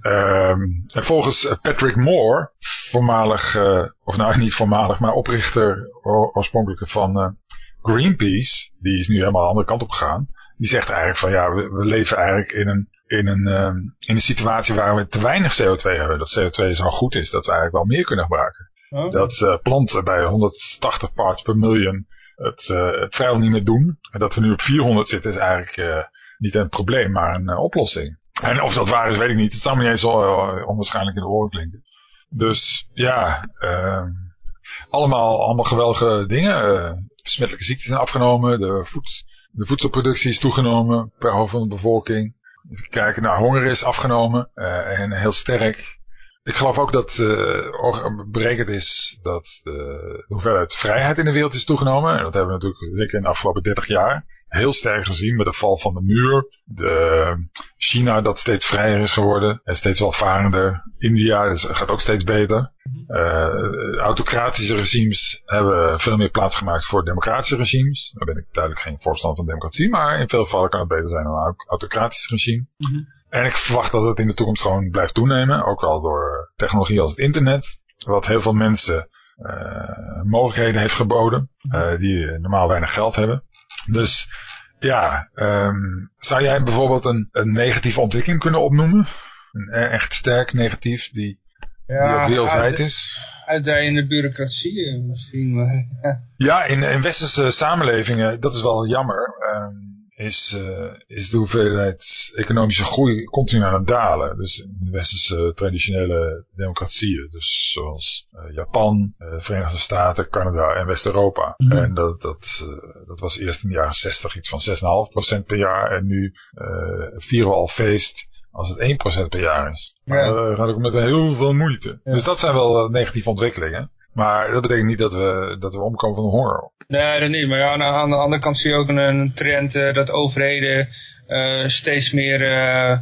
Ehm, en volgens eh, Patrick Moore, voormalig, eh, of nou niet voormalig, maar oprichter o- oorspronkelijk van eh, Greenpeace, die is nu helemaal de andere kant op gegaan. Die zegt eigenlijk van ja, we, we leven eigenlijk in een, in, een, ehm, in een situatie waar we te weinig CO2 hebben. Dat CO2 zo goed is dat we eigenlijk wel meer kunnen gebruiken. Oké. Dat planten bij 180 parts per miljoen het, het vrijwel niet meer doen. En dat we nu op 400 zitten is eigenlijk niet een probleem, maar een oplossing. En of dat waar is, weet ik niet. Het zal me niet eens uh, onwaarschijnlijk in de oren klinken. Dus ja, uh, allemaal, allemaal geweldige dingen. Uh, besmettelijke ziekten zijn afgenomen. De, voed, de voedselproductie is toegenomen per hoofd van de bevolking. Kijken, nou, honger is afgenomen uh, en heel sterk. Ik geloof ook dat berekend is dat de hoeveelheid vrijheid in de wereld is toegenomen. En dat hebben we natuurlijk zeker in de afgelopen 30 jaar heel sterk gezien met de val van de muur. De China dat steeds vrijer is geworden en steeds welvarender. India dus gaat ook steeds beter. Uh, autocratische regimes hebben veel meer plaats gemaakt voor democratische regimes. Daar ben ik duidelijk geen voorstander van democratie, maar in veel gevallen kan het beter zijn dan een autocratisch regime. Mm -hmm. En ik verwacht dat het in de toekomst gewoon blijft toenemen. Ook wel door technologie als het internet. Wat heel veel mensen uh, mogelijkheden heeft geboden. Uh, die normaal weinig geld hebben. Dus ja, um, zou jij bijvoorbeeld een, een negatieve ontwikkeling kunnen opnoemen? Een echt sterk negatief die, ja, die ook wereldwijd is? Uitdijende bureaucratie misschien. Maar, ja. ja, in, in westerse samenlevingen, dat is wel jammer. Um, is, uh, is de hoeveelheid economische groei continu aan het dalen. Dus in de westerse traditionele democratieën. Dus zoals uh, Japan, uh, Verenigde Staten, Canada en West-Europa. Mm -hmm. En dat, dat, dat was eerst in de jaren 60 iets van 6,5% per jaar. En nu vieren we al feest als het 1% per jaar is. Maar ja. dat gaat ook met heel veel moeite. Ja. Dus dat zijn wel negatieve ontwikkelingen. Maar dat betekent niet dat we, dat we omkomen van de honger. Nee, dat niet. Maar ja, aan de andere kant zie je ook een, trend uh, dat overheden uh, steeds meer... Uh,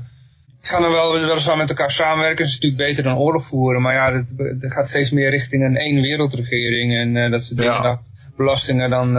gaan er wel weliswaar met elkaar samenwerken. Dat is natuurlijk beter dan oorlog voeren. Maar ja, dat, gaat steeds meer richting een één wereldregering. En dat ze ja. belastingen dan...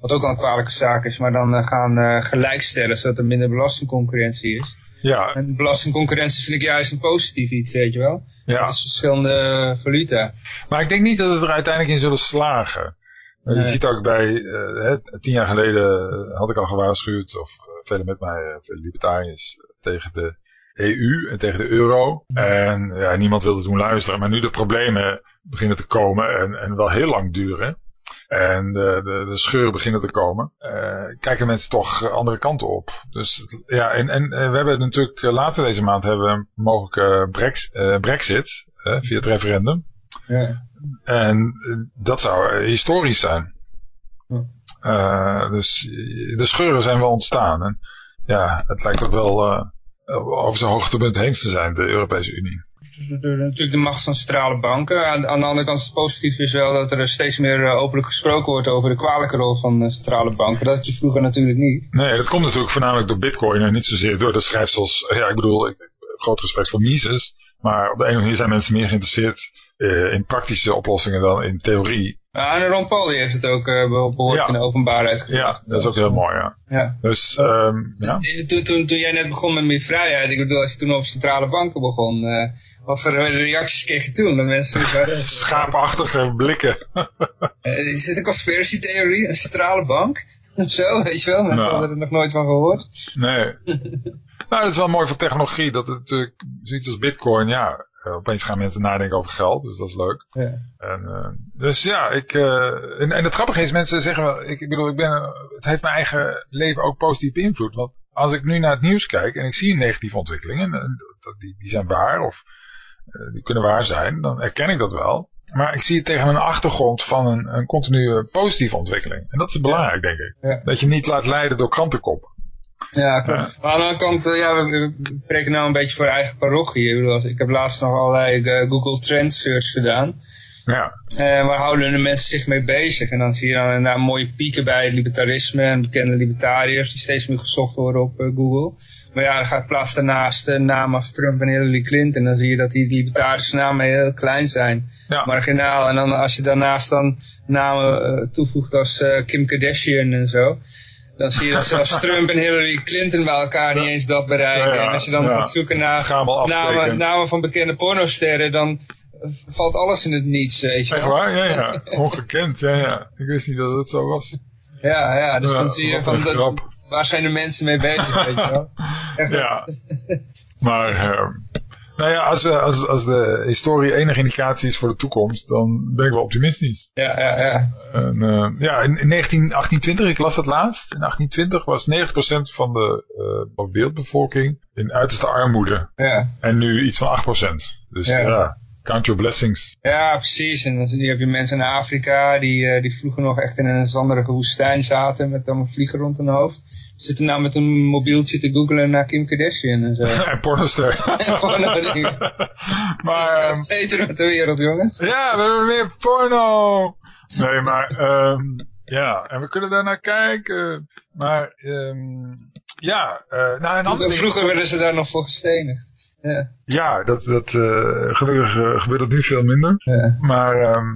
wat ook al een kwalijke zaak is. Maar dan gaan gelijkstellen, zodat er minder belastingconcurrentie is. Ja, En belastingconcurrentie vind ik juist een positief iets, weet je wel. ja. Dat is verschillende valuta. Maar ik denk niet dat we er uiteindelijk in zullen slagen. Eh, Je ziet ook bij, eh, tien jaar geleden eh, had ik al gewaarschuwd, of velen met mij, vele libertariërs, tegen de EU en tegen de euro. En ja, niemand wilde toen luisteren. Maar nu de problemen beginnen te komen en, en wel heel lang duren. En de, de, de scheuren beginnen te komen. Uh, kijken mensen toch andere kanten op. Dus ja, en, en we hebben natuurlijk later deze maand hebben we een mogelijke brex, brexit via het referendum. Ja. En dat zou historisch zijn. Uh, dus de scheuren zijn wel ontstaan. En ja, het lijkt ook wel uh, over zijn hoogtepunt heen te zijn, de Europese Unie. Natuurlijk de macht van centrale banken. Aan, aan de andere kant is het positief is wel dat er steeds meer uh, openlijk gesproken wordt over de kwalijke rol van centrale banken. Dat had je vroeger natuurlijk niet. Nee, dat komt natuurlijk voornamelijk door bitcoin en niet zozeer door de schrijfsels. Ja, ik bedoel, ik, groot respect voor Mises. Maar op de een of andere manier zijn mensen meer geïnteresseerd uh, in praktische oplossingen dan in theorie. Ja, en Ron Paul die heeft het ook uh, behoorlijk ja. in de openbaarheid gebracht. Ja, dat is ook heel mooi, ja. ja. Dus, um, ja. Toen, toen, toen jij net begon met meer vrijheid, ik bedoel, als je toen over centrale banken begon, uh, wat voor reacties kreeg je toen? Dat mensen waren, Schaapachtige blikken. uh, is dit een conspiracy theorie, een centrale bank? Zo, weet je wel, mensen nou. hadden er nog nooit van gehoord. Nee. nou, dat is wel mooi voor technologie, dat het uh, zoiets als bitcoin, ja, uh, opeens gaan mensen nadenken over geld, dus dat is leuk. Ja. En, uh, dus ja, ik, uh, en, en het grappige is, mensen zeggen wel, ik, ik bedoel, ik ben, het heeft mijn eigen leven ook positief beïnvloed. Want als ik nu naar het nieuws kijk en ik zie negatieve ontwikkelingen, en die, die zijn waar of die kunnen waar zijn, dan herken ik dat wel. Maar ik zie het tegen een achtergrond van een, een continue positieve ontwikkeling. En dat is belangrijk, denk ik. Ja. Dat je niet laat leiden door krantenkoppen. Ja, klopt. Ja. Maar aan de andere kant, uh, ja, we, spreken nou een beetje voor eigen parochie. Ik, bedoel, ik heb laatst nog allerlei uh, Google Trend Search gedaan. Ja. En waar houden de mensen zich mee bezig? En dan zie je dan inderdaad mooie pieken bij het libertarisme en bekende libertariërs die steeds meer gezocht worden op Google. Maar ja, dan gaat plaats daarnaast uh, namen als Trump en Hillary Clinton. Dan zie je dat die libertarische namen heel klein zijn. Ja. Marginaal. En dan als je daarnaast dan namen uh, toevoegt als Kim Kardashian en zo. Dan zie je dat zelfs Trump en Hillary Clinton bij elkaar niet eens dat bereiken. Ja, ja, en als je dan ja. gaat zoeken naar namen, namen van bekende pornosterren, dan valt alles in het niets, weet je Echt waar? Ja, ja. Ongekend, ja, ja. Ik wist niet dat het zo was. Ja, ja. Dus Ja, dan zie je van, dat. Waar zijn de mensen mee bezig, weet je wel. Ja. Maar, ehm, nou ja, als, eh, als, als de historie enige indicatie is voor de toekomst, dan ben ik wel optimistisch. Ja, ja, ja. En, eh, ja, in, in 19, 1820, ik las dat laatst, in 1820 was 90% van de uh, wereldbevolking in uiterste armoede. Ja, En nu iets van 8%. Dus Ja. ja, count your blessings. ja precies. En dan heb je mensen in Afrika die, eh, die vroeger nog echt in een zanderige woestijn zaten met allemaal vliegen rond hun hoofd. Zitten nou met een mobieltje te googlen naar Kim Kardashian en zo. en pornoster. En porno-dingen. maar, ehm, Het beter met de wereld, jongens. ja, we hebben meer porno. Nee, maar, ehm, ja, en we kunnen daar naar kijken. Maar, ehm, ja, eh nou, een andere vroeger werden ze daar nog voor gestenigd. Ja, Ja, dat, dat, eh, gelukkig eh, gebeurt dat nu veel minder. ja. Maar ehm,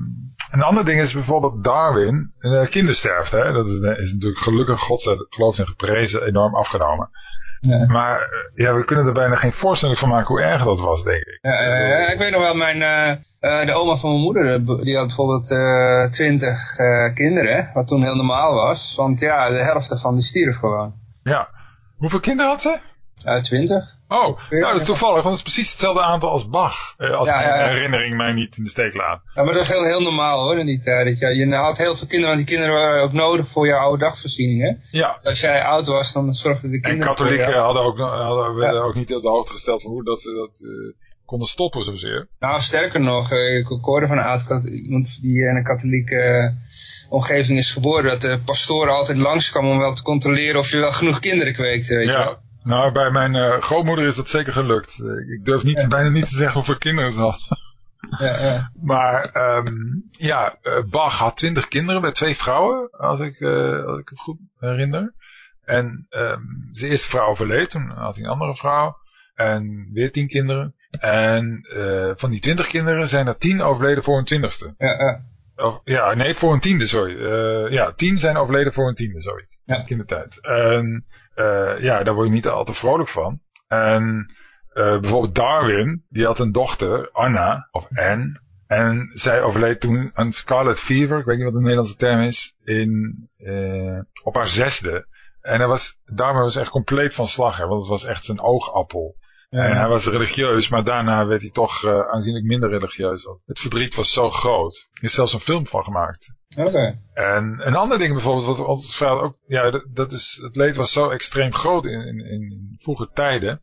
een ander ding is bijvoorbeeld Darwin. eh kindersterfte, hè? dat is, is natuurlijk gelukkig, God zij geloofd en geprezen, enorm afgenomen. Ja. Maar ja, we kunnen er bijna geen voorstelling van maken hoe erg dat was, denk ik. Ja, ja, ik weet nog wel, mijn, de oma van mijn moeder, die had bijvoorbeeld twintig kinderen, wat toen heel normaal was. Want ja, de helft ervan die stierf gewoon. Ja. Hoeveel kinderen had ze? Twintig. Oh, nou, dat is toevallig, want het is precies hetzelfde aantal als Bach. Eh, als Ja, ja, ja. herinnering mij niet in de steek laat. Ja, maar dat is heel, heel normaal hoor, die tijd. Ja, je had heel veel kinderen, want die kinderen waren ook nodig voor je oude dagvoorziening. Hè? Ja, Als jij oud was, dan zorgden de en kinderen katholieken voor jou. hadden ook, hadden, werden Ja. ook niet op de hoogte gesteld van hoe dat ze dat eh, konden stoppen zozeer. Nou, sterker nog, ik hoorde van een oud iemand die in een katholieke omgeving is geboren, dat de pastoren altijd langskwamen om wel te controleren of je wel genoeg kinderen kweekte, weet je wel. Nou bij mijn eh, grootmoeder is dat zeker gelukt. Eh, ik durf niet, Ja. bijna niet te zeggen hoeveel kinderen ze had. Ja, ja. Maar ehm, ja, eh, Bach had twintig kinderen bij twee vrouwen, als ik, als ik het goed herinner. En ehm, zijn eerste vrouw overleed, toen had hij een andere vrouw. En weer tien kinderen. En van die twintig kinderen zijn er tien overleden voor hun twintigste. ja, ja. Of, ja, nee, voor een tiende, sorry. Ja, tien zijn overleden voor een tiende, zoiets. Ja. Kindertijd. En eh, ja, daar word je niet al te vrolijk van. En uh, bijvoorbeeld Darwin, die had een dochter, Anna, of Anne. En zij overleed toen aan scarlet fever, ik weet niet wat de Nederlandse term is, in, uh, op haar zesde. En hij was, Darwin was echt compleet van slag, hè, want het was echt zijn oogappel. Ja. En hij was religieus, maar daarna werd hij toch uh, aanzienlijk minder religieus. Want het verdriet was zo groot. Er is zelfs een film van gemaakt. Oké. Okay. En een ander ding bijvoorbeeld, wat ons verhaal ook, ja, dat, dat, is, het leed was zo extreem groot in, in, in vroege tijden.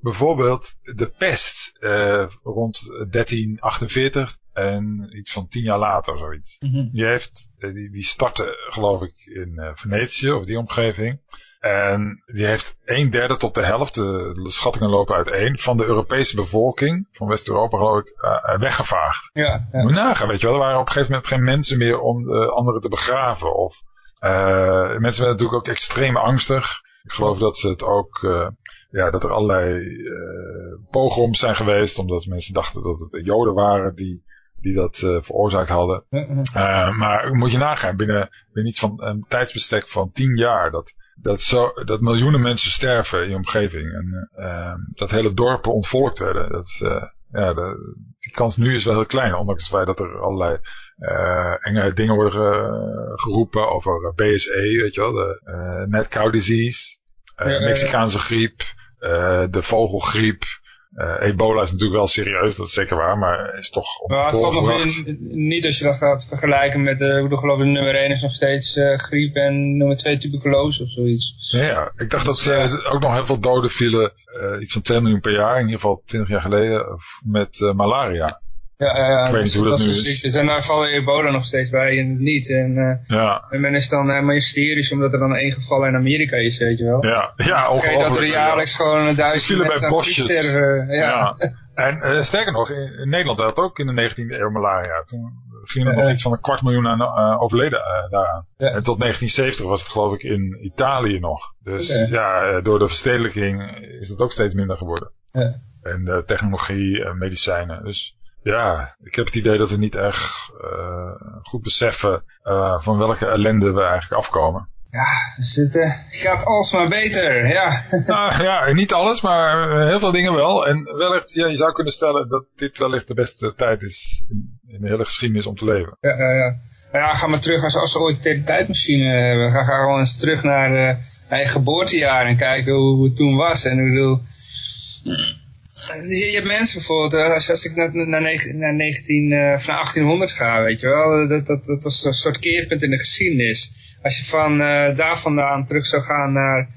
Bijvoorbeeld de pest uh, rond 1348 en iets van tien jaar later zoiets. Mm -hmm. Die, heeft, die, die startte geloof ik in uh, Venetië of die omgeving. En die heeft een derde tot de helft, de schattingen lopen uiteen, van de Europese bevolking, van West-Europa geloof ik, uh, weggevaagd. Ja, ja. Moet nagaan, weet je wel. Er waren op een gegeven moment geen mensen meer om uh, anderen te begraven. Of, uh, mensen werden natuurlijk ook extreem angstig. Ik geloof dat ze het ook, ja, dat er allerlei pogroms zijn geweest, omdat mensen dachten dat het de Joden waren die die dat uh, veroorzaakt hadden. Uh, maar moet je nagaan, binnen, binnen iets van een tijdsbestek van tien jaar, dat, dat, zo, dat miljoenen mensen sterven in je omgeving. En uh, dat hele dorpen ontvolkt werden. Dat, ja, de, die kans nu is wel heel klein, ondanks het feit dat er allerlei enge dingen worden ge, geroepen over BSE, weet je wel, de mad cow disease, Mexicaanse griep, de vogelgriep. Uh, ebola is natuurlijk wel serieus, dat is zeker waar, maar is toch op nou, het nog in, niet als je dat gaat vergelijken met, uh, ik geloof ik nummer 1 is nog steeds uh, griep en nummer 2 tuberculose of zoiets. Ja, ja. ik dacht dat er ook nog heel veel doden vielen, iets van 2 miljoen per jaar, in ieder geval 20 jaar geleden, met malaria. Ja, ja, ja. Ik weet niet hoe dat, dat nu is. Ziektes. En daar vallen ebola nog steeds bij en het niet. En, uh, ja. en men is dan helemaal hysterisch omdat er dan één geval in Amerika is, weet je wel. Ja, ja ongelooflijk. dat er jaarlijks ja. gewoon duizend mensen sterven. Ja. ja. En uh, sterker nog, in, in Nederland had ook in de 19e eeuw malaria. Toen ging er nog iets van een kwart miljoen aan uh, overleden daaraan. En tot 1970 was het geloof ik in Italië nog. Dus Okay. ja, door de verstedelijking is het ook steeds minder geworden. En de technologie, en medicijnen. Dus ja, ik heb het idee dat we niet echt uh, goed beseffen uh, van welke ellende we eigenlijk afkomen. Ja, dus het uh, gaat alsmaar beter, ja. nou ja, niet alles, maar heel veel dingen wel. En wellicht, ja, je zou kunnen stellen dat dit wellicht de beste tijd is in, in de hele geschiedenis om te leven. Ja, ja, ja. ja ga maar terug als, als we ooit een tijdmachine hebben. Ga, ga gewoon eens terug naar, naar je geboortejaar en kijken hoe, hoe het toen was. En ik bedoel... je hebt mensen bijvoorbeeld, als, als ik naar, naar, naar, 19, uh, van 1800 ga, weet je wel, dat, dat, dat was een soort keerpunt in de geschiedenis. Als je van uh, daar vandaan terug zou gaan naar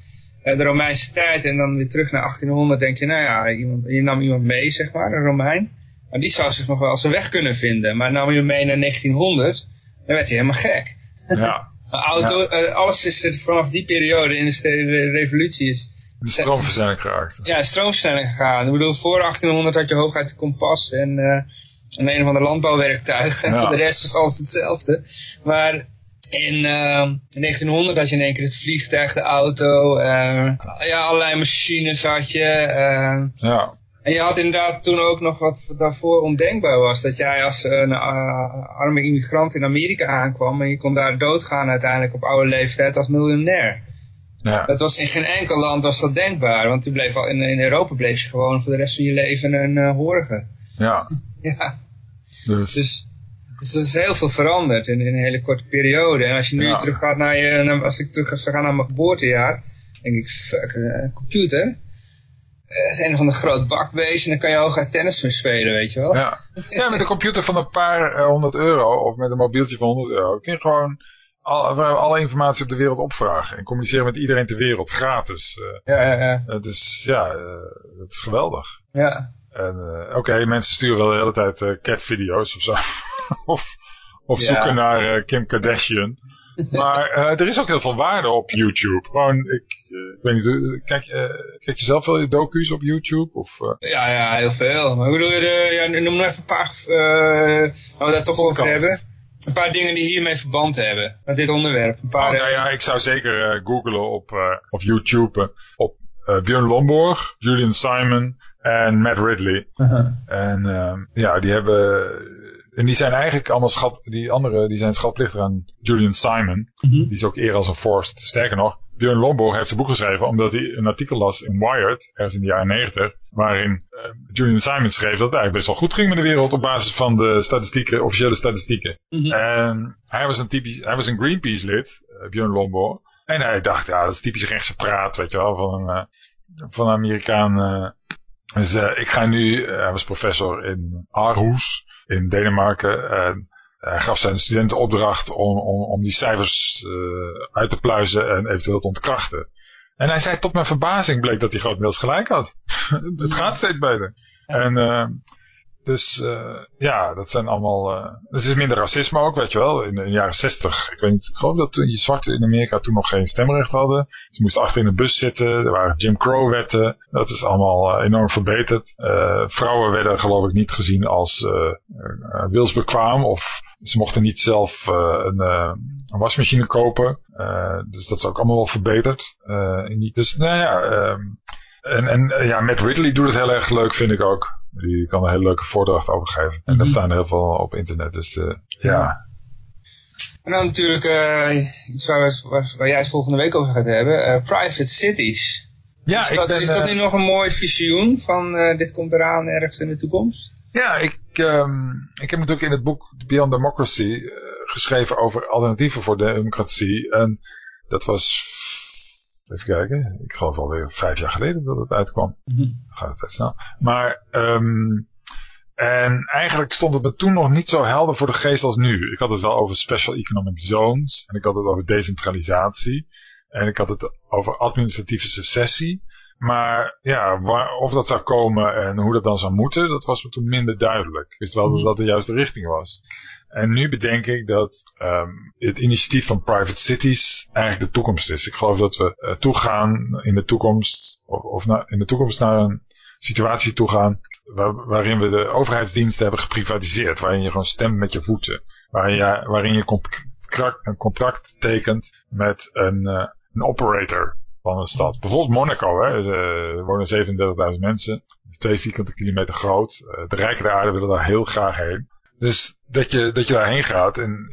uh, de Romeinse tijd en dan weer terug naar 1800, denk je, nou ja, iemand, je nam iemand mee, zeg maar, een Romein. Maar die zou zich nog wel zijn weg kunnen vinden. Maar nam je hem mee naar 1900, dan werd hij helemaal gek. Ja. Auto, ja. alles is er vanaf die periode in de, de revolutie is de stroomversnelling geraakt. Ja, stroomversnelling gegaan. Ik bedoel, voor 1800 had je hooguit de kompas en, uh, en een of andere landbouwwerktuig. En Ja. voor de rest was alles hetzelfde. Maar in, uh, in 1900 had je in één keer het vliegtuig, de auto, uh, ja, allerlei machines had je. Ja. en je had inderdaad toen ook nog wat daarvoor ondenkbaar was. Dat jij als een arme immigrant in Amerika aankwam en je kon daar doodgaan uiteindelijk op oude leeftijd als miljonair. Ja. Dat was in geen enkel land was dat denkbaar. Want u bleef al, in, in Europa bleef je gewoon voor de rest van je leven een uh, horige. Ja. Ja. Dus. Dus, dus er is heel veel veranderd in, in een hele korte periode. En als je nu Ja. terug gaat naar je, naar- als ik terug zou gaan naar mijn geboortejaar, denk ik, fuck, een computer. Eh, Het is een van de groot bakbeest en dan kan je hooguit tennis mee spelen, weet je wel. Ja. ja, met een computer van een paar eh, honderd euro of met een mobieltje van 100 euro kun je gewoon al, vrijwel alle informatie op de wereld opvragen en communiceren met iedereen ter wereld gratis. Eh, Ja, ja, ja. het is, ja, eh, het is geweldig. ja. En eh, oké, mensen sturen wel de hele tijd catvideo's of zo. of of Ja. zoeken naar Kim Kardashian. Maar er is ook heel veel waarde op YouTube. Gewoon, ik, eh, ik weet niet, kijk, eh, kijk je zelf wel je docu's op YouTube? Of, Ja, ja, heel veel. Maar ik bedoel, de, ja, noem nog even een paar, uh, waar we daar toch over hebben. Een paar dingen die hiermee verband hebben. Met dit onderwerp. Een paar, Oh, nou ja, ik zou zeker eh googlen op, eh, op YouTube. op eh, Björn Lomborg, Julian Simon en Matt Ridley. En ehm, ja, die hebben... En die zijn eigenlijk allemaal schat... Die andere, die zijn schatplichtig aan Julian Simon. Mhm. Die is ook eer als een forced. Sterker nog, Björn Lomborg heeft zijn boek geschreven omdat hij een artikel las in Wired, ergens in de jaren 90, waarin uh, Julian Simon schreef dat het eigenlijk best wel goed ging met de wereld op basis van de statistieken, officiële statistieken. Mhm. En hij was een typisch, hij was een Greenpeace lid, uh, Björn Lomborg. En hij dacht, ja, dat is typisch rechtse praat, weet je wel, van een, uh, van een Amerikaan. dus ik ga nu, hij was professor in Aarhus in Denemarken. Hij gaf zijn studenten opdracht om, om, om die cijfers uh, uit te pluizen en eventueel te ontkrachten. En hij zei tot mijn verbazing bleek dat hij grotendeels gelijk had. het gaat steeds beter. En uh, dus uh, ja, dat zijn allemaal... Uh, dus is minder racisme ook, weet je wel. In, in de jaren zestig, ik weet niet, ik geloof dat die zwarten in Amerika toen nog geen stemrecht hadden. Ze moesten achter in de bus zitten, er waren Jim Crow wetten. Dat is allemaal uh, enorm verbeterd. vrouwen werden geloof ik niet gezien als wilsbekwaam of ze mochten niet zelf een, een, wasmachine kopen. dus dat is ook allemaal wel verbeterd. Dus nou ja... en, en ja, Matt Ridley doet het heel erg leuk, vind ik ook. Die kan een hele leuke voordracht over geven. En mm -hmm. daar staan heel veel op internet. Dus uh, ja. En dan natuurlijk, uh, iets waar, waar, waar, jij het volgende week over gaat hebben. Uh, private cities. Ja, is, dat, ben, is dat nu nog een mooi visioen van dit komt eraan ergens in de toekomst? Ja, ik, um, ik heb natuurlijk in het boek Beyond Democracy geschreven over alternatieven voor democratie. En dat was Even kijken. Ik geloof alweer vijf jaar geleden dat het uitkwam. Mm -hmm. Gaat het tijd snel. Maar, um, en eigenlijk stond het me toen nog niet zo helder voor de geest als nu. Ik had het wel over special economic zones. En ik had het over decentralisatie. En ik had het over administratieve secessie. Maar ja, waar, of dat zou komen en hoe dat dan zou moeten, dat was me toen minder duidelijk. Ik wist wel dat dat de juiste richting was. En nu bedenk ik dat um, het initiatief van private cities eigenlijk de toekomst is. Ik geloof dat we uh, toegaan in de toekomst, of, of na, in de toekomst naar een situatie toegaan waar, waarin we de overheidsdiensten hebben geprivatiseerd. Waarin je gewoon stemt met je voeten. Waarin je, waarin je contract, een contract tekent met een, uh, een operator van een stad. Bijvoorbeeld Monaco, hè. er wonen 37.000 mensen. Twee vierkante kilometer groot. Uh, de rijken der aarde willen daar heel graag heen. Dus dat je, dat je daarheen gaat en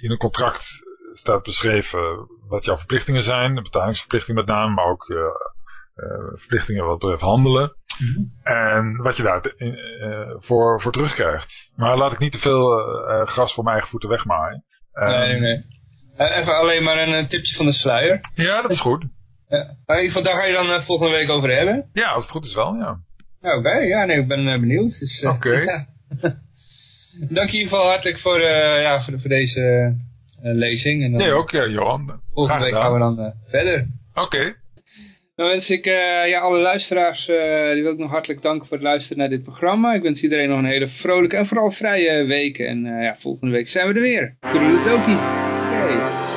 in een contract staat beschreven wat jouw verplichtingen zijn. De betalingsverplichtingen met name, maar ook uh, uh, verplichtingen wat betreft handelen. Mm -hmm. En wat je daar uh, voor, voor terugkrijgt. Maar laat ik niet te veel gras voor mijn eigen voeten wegmaaien. nee, nee, nee. Even alleen maar een tipje van de sluier. Ja, dat is goed. Ja. In ieder geval, daar ga je dan volgende week over hebben. Ja, als het goed is wel, ja. Oké, okay, ja, nee, ik ben benieuwd. Dus, Oké. Okay. Ja. Dank je in ieder geval hartelijk voor, ja, voor, voor deze lezing. En dan, nee, ook ja, Johan. Volgende week gaan we dan verder. Oké. Okay. Dan wens ik ja, alle luisteraars, die wil ik nog hartelijk danken voor het luisteren naar dit programma. Ik wens iedereen nog een hele vrolijke en vooral vrije week. En ja, volgende week zijn we er weer. Doei, doei. Oké.